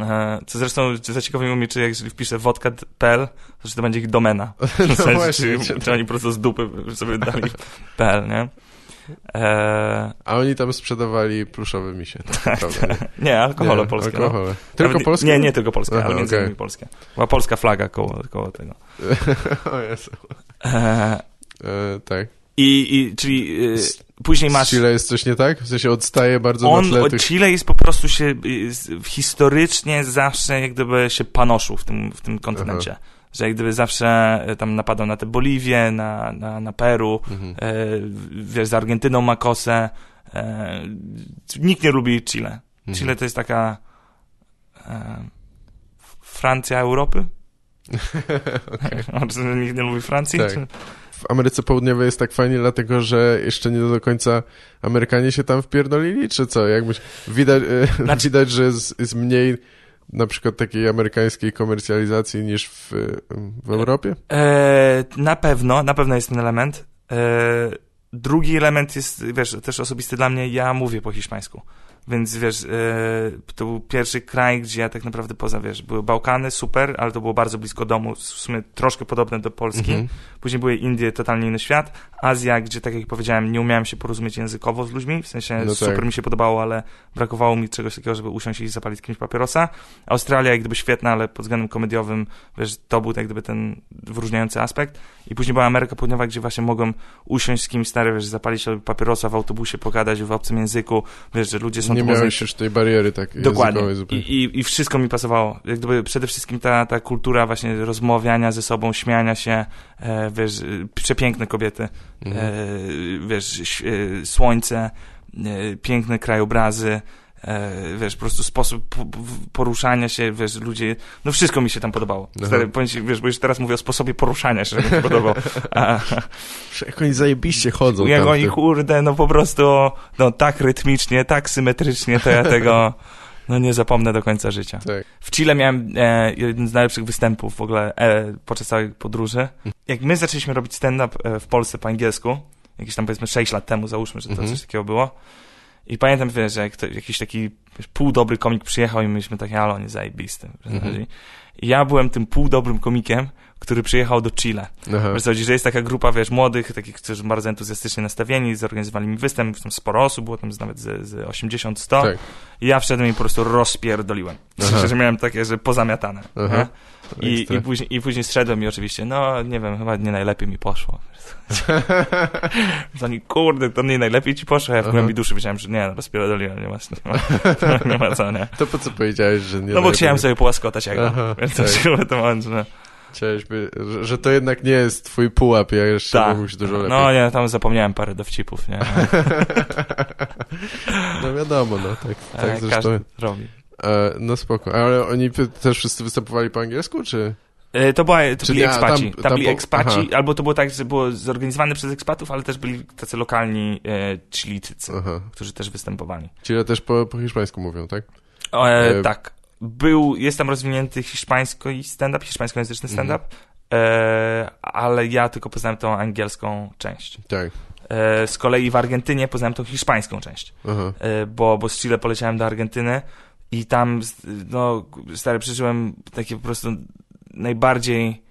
Aha. Co zresztą zaciekawiło mnie, czy jeżeli wpiszę wodka.pl, to czy to będzie ich domena. W No sensie, właśnie. czy, czy oni po prostu z dupy sobie dali PL, nie? E, A oni tam sprzedawali pluszowe misie. Tak, prawda, nie? nie, alkohole Nie, polskie. No. Alkohole. Tylko Nawet- polskie? Nie, nie tylko polskie, Aha, ale między okej. innymi polskie. Była polska flaga koło, koło tego. o Jezu. E, E, tak. I, i czyli Z- później Z masz... Chile jest coś nie tak? W sensie odstaje bardzo On na tle tych... Chile jest po prostu się y, historycznie zawsze jak gdyby się panoszył w tym, w tym kontynencie. Że jak gdyby zawsze y, tam napadał na tę Boliwię, na, na, na Peru, Mhm. e, wiesz, z Argentyną ma kosę. E, nikt nie lubi Chile. Mhm. Chile to jest taka e, Francja Europy? okay. Nikt nie lubi Francji? Tak. Czy- W Ameryce Południowej jest tak fajnie, dlatego że jeszcze nie do końca Amerykanie się tam wpierdolili, czy co? Jak myśl... widać, e, Znaczy- widać, że jest, jest mniej na przykład takiej amerykańskiej komercjalizacji niż w, w Europie? E, na pewno, na pewno jest ten element. E, drugi element jest, wiesz, też osobisty dla mnie, ja mówię po hiszpańsku. Więc wiesz, e, to był pierwszy kraj, gdzie ja tak naprawdę poza, wiesz, były Bałkany, super, ale to było bardzo blisko domu, w sumie troszkę podobne do Polski. Mhm. Później były Indie, totalnie inny świat. Azja, gdzie tak jak powiedziałem, nie umiałem się porozumieć językowo z ludźmi, w sensie No super tak. mi się podobało, ale brakowało mi czegoś takiego, żeby usiąść i zapalić kimś papierosa. Australia jak gdyby świetna, ale pod względem komediowym, wiesz, to był jak gdyby ten wyróżniający aspekt. I później była Ameryka Południowa, gdzie właśnie mogłem usiąść z kimś stary, wiesz, zapalić papierosa w autobusie, pogadać w obcym języku, wiesz, że ludzie są Nie tu miałeś już tej bariery takiej Dokładnie. I, zupełnie. i, I wszystko mi pasowało. Jak gdyby przede wszystkim ta, ta kultura właśnie rozmawiania ze sobą, śmiania się, e, wiesz, e, przepiękne kobiety, Mhm. e, wiesz, e, słońce, e, piękne krajobrazy, e, wiesz, po prostu sposób poruszania się, wiesz, ludzie, no wszystko mi się tam podobało. Stary, ci, wiesz, bo już teraz mówię o sposobie poruszania się, że mi się podobał. A, Jak oni zajebiście chodzą jak oni, kurde, no po prostu, no tak rytmicznie, tak symetrycznie, to ja tego, no nie zapomnę do końca życia. Tak. W Chile miałem e, jeden z najlepszych występów w ogóle e, podczas całej podróży. Jak my zaczęliśmy robić stand-up e, w Polsce po angielsku, jakieś tam powiedzmy 6 lat temu, załóżmy, że to Mhm. coś takiego było. I pamiętam, wiesz, że jak to, jakiś taki półdobry komik przyjechał i myśmy takie, ale on jest zajebisty. Mhm. I ja byłem tym półdobrym komikiem, który przyjechał do Chile. Chodzi, że jest taka grupa, wiesz, młodych, takich, którzy bardzo entuzjastycznie nastawieni, zorganizowali mi występ, tam sporo osób, było tam nawet z, z 80-100 Tak. i ja wszedłem i po prostu rozpierdoliłem. W sensie, że miałem takie, że pozamiatane. I, i, później, I później zszedłem i oczywiście, no nie wiem, chyba nie najlepiej mi poszło. Oni, kurde, to nie najlepiej ci poszło, ja w głębi duszy wiedziałem, że nie, no rozpierdoliłem, nie ma, nie ma, nie ma co, nie? To po co powiedziałeś, że nie No bo najlepiej? chciałem sobie połaskotać jego, Aha, więc to tak. się to moment, że... Chciałeś by, że, że to jednak nie jest twój pułap, ja jeszcze Tak. się dużo lepiej. No nie, tam zapomniałem parę dowcipów, nie? No wiadomo, no tak, tak E, zresztą. Każdy robi. E, no spoko, ale oni też wszyscy występowali po angielsku, czy? E, To, była, to byli a, ekspaci. tam- Tam, byli ekspaci, aha. albo to było tak, że było zorganizowane przez ekspatów, ale też byli tacy lokalni e, Chilijczycy, Aha. którzy też występowali. Czyli też po, po hiszpańsku mówią, tak? E, E, tak. Był, jest tam rozwinięty hiszpańsko i stand-up, hiszpańskojęzyczny Mhm. stand-up, e, ale ja tylko poznałem tą angielską część. Tak. E, z kolei w Argentynie poznałem tą hiszpańską część, Aha. e, bo, bo z Chile poleciałem do Argentyny i tam, no, stary, przeżyłem takie po prostu najbardziej,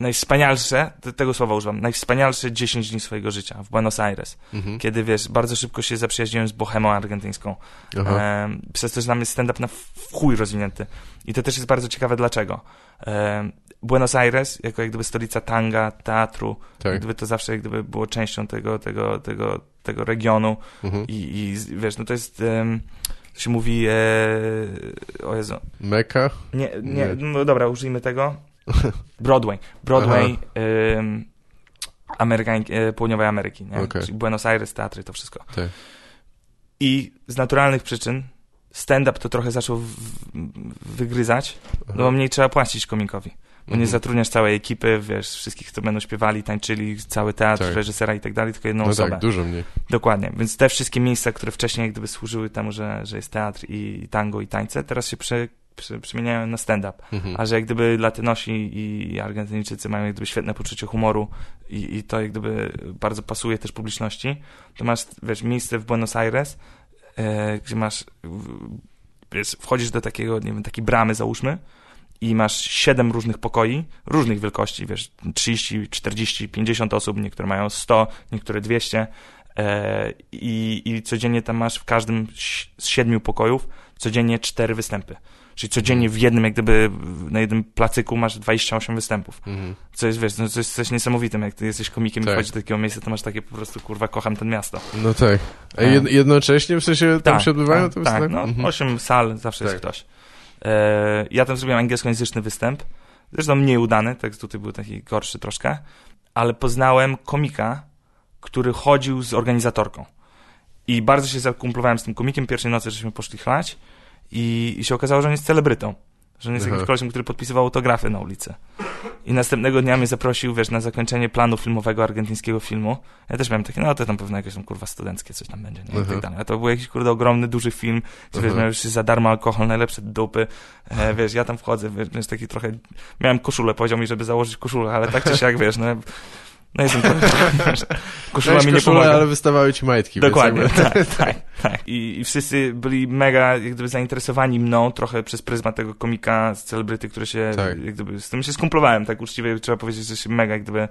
najwspanialsze, te- tego słowa używam, najwspanialsze 10 dni swojego życia w Buenos Aires, Mhm. kiedy, wiesz, bardzo szybko się zaprzyjaźniłem z bohemą argentyńską. Em, przez to, że jest stand-up na chuj rozwinięty. I to też jest bardzo ciekawe dlaczego. Em, Buenos Aires, jako jak gdyby stolica tanga, teatru, Tak. jak gdyby to zawsze jak gdyby było częścią tego, tego, tego, tego regionu Mhm. i, i wiesz, no to jest, to się mówi, e, o Jezu, Meka? nie, nie, Nie. no dobra, użyjmy tego. Broadway. Broadway Amerykań, e, Południowej Ameryki, nie? Okej. Czyli Buenos Aires, teatry, to wszystko. Tak. I z naturalnych przyczyn stand-up to trochę zaczął wygryzać, no bo mniej trzeba płacić komikowi. Bo nie Mhm. zatrudniasz całej ekipy, wiesz, wszystkich, co będą śpiewali, tańczyli, cały teatr, Tak. reżysera i tak dalej, tylko jedną No osobę. tak, dużo mniej. Dokładnie. Więc te wszystkie miejsca, które wcześniej jak gdyby służyły temu, że, że jest teatr i tango i tańce, teraz się prze, prze, przemieniają na stand-up. Mhm. A że jak gdyby Latynosi i Argentyńczycy mają jak gdyby świetne poczucie humoru i, i to jak gdyby bardzo pasuje też publiczności, to masz, wiesz, miejsce w Buenos Aires, e, gdzie masz, w, wiesz, wchodzisz do takiego, nie wiem, takiej bramy załóżmy i masz siedem różnych pokoi, różnych wielkości, wiesz, 30, 40, 50 osób, niektóre mają 100, niektóre 200 e, i, i codziennie tam masz w każdym z siedmiu pokojów codziennie cztery występy. Czyli codziennie w jednym, jak gdyby na jednym placyku masz 28 występów. Mhm. Co jest, wiesz, no, to jest coś niesamowitym. Jak ty jesteś komikiem i Tak. wchodzisz do takiego miejsca, to masz takie po prostu, kurwa, kocham ten miasto. No tak. A E. jed, jednocześnie w sensie tam tak, się odbywają tak, te tak, no, Mhm. osiem sal, zawsze jest Tak. ktoś. E, ja tam zrobiłem angielskojęzyczny występ. Zresztą mniej udany, tak tutaj był taki gorszy troszkę. Ale poznałem komika, który chodził z organizatorką. I bardzo się zakumplowałem z tym komikiem. Pierwszej nocy żeśmy poszli chlać i, i się okazało, że on jest celebrytą. Że on jest Aha. jakimś kolesiem, który podpisywał autografy na ulicy. I następnego dnia mnie zaprosił, wiesz, na zakończenie planu filmowego argentyńskiego filmu. Ja też miałem takie, no to tam pewno jakieś tam kurwa studenckie coś tam będzie, nie? I tak dalej. A to był jakiś kurde ogromny, duży film, gdzie wiesz, Aha. miałeś za darmo alkohol, najlepsze dupy. E, wiesz, ja tam wchodzę, wiesz, wiesz, taki trochę... Miałem koszulę, powiedział mi, żeby założyć koszulę, ale tak czy siak, wiesz, no... No jestem... koszula mi nie koszulę, pomaga. ale wystawały ci majtki. Dokładnie, tak, tak, tak. I, I wszyscy byli mega jak gdyby zainteresowani mną, trochę przez pryzmat tego komika z celebryty, który się, Tak. jak gdyby, z tym się skumplowałem, tak uczciwie trzeba powiedzieć, że się mega jak gdyby e,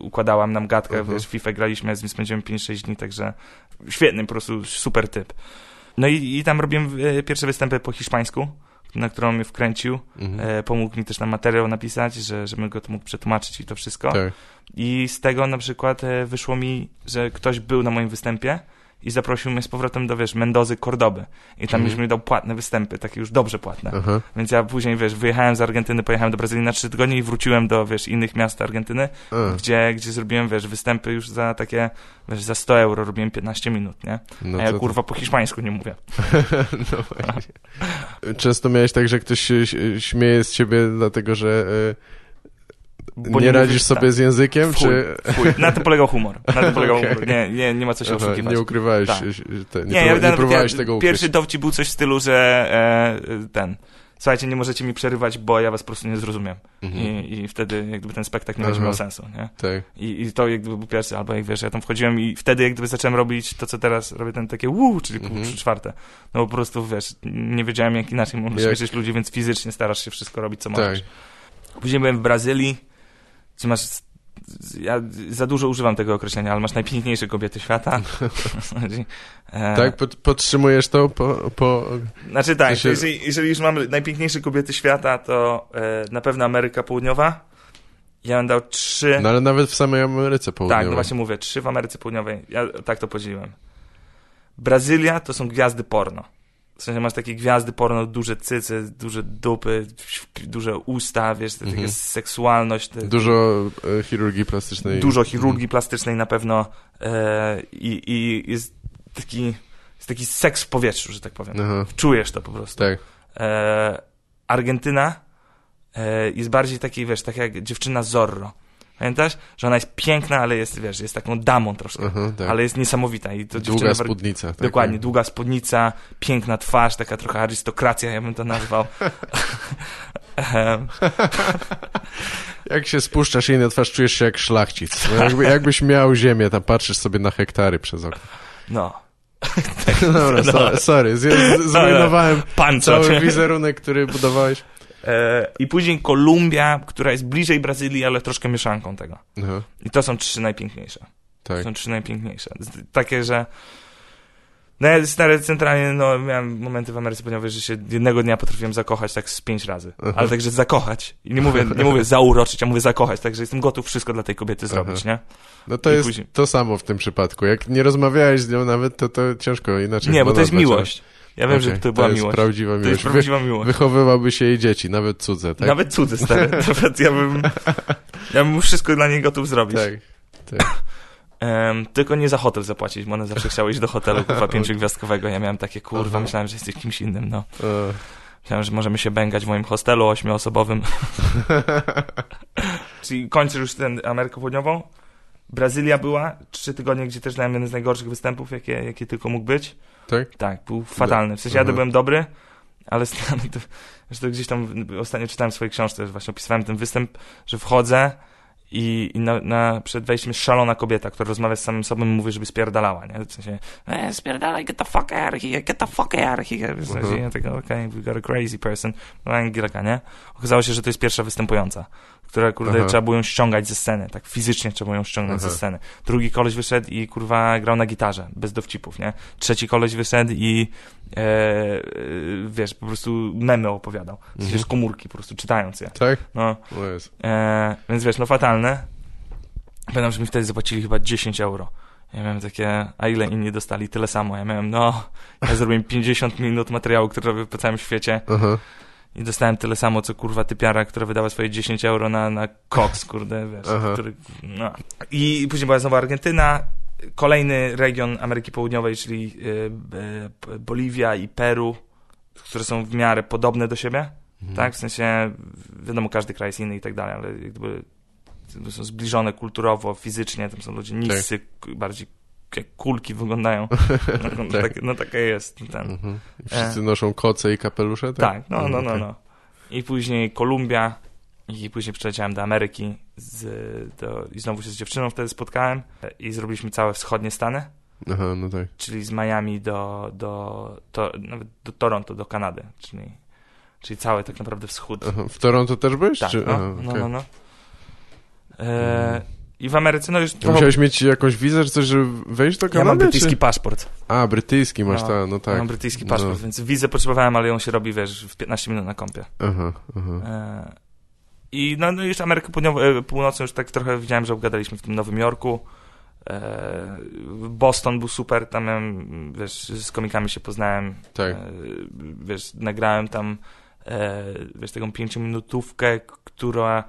układałam nam gadkę, Mhm. wiesz, FIFA graliśmy, z nim spędziłem 5-6 dni, także świetny, po prostu super typ. No i, i tam robiłem e, pierwsze występy po hiszpańsku, na którą mnie wkręcił, Mhm. e, pomógł mi też na materiał napisać, że, żebym go to mógł przetłumaczyć i to wszystko. Tak. I z tego na przykład e, wyszło mi, że ktoś był na moim występie i zaprosił mnie z powrotem do, wiesz, Mendozy, Kordoby. I tam Mhm. już mi dał płatne występy, takie już dobrze płatne. Więc ja później, wiesz, wyjechałem z Argentyny, pojechałem do Brazylii na trzy tygodnie i wróciłem do, wiesz, innych miast Argentyny, gdzie, gdzie zrobiłem, wiesz, występy już za takie, wiesz, za 100 euro robiłem 15 minut, nie? no A ja, to- kurwa, po hiszpańsku nie mówię. no właśnie. Często miałeś tak, że ktoś śmieje z ciebie dlatego, że e, Bo nie, radzisz sobie z językiem, chuj, czy... chuj. Na tym polegał humor. Na tym polegał Okej. humor. Nie, nie, nie ma co się Aha, oszukiwać. nie ukrywałeś, Tak. te, nie, Nie, nie, ja, nie próbowałeś ja, tego ukryć. Pierwszy dowcip był coś w stylu, że e, ten. Słuchajcie, nie możecie mi przerywać, bo ja was po prostu nie zrozumiem. Mhm. I, I wtedy jak gdyby ten spektakl nie będzie miał sensu, nie? Tak. I, I to jak gdyby był pierwszy, albo jak wiesz, ja tam wchodziłem i wtedy jak gdyby zacząłem robić to, co teraz robię, ten takie wuu, czyli Mhm. trzy czwarte. No po prostu, wiesz, nie wiedziałem jak inaczej Jak- śmieszyć ludzi, więc fizycznie starasz się wszystko robić, co Tak. możesz. Później byłem w Brazylii, gdzie masz ja za dużo używam tego określenia, ale masz najpiękniejsze kobiety świata. e... Tak, pod, podtrzymujesz to po... po... Znaczy tak, się... jeżeli, jeżeli, już mamy najpiękniejsze kobiety świata, to e, na pewno Ameryka Południowa. Ja bym dał trzy... No ale nawet w samej Ameryce Południowej. Tak, no właśnie mówię, trzy w Ameryce Południowej. Ja tak to podzieliłem. Brazylia to są gwiazdy porno. W sensie masz takie gwiazdy porno, duże cyce, duże dupy, duże usta, wiesz, te, mhm. seksualność. Te, dużo e, chirurgii plastycznej. Dużo chirurgii mhm. plastycznej na pewno e, i, i jest taki jest taki seks w powietrzu, że tak powiem. Aha. Czujesz to po prostu. Tak. E, Argentyna e, jest bardziej taki, wiesz, tak jak dziewczyna Zorro. Pamiętasz? Że ona jest piękna, ale jest, wiesz, jest taką damą troszkę. Uh-huh, tak. Ale jest niesamowita. I to długa spódnica. Tak, dokładnie, tak. długa spódnica, piękna twarz, taka trochę arystokracja, ja bym to nazwał. jak się spuszczasz jej na twarz, czujesz się jak szlachcic. No jakby, jakbyś miał ziemię, tam patrzysz sobie na hektary przez okno. No. Dobra, no. sorry, z, z, zrujnowałem cały wizerunek, który budowałeś. E, I później Kolumbia, która jest bliżej Brazylii, ale troszkę mieszanką tego. Aha. I to są trzy najpiękniejsze. Tak. Są trzy najpiękniejsze. Takie, że no ja stary, centralnie no, miałem momenty w Ameryce Południowej, że się jednego dnia potrafiłem zakochać tak z pięć razy. Aha. Ale także zakochać. I nie mówię, nie mówię zauroczyć, a mówię zakochać. Także jestem gotów wszystko dla tej kobiety zrobić, Aha. nie? No to I jest później... to samo w tym przypadku. Jak nie rozmawiałeś z nią nawet, to to ciężko inaczej. Nie, bo to jest miłość. Ja wiem, okay, że to była to miłość. Prawdziwa miłość. To jest prawdziwa miłość. Wychowywałby się jej dzieci, nawet cudze, tak? Nawet cudze, stary. Nawet ja bym, ja bym wszystko dla niej gotów zrobić. Tak, tak. Um, tylko nie za hotel zapłacić, bo one zawsze chciały iść do hotelu, kurwa, pięciogwiazdkowego. Ja miałem takie, kurwa, myślałem, że jesteś kimś innym, no. Myślałem, że możemy się bęgać w moim hostelu ośmioosobowym. Czyli kończę już ten Amerykę Południową. Brazylia była, trzy tygodnie, gdzie też dałem jeden z najgorszych występów, jakie, jakie tylko mógł być. Tak? Tak, był fatalny. W sensie ja byłem dobry, ale to, że to gdzieś tam ostatnio czytałem w swojej książce, właśnie opisywałem ten występ, że wchodzę i, i na, na, przed wejściem jest szalona kobieta, która rozmawia z samym sobą i mówi, żeby spierdalała, nie? W sensie, e, spierdalaj, get the fuck out of here, get the fuck out of here. W sensie, ja tego, okej, okay, we got a crazy person. No, Angielka, nie? Okazało się, że to jest pierwsza występująca które, kurde, Aha. trzeba było ją ściągać ze sceny, tak fizycznie trzeba było ją ściągnąć Aha. ze sceny. Drugi koleś wyszedł i, kurwa, grał na gitarze, bez dowcipów, nie? Trzeci koleś wyszedł i, e, e wiesz, po prostu memy opowiadał. Mhm. z komórki, po prostu czytając je. Tak? No. E, więc wiesz, no fatalne. Pamiętam, że mi wtedy zapłacili chyba 10 euro. Ja miałem takie, a ile inni dostali? Tyle samo. Ja miałem, no, ja zrobiłem 50 minut materiału, który robię po całym świecie. Aha i dostałem tyle samo, co kurwa typiara, która wydała swoje 10 euro na, na koks, kurde, wiesz, który, no. I później była znowu Argentyna, kolejny region Ameryki Południowej, czyli y, y, Boliwia i Peru, które są w miarę podobne do siebie, mhm. tak, w sensie, wiadomo, każdy kraj jest inny i tak dalej, ale jakby są zbliżone kulturowo, fizycznie, tam są ludzie niscy, tak. bardziej jak kulki wyglądają. No, no, tak. tak, no takie jest. Ten. Mhm. Wszyscy e... noszą koce i kapelusze, tak? Tak, no, no, no, no. I później Kolumbia i później przyleciałem do Ameryki z, do, i znowu się z dziewczyną wtedy spotkałem i zrobiliśmy całe wschodnie Stany. Aha, no tak. Czyli z Miami do, do, to, nawet do Toronto, do Kanady, czyli, czyli cały tak naprawdę wschód. Aha, w Toronto też byłeś? Tak, czy? no, Aha, no, okay. no, no. E, i w Ameryce, no już... Trochę... Musiałeś mieć jakąś wizę, czy coś, żeby wejść do Kanady? Ja mam brytyjski czy... paszport. A, brytyjski masz, no, ta, no tak. mam brytyjski paszport, no. więc wizę potrzebowałem, ale ją się robi, wiesz, w 15 minut na kąpie. Aha, aha. E... I no, no już Amerykę e, Północną już tak trochę widziałem, że obgadaliśmy w tym Nowym Jorku. E... Boston był super, tam miałem, wiesz, z komikami się poznałem. Tak. E... Wiesz, nagrałem tam, e... wiesz, taką pięciominutówkę, która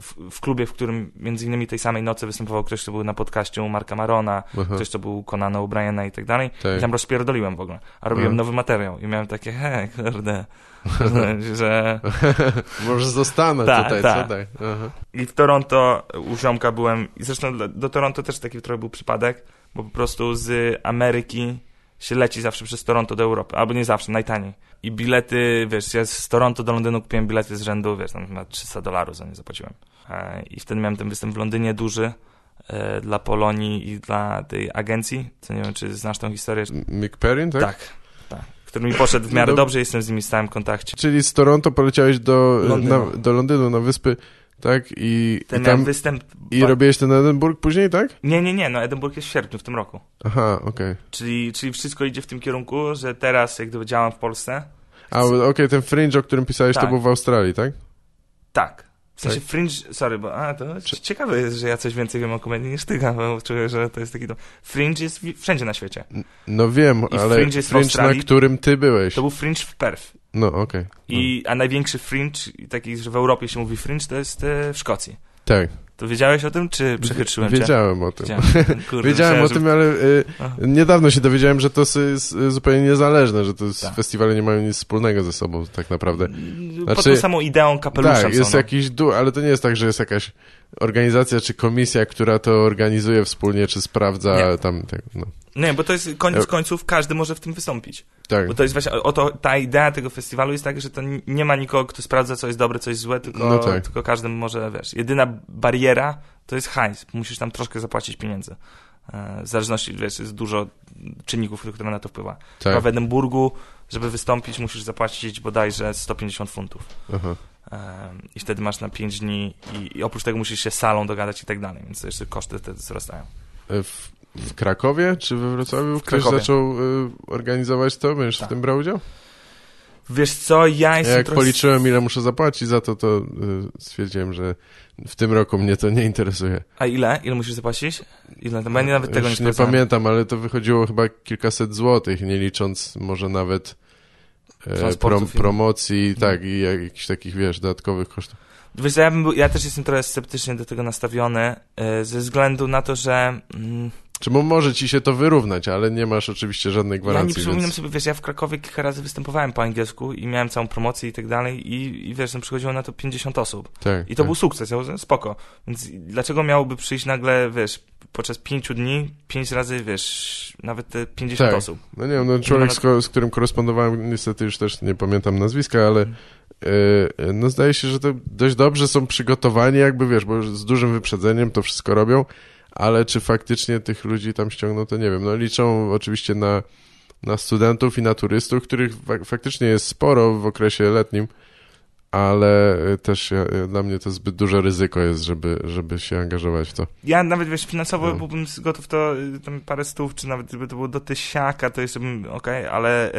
w, w, klubie, w którym między innymi tej samej nocy występował ktoś, kto był na podcaście u Marka Marona, Aha. ktoś, kto był Conana O'Briena i tak dalej. Tak. I tam rozpierdoliłem w ogóle. A robiłem Aha. nowy materiał i miałem takie, he, kurde, że... Może zostanę ta, tutaj, ta. co tak. I w Toronto u ziomka byłem, i zresztą do Toronto też taki trochę był przypadek, bo po prostu z Ameryki się leci zawsze przez Toronto do Europy, albo nie zawsze, najtaniej. I bilety, wiesz, ja z Toronto do Londynu kupiłem bilety z rzędu, wiesz, tam chyba 300 dolarów za nie zapłaciłem. E, I wtedy miałem ten występ w Londynie duży e, dla Polonii i dla tej agencji, co nie wiem, czy znasz tą historię. Mick Perrin, tak? Tak, tak. który mi poszedł w miarę dobrze, jestem z nimi w stałym kontakcie. Czyli z Toronto poleciałeś do Londynu. Na, do Londynu, na wyspy, tak? I, Ten i tam występ... i robiłeś ten Edynburg później, tak? Nie, nie, nie, no Edynburg jest w sierpniu w tym roku. Aha, okej. Czyli, czyli wszystko idzie w tym kierunku, że teraz jak gdyby działam w Polsce. A okej, ten fringe, o którym pisałeś, to Tak. był w Australii, tak? Tak. W sensie Tak. Fringe, sorry, bo a, to ciekawe jest, że ja coś więcej wiem o komedii niż ty, bo czuję, że to jest taki dom. Fringe jest wszędzie na świecie. No wiem, I ale Fringe jest w fringe, na którym ty byłeś. To był Fringe w Perth. No, okej. I, a największy Fringe, taki, że w Europie się mówi Fringe, to jest e, w Szkocji. Tak. To wiedziałeś o tym, czy przechytrzyłem cię? Wiedziałem o tym. Wiedziałem, Kurde, Wiedziałem o tym, ale y, niedawno się dowiedziałem, że to jest, jest zupełnie niezależne, że to jest, Tak. festiwale nie mają nic wspólnego ze sobą tak naprawdę. Pod Znaczy- tą samą ideą kapeluszem Tak, jest no. jakiś dół, ale to nie jest tak, że jest jakaś organizacja czy komisja, która to organizuje wspólnie, czy sprawdza Nie. tam, tak, no. Nie, bo to jest koniec Ja- końców, każdy może w tym wystąpić. Tak, Bo to jest właśnie, o to, ta idea tego festiwalu jest taka, że to nie ma nikogo, kto sprawdza, co jest dobre, co jest złe, tylko, No tak. tylko każdy może, wiesz, jedyna bariera to jest hajs. Musisz tam troszkę zapłacić pieniędzy. E, W zależności, wiesz, jest dużo czynników, które na to wpływa. Chyba tak. w Edynburgu, żeby wystąpić, musisz zapłacić bodajże 150 funtów. Aha. E, I wtedy masz na 5 dni i, i oprócz tego musisz się salą dogadać i tak dalej, więc jeszcze koszty wtedy wzrastają. E, W, w Krakowie czy we Wrocławiu W ktoś Krakowie. zaczął y, organizować to? Będziesz Tak. w tym brał udział? Wiesz co, ja jestem Jak trochę... policzyłem, ile muszę zapłacić za to, to y, stwierdziłem, że w tym roku mnie to nie interesuje. A ile? Ile musisz zapłacić? Ile? Ja nie- nawet tego nie Już nie pamiętam, ale to wychodziło chyba kilkaset złotych, nie licząc może nawet e, prom, Transportów i- promocji, tak, i jak- jakichś takich, wiesz, dodatkowych kosztów. Wiesz, ja, bym, był- ja też jestem trochę sceptycznie do tego nastawiony, e, ze względu na to, że mm, Czy mo- może ci się to wyrównać, ale nie masz oczywiście żadnej ja nie gwarancji, przypominam więc... sobie, wiesz, ja w Krakowie kilka razy występowałem po angielsku i miałem całą promocję i tak dalej i, i wiesz, no, przychodziło na to 50 osób. Tak, I to tak. był sukces, ja uznałem, spoko. Więc dlaczego miałoby przyjść nagle, wiesz, podczas pięciu dni, pięć razy, wiesz, nawet te 50 Tak. osób. No nie wiem, no człowiek, z, z którym korespondowałem, niestety już też nie pamiętam nazwiska, ale e, no zdaje się, że to dość dobrze są przygotowani, jakby wiesz, bo z dużym wyprzedzeniem to wszystko robią, ale czy faktycznie tych ludzi tam ściągną, to nie wiem. No liczą oczywiście na, na studentów i na turystów, których fak- faktycznie jest sporo w okresie letnim, ale e, też e, dla mnie to zbyt duże ryzyko jest, żeby, żeby się angażować w to. Ja nawet, wiesz, finansowo No. byłbym gotów to, y, tam parę stów, czy nawet gdyby to było do tysiaka, to jeszcze bym, okej, ale e,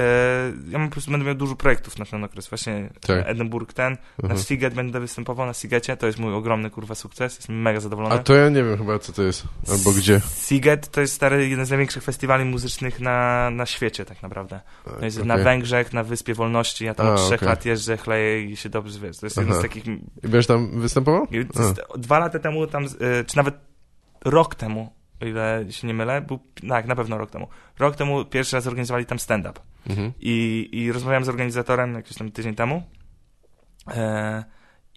ja po prostu będę miał dużo projektów na ten okres. Właśnie Tak. Edynburg ten, na Mhm. Siget będę występował, na Sigecie, to jest mój ogromny, kurwa, sukces, jestem mega zadowolony. A to ja nie wiem chyba, co to jest, albo gdzie. Siget to jest stary, jeden z największych festiwali muzycznych na, na świecie, tak naprawdę. To jest na Okej. Węgrzech, na Wyspie Wolności, ja tam A, od trzech okej. lat jeżdżę, chleję i się dobrze, wiesz, to jest jeden Aha. z takich I będziesz tam występował? Dwa lata temu tam, y, czy nawet rok temu, o ile się nie mylę, był, tak, na pewno rok temu. Rok temu pierwszy raz zorganizowali tam stand-up. Mhm. I, I rozmawiałem z organizatorem jakiś tam tydzień temu. E,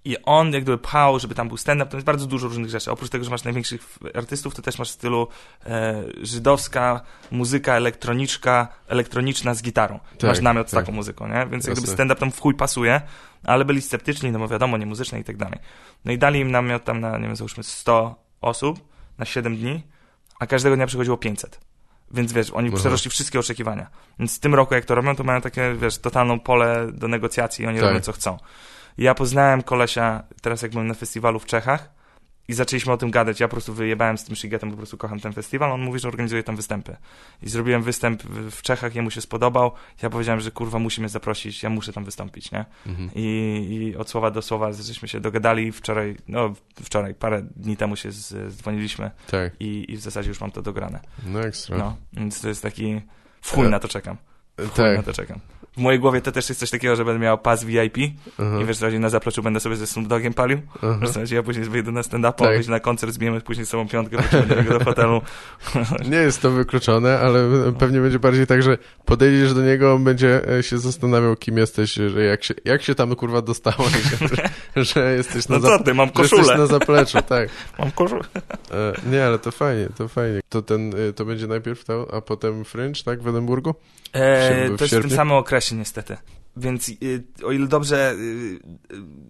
I on jak gdyby pchał, żeby tam był stand-up, to jest bardzo dużo różnych rzeczy. Oprócz tego, że masz największych artystów, to też masz w stylu e, żydowska muzyka elektroniczka, elektroniczna z gitarą. Tak, masz namiot z tak. taką muzyką, nie? Więc jak gdyby stand-up tam w chuj pasuje, ale byli sceptyczni, no bo wiadomo, nie muzyczne i tak dalej. No i dali im namiot tam na, nie wiem, załóżmy 100 osób na 7 dni, a każdego dnia przychodziło 500. Więc wiesz, oni Aha. przerośli wszystkie oczekiwania. Więc w tym roku, jak to robią, to mają takie, wiesz, totalną pole do negocjacji i oni Tak. robią, co chcą. Ja poznałem kolesia, teraz jak byłem na festiwalu w Czechach i zaczęliśmy o tym gadać. Ja po prostu wyjebałem z tym Shigetem, po prostu kocham ten festiwal. On mówi, że organizuje tam występy. I zrobiłem występ w Czechach, jemu się spodobał. Ja powiedziałem, że kurwa, musi mnie zaprosić, ja muszę tam wystąpić, nie? Mhm. I, I od słowa do słowa żeśmy się dogadali wczoraj, no wczoraj, parę dni temu się z, zdzwoniliśmy Tak, i, i w zasadzie już mam to dograne. no ekstra. No, więc to jest taki, w chuj E, na to czekam. W chuj tak. na to czekam. W mojej głowie to też jest coś takiego, że będę miał pas VIP Aha, i wiesz, że na zapleczu będę sobie ze Snoop Dogiem palił. aha. W ja później wyjdę na stand-up, Tak. na koncert, zbijemy później sobą piątkę, wrócimy do hotelu. Nie jest to wykluczone, ale pewnie będzie bardziej tak, że podejdziesz do niego, on będzie e, się zastanawiał, kim jesteś, że jak się, jak się tam kurwa dostałeś, że, że jesteś na, No co ty, mam jesteś koszulę. na zapleczu, tak. Mam koszulę. E, nie, ale to fajnie, to fajnie. To ten, e, to będzie najpierw to, a potem Fringe, tak, w Edynburgu? E, w to jest w tym samym okresie niestety. Więc y, o ile dobrze, y,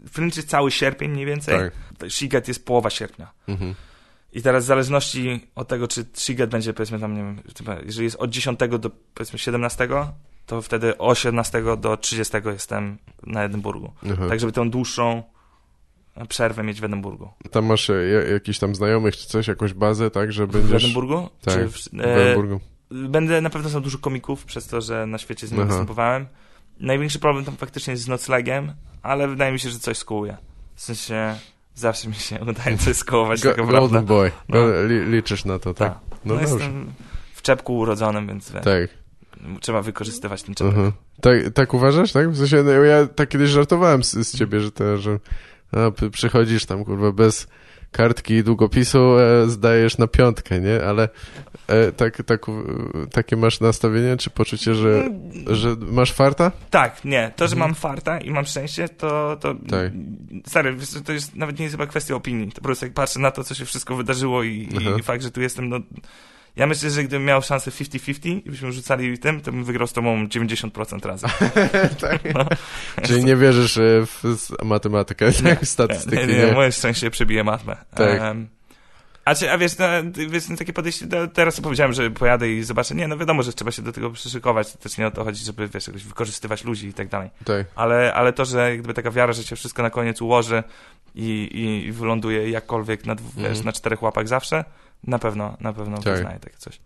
y, Fringe jest cały sierpień mniej więcej, Tak. Shiget jest połowa sierpnia. Mhm. I teraz w zależności od tego, czy Shiget będzie, powiedzmy tam, nie wiem, jeżeli jest od 10 do powiedzmy 17, to wtedy od 18 do 30 jestem na Edynburgu. Tak, żeby tę dłuższą przerwę mieć w Edynburgu. Tam masz e, ja- jakichś tam znajomych czy coś, jakąś bazę, tak, że W będziesz... Edynburgu? Tak, Czy w w, w e, Edynburgu. Będę, na pewno są dużo komików, przez to, że na świecie z nimi Aha. występowałem. Największy problem tam faktycznie jest z noclegiem, ale wydaje mi się, że coś skołuje. W sensie zawsze mi się udaje coś skołować, Go, prawda. golden Boy. No. Liczysz na to, tak? Tak. No, No, jestem w czepku urodzonym, więc Tak. trzeba wykorzystywać ten czepek. Aha. Tak, tak uważasz, tak? W sensie, no, ja tak kiedyś żartowałem z, z ciebie, że to, że a, p- przychodzisz tam, kurwa, bez kartki i długopisu, e, zdajesz na piątkę, nie? Ale e, tak, tak, u- takie masz nastawienie, czy poczucie, że, że masz farta? Tak, nie. To, że Mhm. mam farta i mam szczęście, to... to Tak. Stary, to jest nawet nie jest chyba kwestia opinii. To po prostu jak patrzę na to, co się wszystko wydarzyło i, i fakt, że tu jestem, no... Ja myślę, że gdybym miał szansę 50-50 i byśmy rzucali tym, to bym wygrał z tobą 90% razy. tak. No. Czyli nie wierzysz e, w matematykę, tak? W statystyki, nie, nie? nie, moje szczęście przebije matmę. Tak. Em, a, czy, a wiesz, no, wiesz, no takie podejście, no, teraz powiedziałem, że pojadę i zobaczę, nie, no wiadomo, że trzeba się do tego przyszykować, to też nie o to chodzi, żeby, wiesz, jakoś wykorzystywać ludzi i tak dalej. Tak. Ale, ale to, że jakby taka wiara, że się wszystko na koniec ułoży i, i, i wyląduje jakkolwiek na, wiesz, Mhm. na czterech łapach zawsze, na pewno, na pewno Tak. wyznaję takie coś.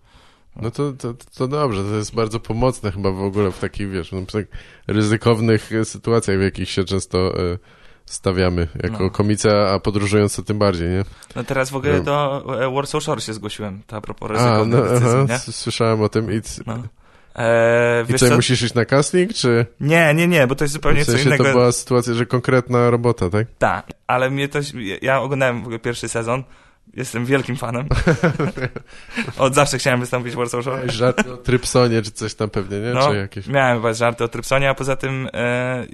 No to, to, to dobrze, to jest bardzo pomocne chyba w ogóle w takich, wiesz, no, tak ryzykownych e, sytuacjach, w jakich się często e, stawiamy jako No. a podróżujący tym bardziej, nie? No teraz w ogóle No. do e, Warsaw Shore się zgłosiłem, to a propos A, ryzykownych no, decyzji, aha, słyszałem o tym i, No. E, i co, co? musisz iść na casting, czy Nie, nie, nie, bo to jest zupełnie w sensie co innego. to była sytuacja, że konkretna robota, tak? Tak, ale mnie to... Ja oglądałem w ogóle pierwszy sezon, jestem wielkim fanem. Od zawsze chciałem wystąpić w Warsaw Shore. Żart o Trypsonie, czy coś tam pewnie, nie? No, jakieś... miałem chyba żarty o Trypsonie, a poza tym e,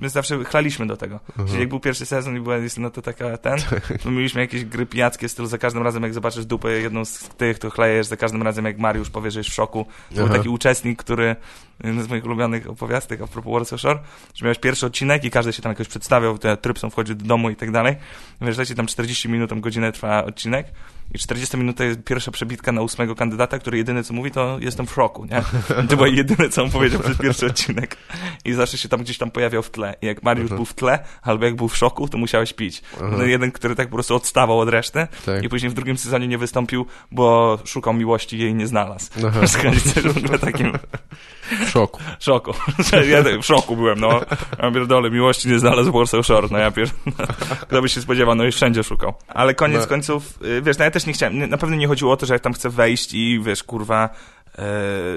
my zawsze chlaliśmy do tego. Czyli jak był pierwszy sezon i była no to taka ten, to mieliśmy jakieś gry pijackie stylu za każdym razem jak zobaczysz dupę jedną z tych, to chlejesz, za każdym razem jak Mariusz powie, że jest w szoku. To był taki uczestnik, który, jeden z moich ulubionych opowiastek a propos Warsaw Shore, że miałeś pierwszy odcinek i każdy się tam jakoś przedstawiał, te Trypson wchodzi do domu i tak dalej. Wiesz, leci tam 40 minut, tam godzinę trwa odcinek i 40 minut to jest pierwsza przebitka na ósmego kandydata, który jedyne co mówi, to jestem w szoku, nie? To było jedyne, co on powiedział przez pierwszy odcinek. I zawsze się tam gdzieś tam pojawiał w tle. I jak Mariusz był w tle, albo jak był w szoku, to musiałeś pić. No jeden, który tak po prostu odstawał od reszty Tak. i później w drugim sezonie nie wystąpił, bo szukał miłości i jej nie znalazł. Aha. W ogóle takim W szoku. szoku. ja tak w szoku byłem, no. Ja pierdolę, miłości nie znalazł w Warsaw Shore, no ja pier... Kto by się spodziewał, no i wszędzie szukał. Ale koniec No. końców, y, wiesz, no ja też nie chciałem, na pewno nie chodziło o to, że jak tam chcę wejść i, wiesz, kurwa, e,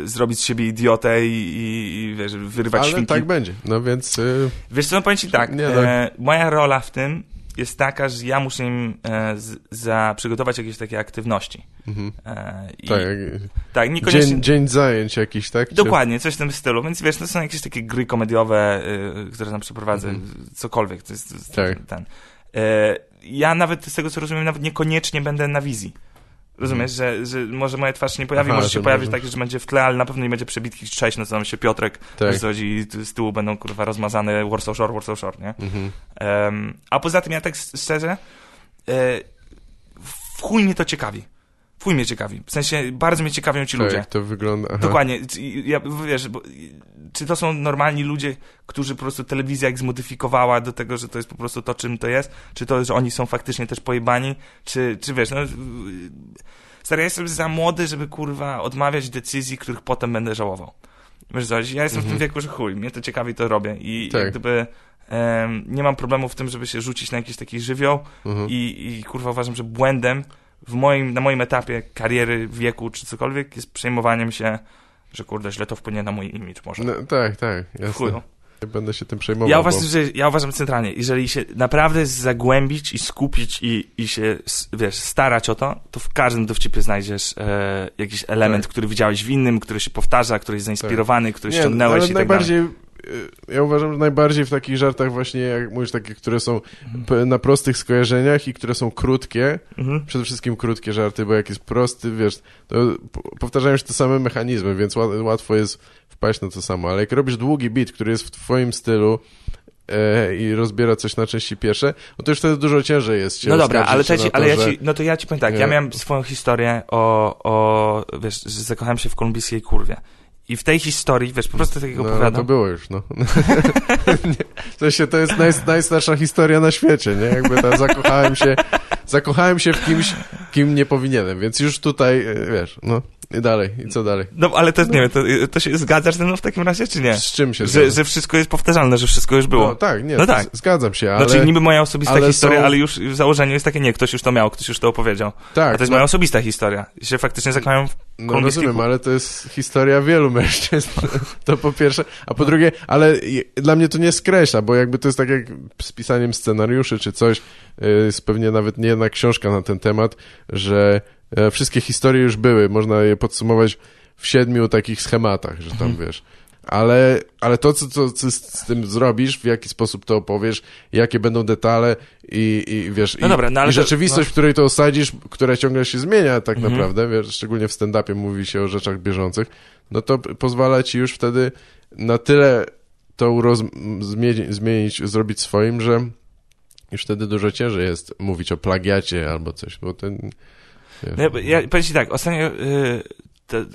zrobić z siebie idiotę i, i, i wiesz, wyrywać Ale świnki. tak będzie, no więc... Y, Wiesz co, no powiem ci tak, Nie, no. e, moja rola w tym jest taka, że ja muszę im e, za, przygotować jakieś takie aktywności. mhm. E, i, Tak, tak, niekoniecznie... dzień, dzień zajęć jakiś, tak? Dokładnie, coś w tym stylu, więc wiesz, to są jakieś takie gry komediowe, y, które tam przeprowadzę, Mhm. cokolwiek, to jest, to jest Tak. ten. E, ja nawet z tego, co rozumiem, nawet niekoniecznie będę na wizji. Rozumiesz, że, że może moja twarz nie pojawi. Aha, może się pojawić tak, że będzie w tle, ale na pewno nie będzie przebitki cześć, nazywam się Piotrek, Tak. i z tyłu będą kurwa rozmazane Warsaw Shore, Warsaw Shore, nie? Mhm. Em, a poza tym ja tak szczerze, e, w chuj mnie to ciekawi. Chuj mnie ciekawi. W sensie bardzo mnie ciekawią ci Tak, ludzie. jak to wygląda. Aha. Dokładnie. Czy- Ja, wiesz, bo, czy to są normalni ludzie, którzy po prostu telewizja ich zmodyfikowała do tego, że to jest po prostu to, czym to jest? Czy to, że oni są faktycznie też pojebani? Czy, czy wiesz, no... Stary, ja jestem za młody, żeby, kurwa, odmawiać decyzji, których potem będę żałował. Wiesz co, ja jestem w tym wieku, że chuj, mnie to ciekawi, to robię. I Tak. jak gdyby... nie mam problemu w tym, żeby się rzucić na jakiś taki żywioł Mhm. i, i kurwa uważam, że błędem w moim, na moim etapie kariery, wieku czy cokolwiek jest przejmowaniem się, że kurde, źle to wpłynie na mój imidż może. No, tak, tak, jasne. Nie będę się tym przejmował. Ja bo- uważam, że, ja uważam centralnie, jeżeli się naprawdę zagłębić i skupić i, i się, wiesz, starać o to, to w każdym dowcipie znajdziesz e, jakiś element, Tak. który widziałeś w innym, który się powtarza, który jest zainspirowany, który Nie, ściągnąłeś ale i tak dalej. najbardziej, y, ja uważam, że najbardziej w takich żartach właśnie, jak mówisz, takie, które są p- na prostych skojarzeniach i które są krótkie, Mhm. przede wszystkim krótkie żarty, bo jak jest prosty, wiesz, to powtarzają się te same mechanizmy, więc ła- łatwo jest wpaść na to samo, ale jak robisz długi beat, który jest w twoim stylu e, i rozbiera coś na części pierwsze, no to już wtedy dużo ciężej jest No dobra, ale, to ale ja ci, no to ja ci powiem tak, Nie. ja miałem swoją historię o, o wiesz, że zakochałem się w kolumbijskiej kurwie. I w tej historii, wiesz, po prostu takiego No, opowiadam. to było już, no. To się, to jest naj, najstarsza historia na świecie, nie? Jakby tam zakochałem się, zakochałem się w kimś, kim nie powinienem, więc już tutaj, e, wiesz, no. I dalej, i co dalej? No, ale to, nie wiem, to, to się zgadzasz ze mną w takim razie, czy nie? Z czym się Że, że wszystko jest powtarzalne, że wszystko już było. No tak, nie, No tak. zgadzam się, ale... Znaczy niby moja osobista historia, są- ale już w założeniu jest takie, nie, ktoś już to miał, ktoś już to opowiedział. tak, A to jest no, moja osobista historia. I się faktycznie zakochałem w no rozumiem, ale to jest historia wielu mężczyzn, to po pierwsze, a po drugie, ale dla mnie to nie skreśla, bo jakby to jest tak jak z pisaniem scenariuszy czy coś, y, jest pewnie nawet nie jedna książka na ten temat, że wszystkie historie już były, można je podsumować w siedmiu takich schematach, że tam Mhm. wiesz. Ale, ale to, co, co, co z, tym zrobisz, w jaki sposób to opowiesz, jakie będą detale i, i wiesz, No i, dobra, no ale i to- rzeczywistość, w której to osadzisz, która ciągle się zmienia tak Mhm. naprawdę, wiesz, szczególnie w stand-upie mówi się o rzeczach bieżących, no to pozwala ci już wtedy na tyle to roz, zmienić, zmienić, zrobić swoim, że już wtedy dużo ciężej jest mówić o plagiacie albo coś, bo ten... Wiesz, No, ja, ja powiem ci tak, ostatnio y, to, y,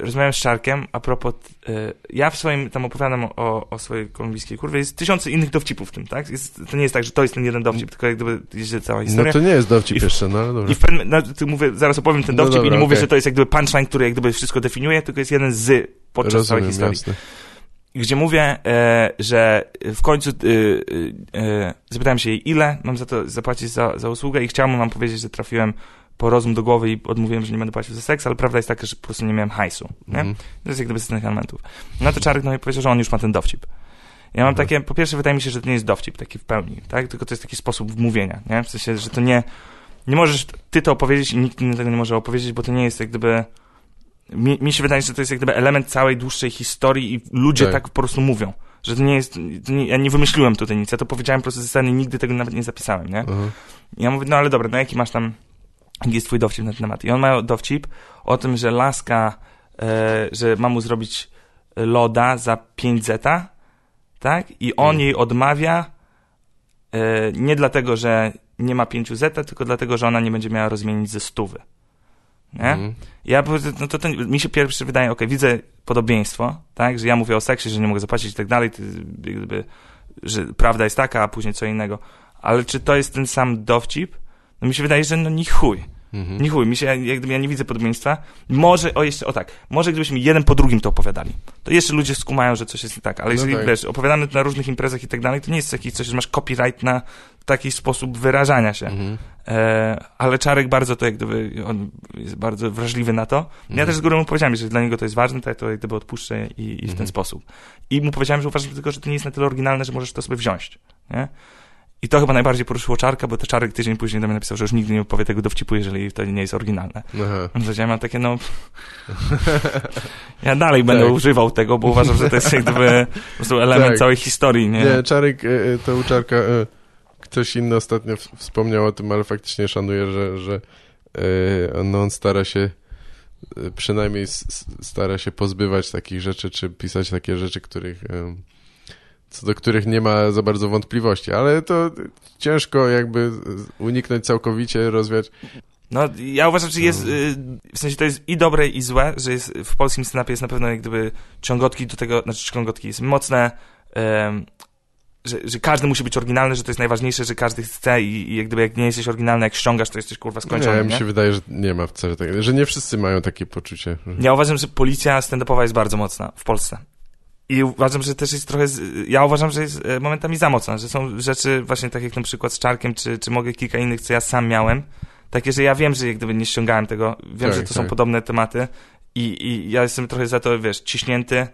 rozmawiałem z Czarkiem a propos, y, ja w swoim, tam opowiadam o, o swojej kolumbijskiej kurwie, jest tysiące innych dowcipów w tym, tak? Jest, to nie jest tak, że to jest ten jeden dowcip, tylko jak gdyby jest cała no historia. to nie jest dowcip I w- jeszcze, no ale dobra. I w pewnym, no, mówię, zaraz opowiem ten No dowcip i dobra, nie mówię, okej. że to jest jak gdyby punchline, który jak gdyby wszystko definiuje, tylko jest jeden z podczas całej Rozumiem, historii. jasne. gdzie mówię, e, że w końcu e, e, zapytałem się jej, ile mam za to zapłacić za, za usługę i chciałem wam powiedzieć, że trafiłem po rozum do głowy i odmówiłem, że nie będę płacił za seks, ale prawda jest taka, że po prostu nie miałem hajsu. Nie? Mhm. To jest jak gdyby z tych elementów. No to Czarek do mnie powiedział, że on już ma ten dowcip. Ja mam Mhm. takie, po pierwsze wydaje mi się, że to nie jest dowcip taki w pełni, tak? Tylko to jest taki sposób mówienia, nie? W sensie, że to nie, nie możesz ty to opowiedzieć i nikt inny tego nie może opowiedzieć, bo to nie jest jak gdyby, mi, mi się wydaje, że to jest jak gdyby element całej dłuższej historii i ludzie Tak. tak, po prostu mówią. Że to nie jest, to nie, ja nie wymyśliłem tutaj nic, ja to powiedziałem po prostu ze sceny nigdy tego nawet nie zapisałem, nie? Aha. I ja mówię, no ale dobra, no jaki masz tam, jaki jest twój dowcip na ten temat? I on ma dowcip o tym, że laska, e, że ma mu zrobić loda za 5 zeta, tak? I on Mm. jej odmawia e, nie dlatego, że nie ma 5 zeta, tylko dlatego, że ona nie będzie miała rozmienić ze stówy. Nie? Mhm. Ja no to ten, mi się pierwszy wydaje, okej, widzę podobieństwo, tak, że ja mówię o seksie, że nie mogę zapłacić i tak dalej, że prawda jest taka, a później co innego. Ale czy to jest ten sam dowcip? No mi się wydaje, że no ni chuj. Mhm. Ni chuj, mi się, jak gdyby ja nie widzę podobieństwa. Może, o jeszcze, o tak, może gdybyśmy jeden po drugim to opowiadali, to jeszcze ludzie skumają, że coś jest nie tak, ale No jeżeli, tak. wiesz, opowiadamy to na różnych imprezach i tak dalej, to nie jest jakiś coś, że masz copyright na taki sposób wyrażania się. Mhm. E, ale Czarek bardzo to jak gdyby, on jest bardzo wrażliwy na to. Ja Mhm. też z góry mu powiedziałem, że dla niego to jest ważne, to ja to jak gdyby odpuszczę i, i w ten Mhm. sposób. I mu powiedziałem, że uważam tylko, że to nie jest na tyle oryginalne, że możesz to sobie wziąć. Nie? I to chyba najbardziej poruszyło Czarka, bo to Czarek tydzień później do mnie napisał, że już nigdy nie opowie tego dowcipu, jeżeli to nie jest oryginalne. Aha. Ja mam takie, no... ja dalej będę Tak. używał tego, bo uważam, że to jest jak gdyby po prostu element Tak. całej historii, nie? Nie, Czarek, e, e, to u Czarka e, ktoś inny ostatnio wspomniał o tym, ale faktycznie szanuję, że, że no on stara się przynajmniej stara się pozbywać takich rzeczy, czy pisać takie rzeczy, których co do których nie ma za bardzo wątpliwości, ale to ciężko jakby uniknąć całkowicie, rozwiać. No, ja uważam, że jest, No. y, w sensie to jest i dobre, i złe, że jest, w polskim stand-upie jest na pewno jak gdyby ciągotki do tego, znaczy ciągotki jest mocne, em, że, że każdy musi być oryginalny, że to jest najważniejsze, że każdy chce i, i jak gdyby jak nie jesteś oryginalny, jak ściągasz, to jesteś kurwa No skończony, nie, nie? mi się wydaje, że nie ma wcale tak, że nie wszyscy mają takie poczucie. Że... Ja uważam, że policja stand-upowa jest bardzo mocna w Polsce. I uważam, że też jest trochę. Z, ja uważam, że jest e, momentami za mocna, że są rzeczy, właśnie tak jak na przykład z Czarkiem, czy, czy mogę kilka innych, co ja sam miałem. Takie, że ja wiem, że jak gdyby nie ściągałem tego. Wiem, Tak, że to są tak. podobne tematy. I, I ja jestem trochę za to, wiesz, ciśnięty.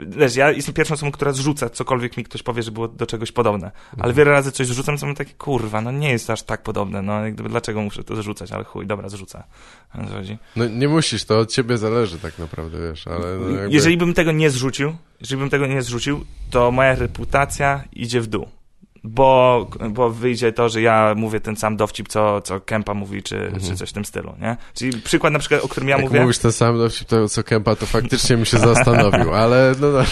Wiesz, ja jestem pierwszą osobą, która zrzuca cokolwiek mi ktoś powie, że było do czegoś podobne. Ale Mhm. wiele razy coś zrzucam, co mam takie, kurwa, no nie jest aż tak podobne. No jak gdyby, dlaczego muszę to zrzucać? Ale chuj, dobra, zrzucę. Chodzi? No nie musisz, to od ciebie zależy tak naprawdę, wiesz, ale no jakby... Jeżeli bym tego nie zrzucił, jeżeli bym tego nie zrzucił, to moja reputacja idzie w dół. Bo, bo wyjdzie to, że ja mówię ten sam dowcip, co, co Kempa mówi, czy, mhm. czy coś w tym stylu, nie? Czyli przykład na przykład, o którym ja Jak mówię... mówisz ten sam dowcip, to co Kempa, to faktycznie mi się zastanowił, ale no, no.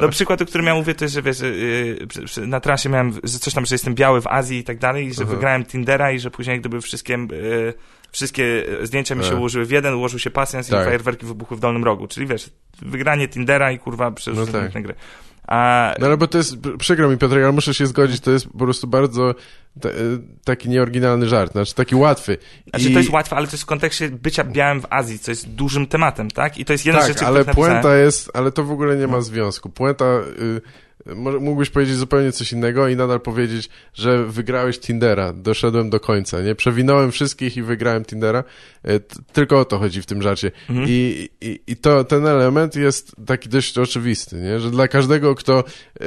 no przykład, o którym ja mówię, to jest, że wiesz, yy, na trasie miałem coś tam, że jestem biały w Azji i tak dalej, i że mhm. wygrałem Tindera i że później gdyby wszystkie... Yy, wszystkie zdjęcia mi się e. ułożyły w jeden, ułożył się pasjans tak. i fajerwerki wybuchły w dolnym rogu. Czyli wiesz, wygranie Tindera i kurwa przecież no tak. gry. A... No ale bo to jest, przykro mi Piotr, ale muszę się zgodzić, to jest po prostu bardzo t- e, taki nieoryginalny żart, znaczy taki łatwy. Znaczy I... to jest łatwe, ale to jest w kontekście bycia białym w Azji, co jest dużym tematem, tak? I to jest jedna tak, rzecz, ale puenta jest, ale to w ogóle nie ma związku. Puenta... Y mógłbyś powiedzieć zupełnie coś innego i nadal powiedzieć, że wygrałeś Tindera, doszedłem do końca, nie? Przewinąłem wszystkich i wygrałem Tindera. E, tylko o to chodzi w tym żarcie. Mhm. I, i, I to, ten element jest taki dość oczywisty, nie? Że dla każdego, kto e,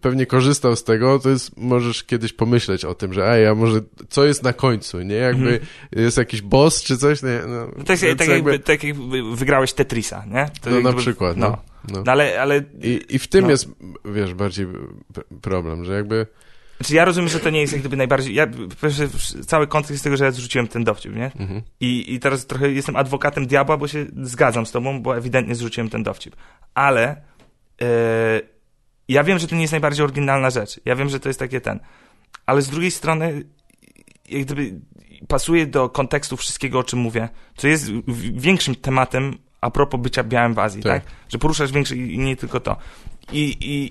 pewnie korzystał z tego, to jest, możesz kiedyś pomyśleć o tym, że ej, a może co jest na końcu, nie? Jakby mhm. jest jakiś boss czy coś, nie? No, jest tak, jakby, tak jak wygrałeś Tetrisa, nie? To no jakby, na przykład, no. no. No. no. ale, ale... I, I w tym no. jest, wiesz, bardziej problem, że jakby... Znaczy ja rozumiem, że to nie jest jak gdyby najbardziej... Ja, cały kontekst jest tego, że ja zrzuciłem ten dowcip, nie? Mhm. I, I teraz trochę jestem adwokatem diabła, bo się zgadzam z tobą, bo ewidentnie zrzuciłem ten dowcip. Ale yy, ja wiem, że to nie jest najbardziej oryginalna rzecz. Ja wiem, że to jest takie ten. Ale z drugiej strony jak gdyby pasuje do kontekstu wszystkiego, o czym mówię, co jest większym tematem a propos bycia białym w Azji, tak? tak? Że poruszasz większe i nie tylko to. I, i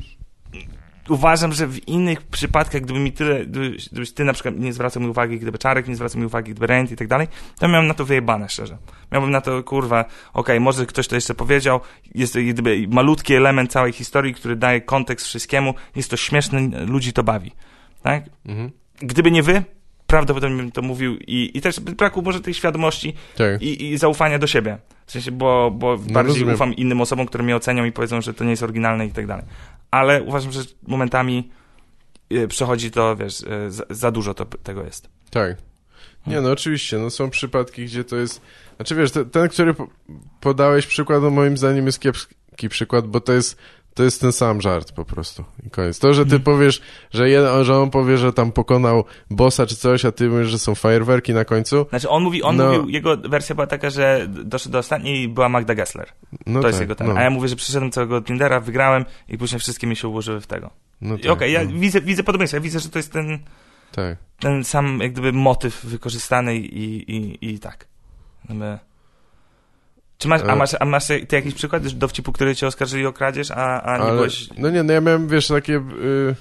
uważam, że w innych przypadkach, gdyby mi tyle, gdybyś ty na przykład nie zwracał mi uwagi, gdyby Czarek nie zwracał mi uwagi, gdyby Rent i tak dalej, to miałbym na to wyjebane, szczerze. Miałbym na to, kurwa, okej, okay, może ktoś to jeszcze powiedział, jest to gdyby malutki element całej historii, który daje kontekst wszystkiemu, jest to śmieszne, ludzi to bawi, tak? Mhm. Gdyby nie wy, prawdopodobnie bym to mówił i, i też braku może tej świadomości tak. i, i, zaufania do siebie. W sensie, bo, bo no, bardziej rozumiem. ufam innym osobom, które mnie ocenią i powiedzą, że to nie jest oryginalne i tak dalej. Ale uważam, że momentami y, przechodzi to, wiesz, y, za, za dużo to, tego jest. Tak. Nie, no oczywiście, no są przypadki, gdzie to jest... Znaczy wiesz, ten, który podałeś przykład, no moim zdaniem jest kiepski przykład, bo to jest to jest ten sam żart po prostu. I koniec. To, że ty hmm. powiesz, że, jeden, że on powie, że tam pokonał bossa czy coś, a ty mówisz, że są fajerwerki na końcu. Znaczy on mówi, on no. mówił, jego wersja była taka, że doszedł do ostatniej i była Magda Gessler. No to tak, jest jego ten. No. A ja mówię, że przyszedłem całego Tindera, wygrałem i później wszystkie mi się ułożyły w tego. No tak, Okej, okay, ja no. widzę, widzę podobieństwo, ja widzę, że to jest ten, tak. ten sam jak gdyby motyw wykorzystany i, i, i tak. Jakby... Czy masz, a, e. masz, a masz ty jakiś przykład dowcipu, który cię oskarżyli o kradzież, a, a nie ale, byłeś... No nie, no ja miałem, wiesz, takie... Yy,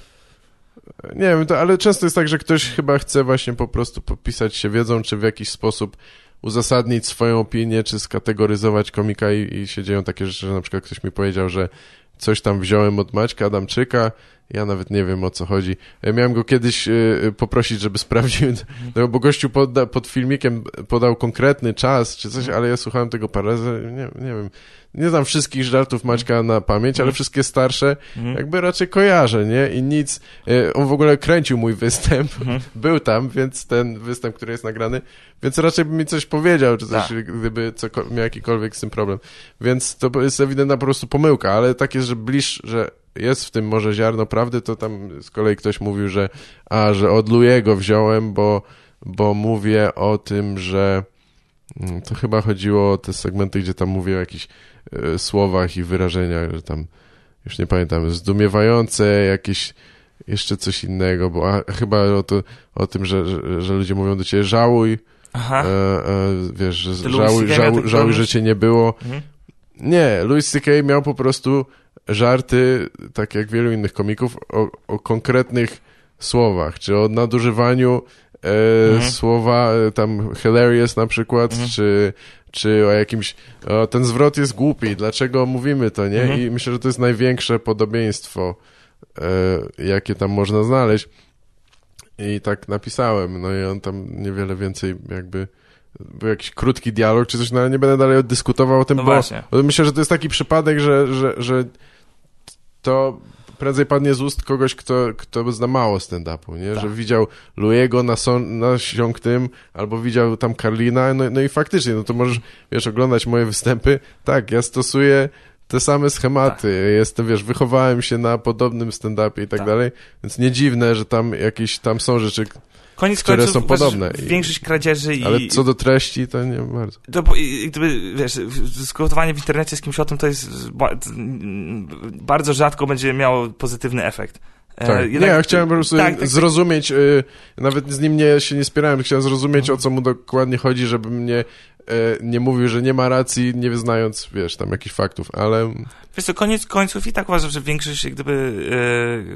nie wiem, to, ale często jest tak, że ktoś chyba chce właśnie po prostu popisać się wiedzą, czy w jakiś sposób uzasadnić swoją opinię, czy skategoryzować komika i, i się dzieją takie rzeczy, że na przykład ktoś mi powiedział, że coś tam wziąłem od Maćka Adamczyka, ja nawet nie wiem o co chodzi. Miałem go kiedyś y, poprosić, żeby sprawdził, no, bo gościu pod, pod filmikiem podał konkretny czas czy coś, ale ja słuchałem tego parę razy, nie, nie wiem, nie znam wszystkich żartów Maćka na pamięć, ale mhm. wszystkie starsze mhm. jakby raczej kojarzę, nie? I nic, y, on w ogóle kręcił mój występ, mhm. był tam, więc ten występ, który jest nagrany, więc raczej by mi coś powiedział, czy coś, tak. gdyby co, miał jakikolwiek z tym problem. Więc to jest ewidentna po prostu pomyłka, ale tak jest, że bliż, że jest w tym może ziarno prawdy, to tam z kolei ktoś mówił, że a, że od Lujego wziąłem, bo, bo mówię o tym, że mm, to chyba chodziło o te segmenty, gdzie tam mówię o jakichś słowach i wyrażeniach, że tam już nie pamiętam, zdumiewające jakieś jeszcze coś innego, bo a, chyba o, to, o tym, że, że, że ludzie mówią do ciebie żałuj, Aha. E, e, wiesz, że żałuj, żałuj, żałuj, że cię nie było. Mhm. Nie, Louis C.K. miał po prostu żarty, tak jak wielu innych komików, o, o konkretnych słowach, czy o nadużywaniu e, mhm. słowa e, tam hilarious na przykład, mhm. czy, czy o jakimś o, ten zwrot jest głupi, dlaczego mówimy to, nie? Mhm. I myślę, że to jest największe podobieństwo, e, jakie tam można znaleźć. I tak napisałem, no i on tam niewiele więcej jakby był jakiś krótki dialog czy coś, no ale nie będę dalej dyskutował o tym, no bo, bo myślę, że to jest taki przypadek, że, że, że to prędzej padnie z ust kogoś, kto, kto zna mało stand-upu, nie? Tak. Że widział Louiego na, son, na tym, albo widział tam Karlina, no, no i faktycznie, no to możesz, wiesz, oglądać moje występy. Tak, ja stosuję te same schematy. Jestem, wiesz, wychowałem się na podobnym stand-upie i tak, Tak. dalej, więc nie dziwne, że tam jakieś, tam są rzeczy, Koniec które końców są podobne Większość kradzieży i... ale co do treści, to nie bardzo. To, gdyby, wiesz, dyskutowanie w internecie z kimś o tym to jest ba- bardzo rzadko będzie miało pozytywny efekt. E, Tak. nie, jednak- ja chciałem po prostu tak, tak, zrozumieć, y, nawet z nim nie, się nie spierałem, chciałem zrozumieć, o co mu dokładnie chodzi, żeby mnie y, nie mówił, że nie ma racji, nie wyznając, wiesz, tam jakichś faktów, ale Wiesz co, koniec końców i tak uważam, że większość gdyby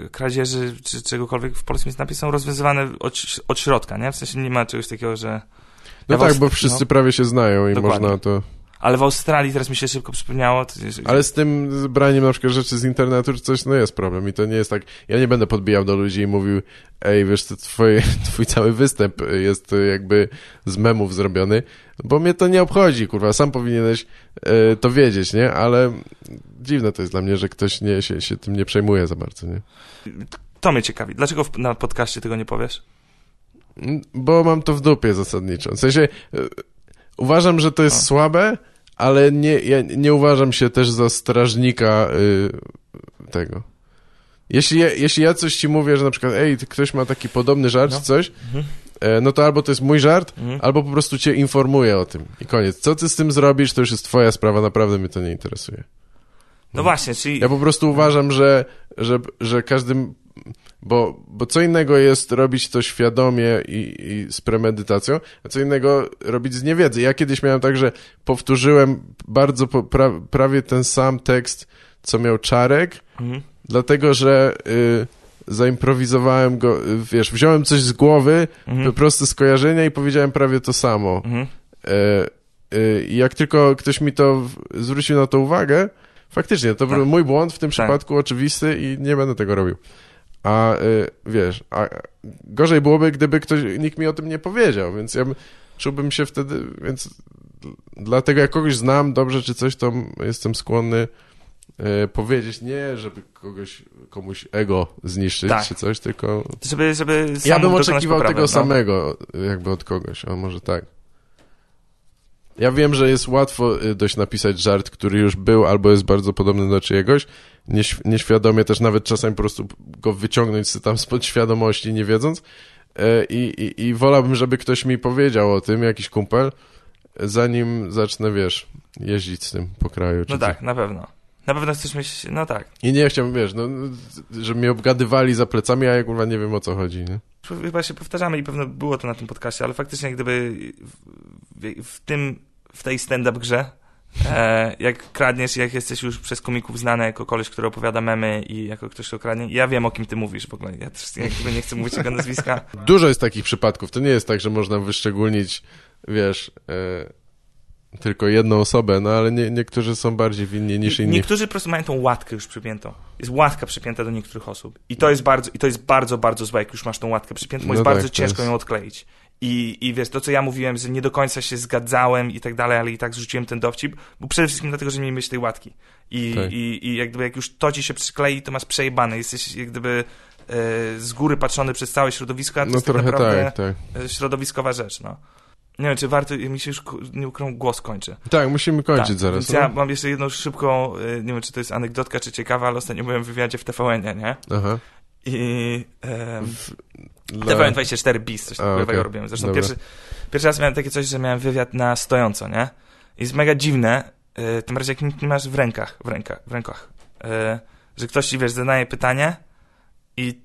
e, kradzieży czy czegokolwiek w polskim snapie są rozwiązywane od, od środka, nie? W sensie nie ma czegoś takiego, że... no Ja tak, was- bo wszyscy no. prawie się znają i Dokładnie. można to... Ale w Australii teraz mi się szybko przypomniało... Jest- Ale z tym braniem na przykład rzeczy z internetu czy coś, no jest problem i to nie jest tak, ja nie będę podbijał do ludzi i mówił, ej, wiesz, to twoje, twój cały występ jest y, jakby z memów zrobiony, bo mnie to nie obchodzi, kurwa, sam powinieneś y, to wiedzieć, nie? Ale dziwne to jest dla mnie, że ktoś nie, się, się tym nie przejmuje za bardzo, nie? To mnie ciekawi. Dlaczego w, na podcaście tego nie powiesz? Mm, Bo mam to w dupie zasadniczo. W sensie y, uważam, że to jest słabe, ale nie, ja nie uważam się też za strażnika y, tego. Jeśli ja, jeśli ja coś ci mówię, że na przykład, ej, ktoś ma taki podobny żart No. czy coś, Mhm. e, no to albo to jest mój żart, Mhm. albo po prostu cię informuję o tym. I koniec. Co ty z tym zrobisz, to już jest twoja sprawa, naprawdę mnie to nie interesuje. No właśnie, czyli... Ja po prostu uważam, że, że, że każdym. Bo, bo co innego jest robić to świadomie i, i z premedytacją, a co innego robić z niewiedzy. Ja kiedyś miałem tak, że powtórzyłem bardzo po, pra, prawie ten sam tekst, co miał Czarek, Mhm. dlatego że y, zaimprowizowałem go, y, wiesz, wziąłem coś z głowy, Mhm. proste skojarzenia i powiedziałem prawie to samo. Mhm. E, e, I jak tylko ktoś mi to zwrócił na to uwagę, faktycznie, to Tak. był mój błąd w tym Tak. przypadku oczywisty i nie będę tego robił. A e, wiesz, a gorzej byłoby, gdyby ktoś, nikt mi o tym nie powiedział, więc ja bym- czułbym się wtedy, więc dlatego jak kogoś znam dobrze czy coś, to jestem skłonny e, powiedzieć nie, żeby kogoś, komuś ego zniszczyć Tak. czy coś, tylko Żeby, żeby ja bym oczekiwał poprawy, tego no. samego, jakby od kogoś, a może tak. Ja wiem, że jest łatwo y, dość napisać żart, który już był albo jest bardzo podobny do czyjegoś. Nieś, nieświadomie też nawet czasami po prostu go wyciągnąć tam spod świadomości, nie wiedząc. E, I, i, I wolałbym, żeby ktoś mi powiedział o tym, jakiś kumpel, zanim zacznę, wiesz, jeździć z tym po kraju. Czy No tak, na pewno. Na pewno chcesz mieć, no tak. I nie chciałbym, wiesz, no, żeby mnie obgadywali za plecami, a ja kurwa nie wiem o co chodzi, nie? Chyba się powtarzamy i pewno było to na tym podcaście, ale faktycznie gdyby w, w tym, w tej stand-up grze, e, jak kradniesz, jak jesteś już przez komików znany jako koleś, który opowiada memy i jako ktoś, kto kradnie, ja wiem o kim ty mówisz w ogóle, ja też jakby nie chcę mówić jego nazwiska. Dużo jest takich przypadków. To nie jest tak, że można wyszczególnić, wiesz, e, tylko jedną osobę, no ale nie, niektórzy są bardziej winni niż inni. Niektórzy po prostu mają tą łatkę już przypiętą. Jest łatka przypięta do niektórych osób. I to jest bardzo, i to jest bardzo, bardzo złe, jak już masz tą łatkę przypiętą, bo No jest tak, bardzo ciężko jest- ją odkleić. I, I wiesz, to co ja mówiłem, że nie do końca się zgadzałem i tak dalej, ale i tak zrzuciłem ten dowcip, bo przede wszystkim dlatego, że nie miałeś tej łatki. I, Tak. i, i jak gdyby jak już to ci się przyklei, to masz przejebane. Jesteś jak gdyby e, z góry patrzony przez całe środowisko, a to No jest tak naprawdę tak, tak. e, środowiskowa rzecz, no. Nie wiem, czy warto, mi się już nie ukrą głos kończy. Tak, musimy kończyć Tak, zaraz. Więc no? ja mam jeszcze jedną szybką, y, nie wiem czy to jest anegdotka czy ciekawa, ale ostatnio byłem w wywiadzie w TVN, nie? Aha. I um, W, dla... TVN24 Bis, coś takiego okej. robiłem. Zresztą Dobra. pierwszy, pierwszy raz miałem takie coś, że miałem wywiad na stojąco, nie? I jest mega dziwne, y, tym razie jak nie masz w rękach, w rękach, w rękach, y, że ktoś ci, wiesz, zadaje pytanie i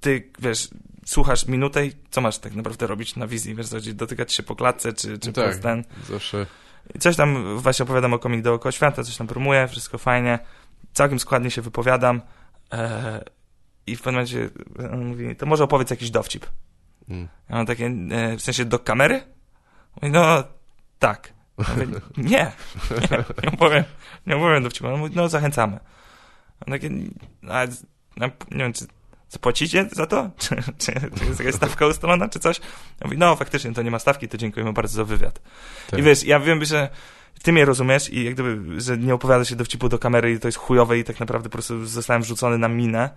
ty, wiesz, słuchasz minutę i co masz tak naprawdę robić na wizji, wiesz, dotykać się po klatce, czy, czy Tak. przez ten... Zawsze. Coś tam właśnie opowiadam o komik dookoła świata, coś tam promuję, wszystko fajnie. Całkiem składnie się wypowiadam. E, I w pewnym momencie on mówi, to może opowiedz jakiś dowcip. Mm. Ja mam takie, e, w sensie do kamery? Mówi, no tak. Ja mówię, nie, nie, nie opowiem, nie opowiem dowcipu. On mówi, no zachęcamy. On takie, a, nie wiem, czy zapłacicie za to? Czy, czy, czy jest jakaś stawka ustalona, czy coś? Ja mówię, no faktycznie to nie ma stawki, to dziękujemy bardzo za wywiad. Tak. I wiesz, ja wiem, że ty mnie rozumiesz i jak gdyby, że nie opowiada się dowcipu do kamery i to jest chujowe i tak naprawdę po prostu zostałem wrzucony na minę,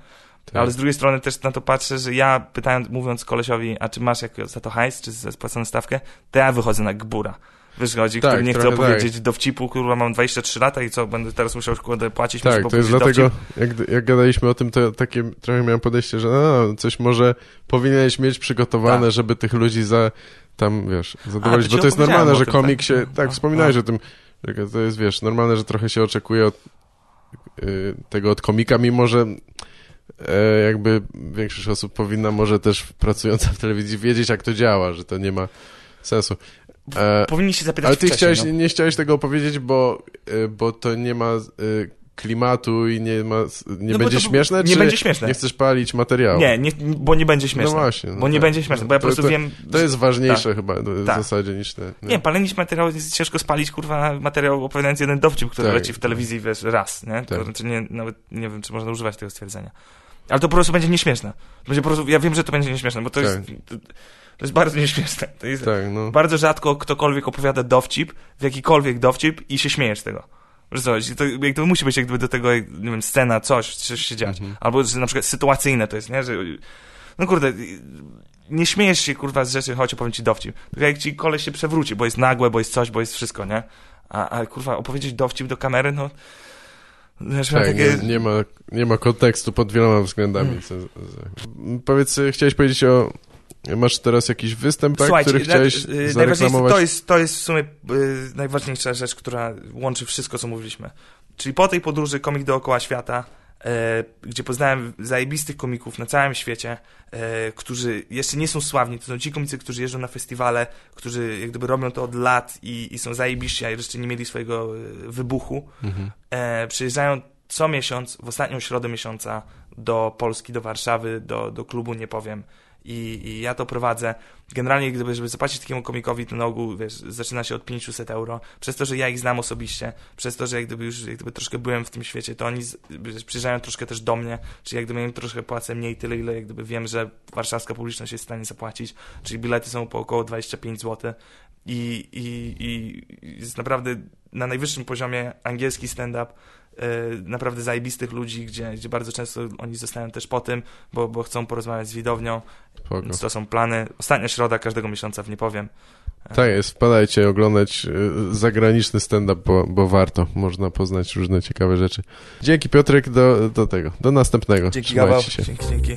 tak. ale z drugiej strony też na to patrzę, że ja pytając, mówiąc kolesiowi, a czy masz jak za to hajs, czy za spłaconą stawkę, to ja wychodzę na gbura. Wiesz, chodzi, Tak, który nie chce trochę opowiedzieć dowcipu, kurwa, mam 23 lata i co, będę teraz musiał kurde, płacić, Tak, to jest dlatego, jak, jak gadaliśmy o tym, to takie trochę miałem podejście, że no, coś może powinieneś mieć przygotowane, Tak. żeby tych ludzi za tam, wiesz, zadowolić, bo to jest normalne, że komik tak? się, tak, A, wspominałeś a. o tym, że to jest, wiesz, normalne, że trochę się oczekuje od y, tego od komika, mimo że e, jakby większość osób powinna może też pracująca w telewizji wiedzieć, jak to działa, że to nie ma sensu. E, Powinni się zapytać ale ty wcześniej, chciałeś, no. nie chciałeś tego opowiedzieć, bo, y, bo to nie ma y, klimatu i nie ma, nie No będzie to- śmieszne, nie będzie śmieszne. nie chcesz palić materiału? Nie, nie, bo nie będzie śmieszne. No właśnie. no bo nie tak. będzie śmieszne, bo ja po To- prostu to, wiem... To jest ważniejsze chyba w Tak. zasadzie niż te... Nie, palenie materiału jest ciężko spalić, kurwa, materiał opowiadając jeden dowcip, który Tak. leci w telewizji, wiesz, raz, nie? To Tak. znaczy nie, nawet nie wiem, czy można używać tego stwierdzenia. Ale to po prostu będzie nieśmieszne. Będzie po prostu, ja wiem, że to będzie nieśmieszne, bo to Tak. jest... To, to jest bardzo nieśmieszne. To jest, Tak, no. Bardzo rzadko ktokolwiek opowiada dowcip, w jakikolwiek dowcip i się śmiejesz z tego. Coś, to, jak to musi być jak gdyby do tego, jak, nie wiem, scena, coś, coś się dziać. Mhm. Albo, że na przykład sytuacyjne to jest, nie? Że, no kurde, nie śmiejesz się, kurwa, z rzeczy, chodź opowiem ci dowcip. Tylko jak ci koleś się przewróci, bo jest nagłe, bo jest coś, bo jest wszystko, nie? A, a kurwa, opowiedzieć dowcip do kamery, no... Wiesz, Tak, takie... nie, nie, ma, nie ma kontekstu pod wieloma względami. Mm. Co. Powiedz, chciałeś powiedzieć o... Masz teraz jakiś występ, tak, Słuchajcie, który chciałeś y, zareklamować? to, jest, to jest w sumie y, najważniejsza rzecz, która łączy wszystko, co mówiliśmy. Czyli po tej podróży komik dookoła świata, e, gdzie poznałem zajebistych komików na całym świecie, którzy jeszcze nie są sławni, to są ci komicy, którzy jeżdżą na festiwale, którzy jak gdyby robią to od lat i, i są zajebiści, a jeszcze nie mieli swojego wybuchu. Mhm. E, przyjeżdżają co miesiąc, w ostatnią środę miesiąca do Polski, do Warszawy, do, do klubu, nie powiem. I, I ja to prowadzę. Generalnie, gdyby, żeby zapłacić takiemu komikowi, to na ogół, wiesz, zaczyna się od 500 euro. Przez to, że ja ich znam osobiście, przez to, że jak gdyby już jak gdyby troszkę byłem w tym świecie, to oni wiesz, przyjeżdżają troszkę też do mnie, czyli jak gdyby im troszkę płacę mniej tyle, ile jak gdyby wiem, że warszawska publiczność jest w stanie zapłacić, czyli bilety są po około 25 zł. I, i, i jest naprawdę na najwyższym poziomie angielski stand-up, naprawdę zajebistych ludzi, gdzie, gdzie bardzo często oni zostają też po tym, bo, bo chcą porozmawiać z widownią, Spoko. więc to są plany. Ostatnia środa każdego miesiąca w nie powiem. Tak jest, wpadajcie oglądać y, zagraniczny stand-up, bo, bo warto. Można poznać różne ciekawe rzeczy. Dzięki Piotrek, do, do tego, do następnego. Dzięki Gawał. Dzięki, dzięki.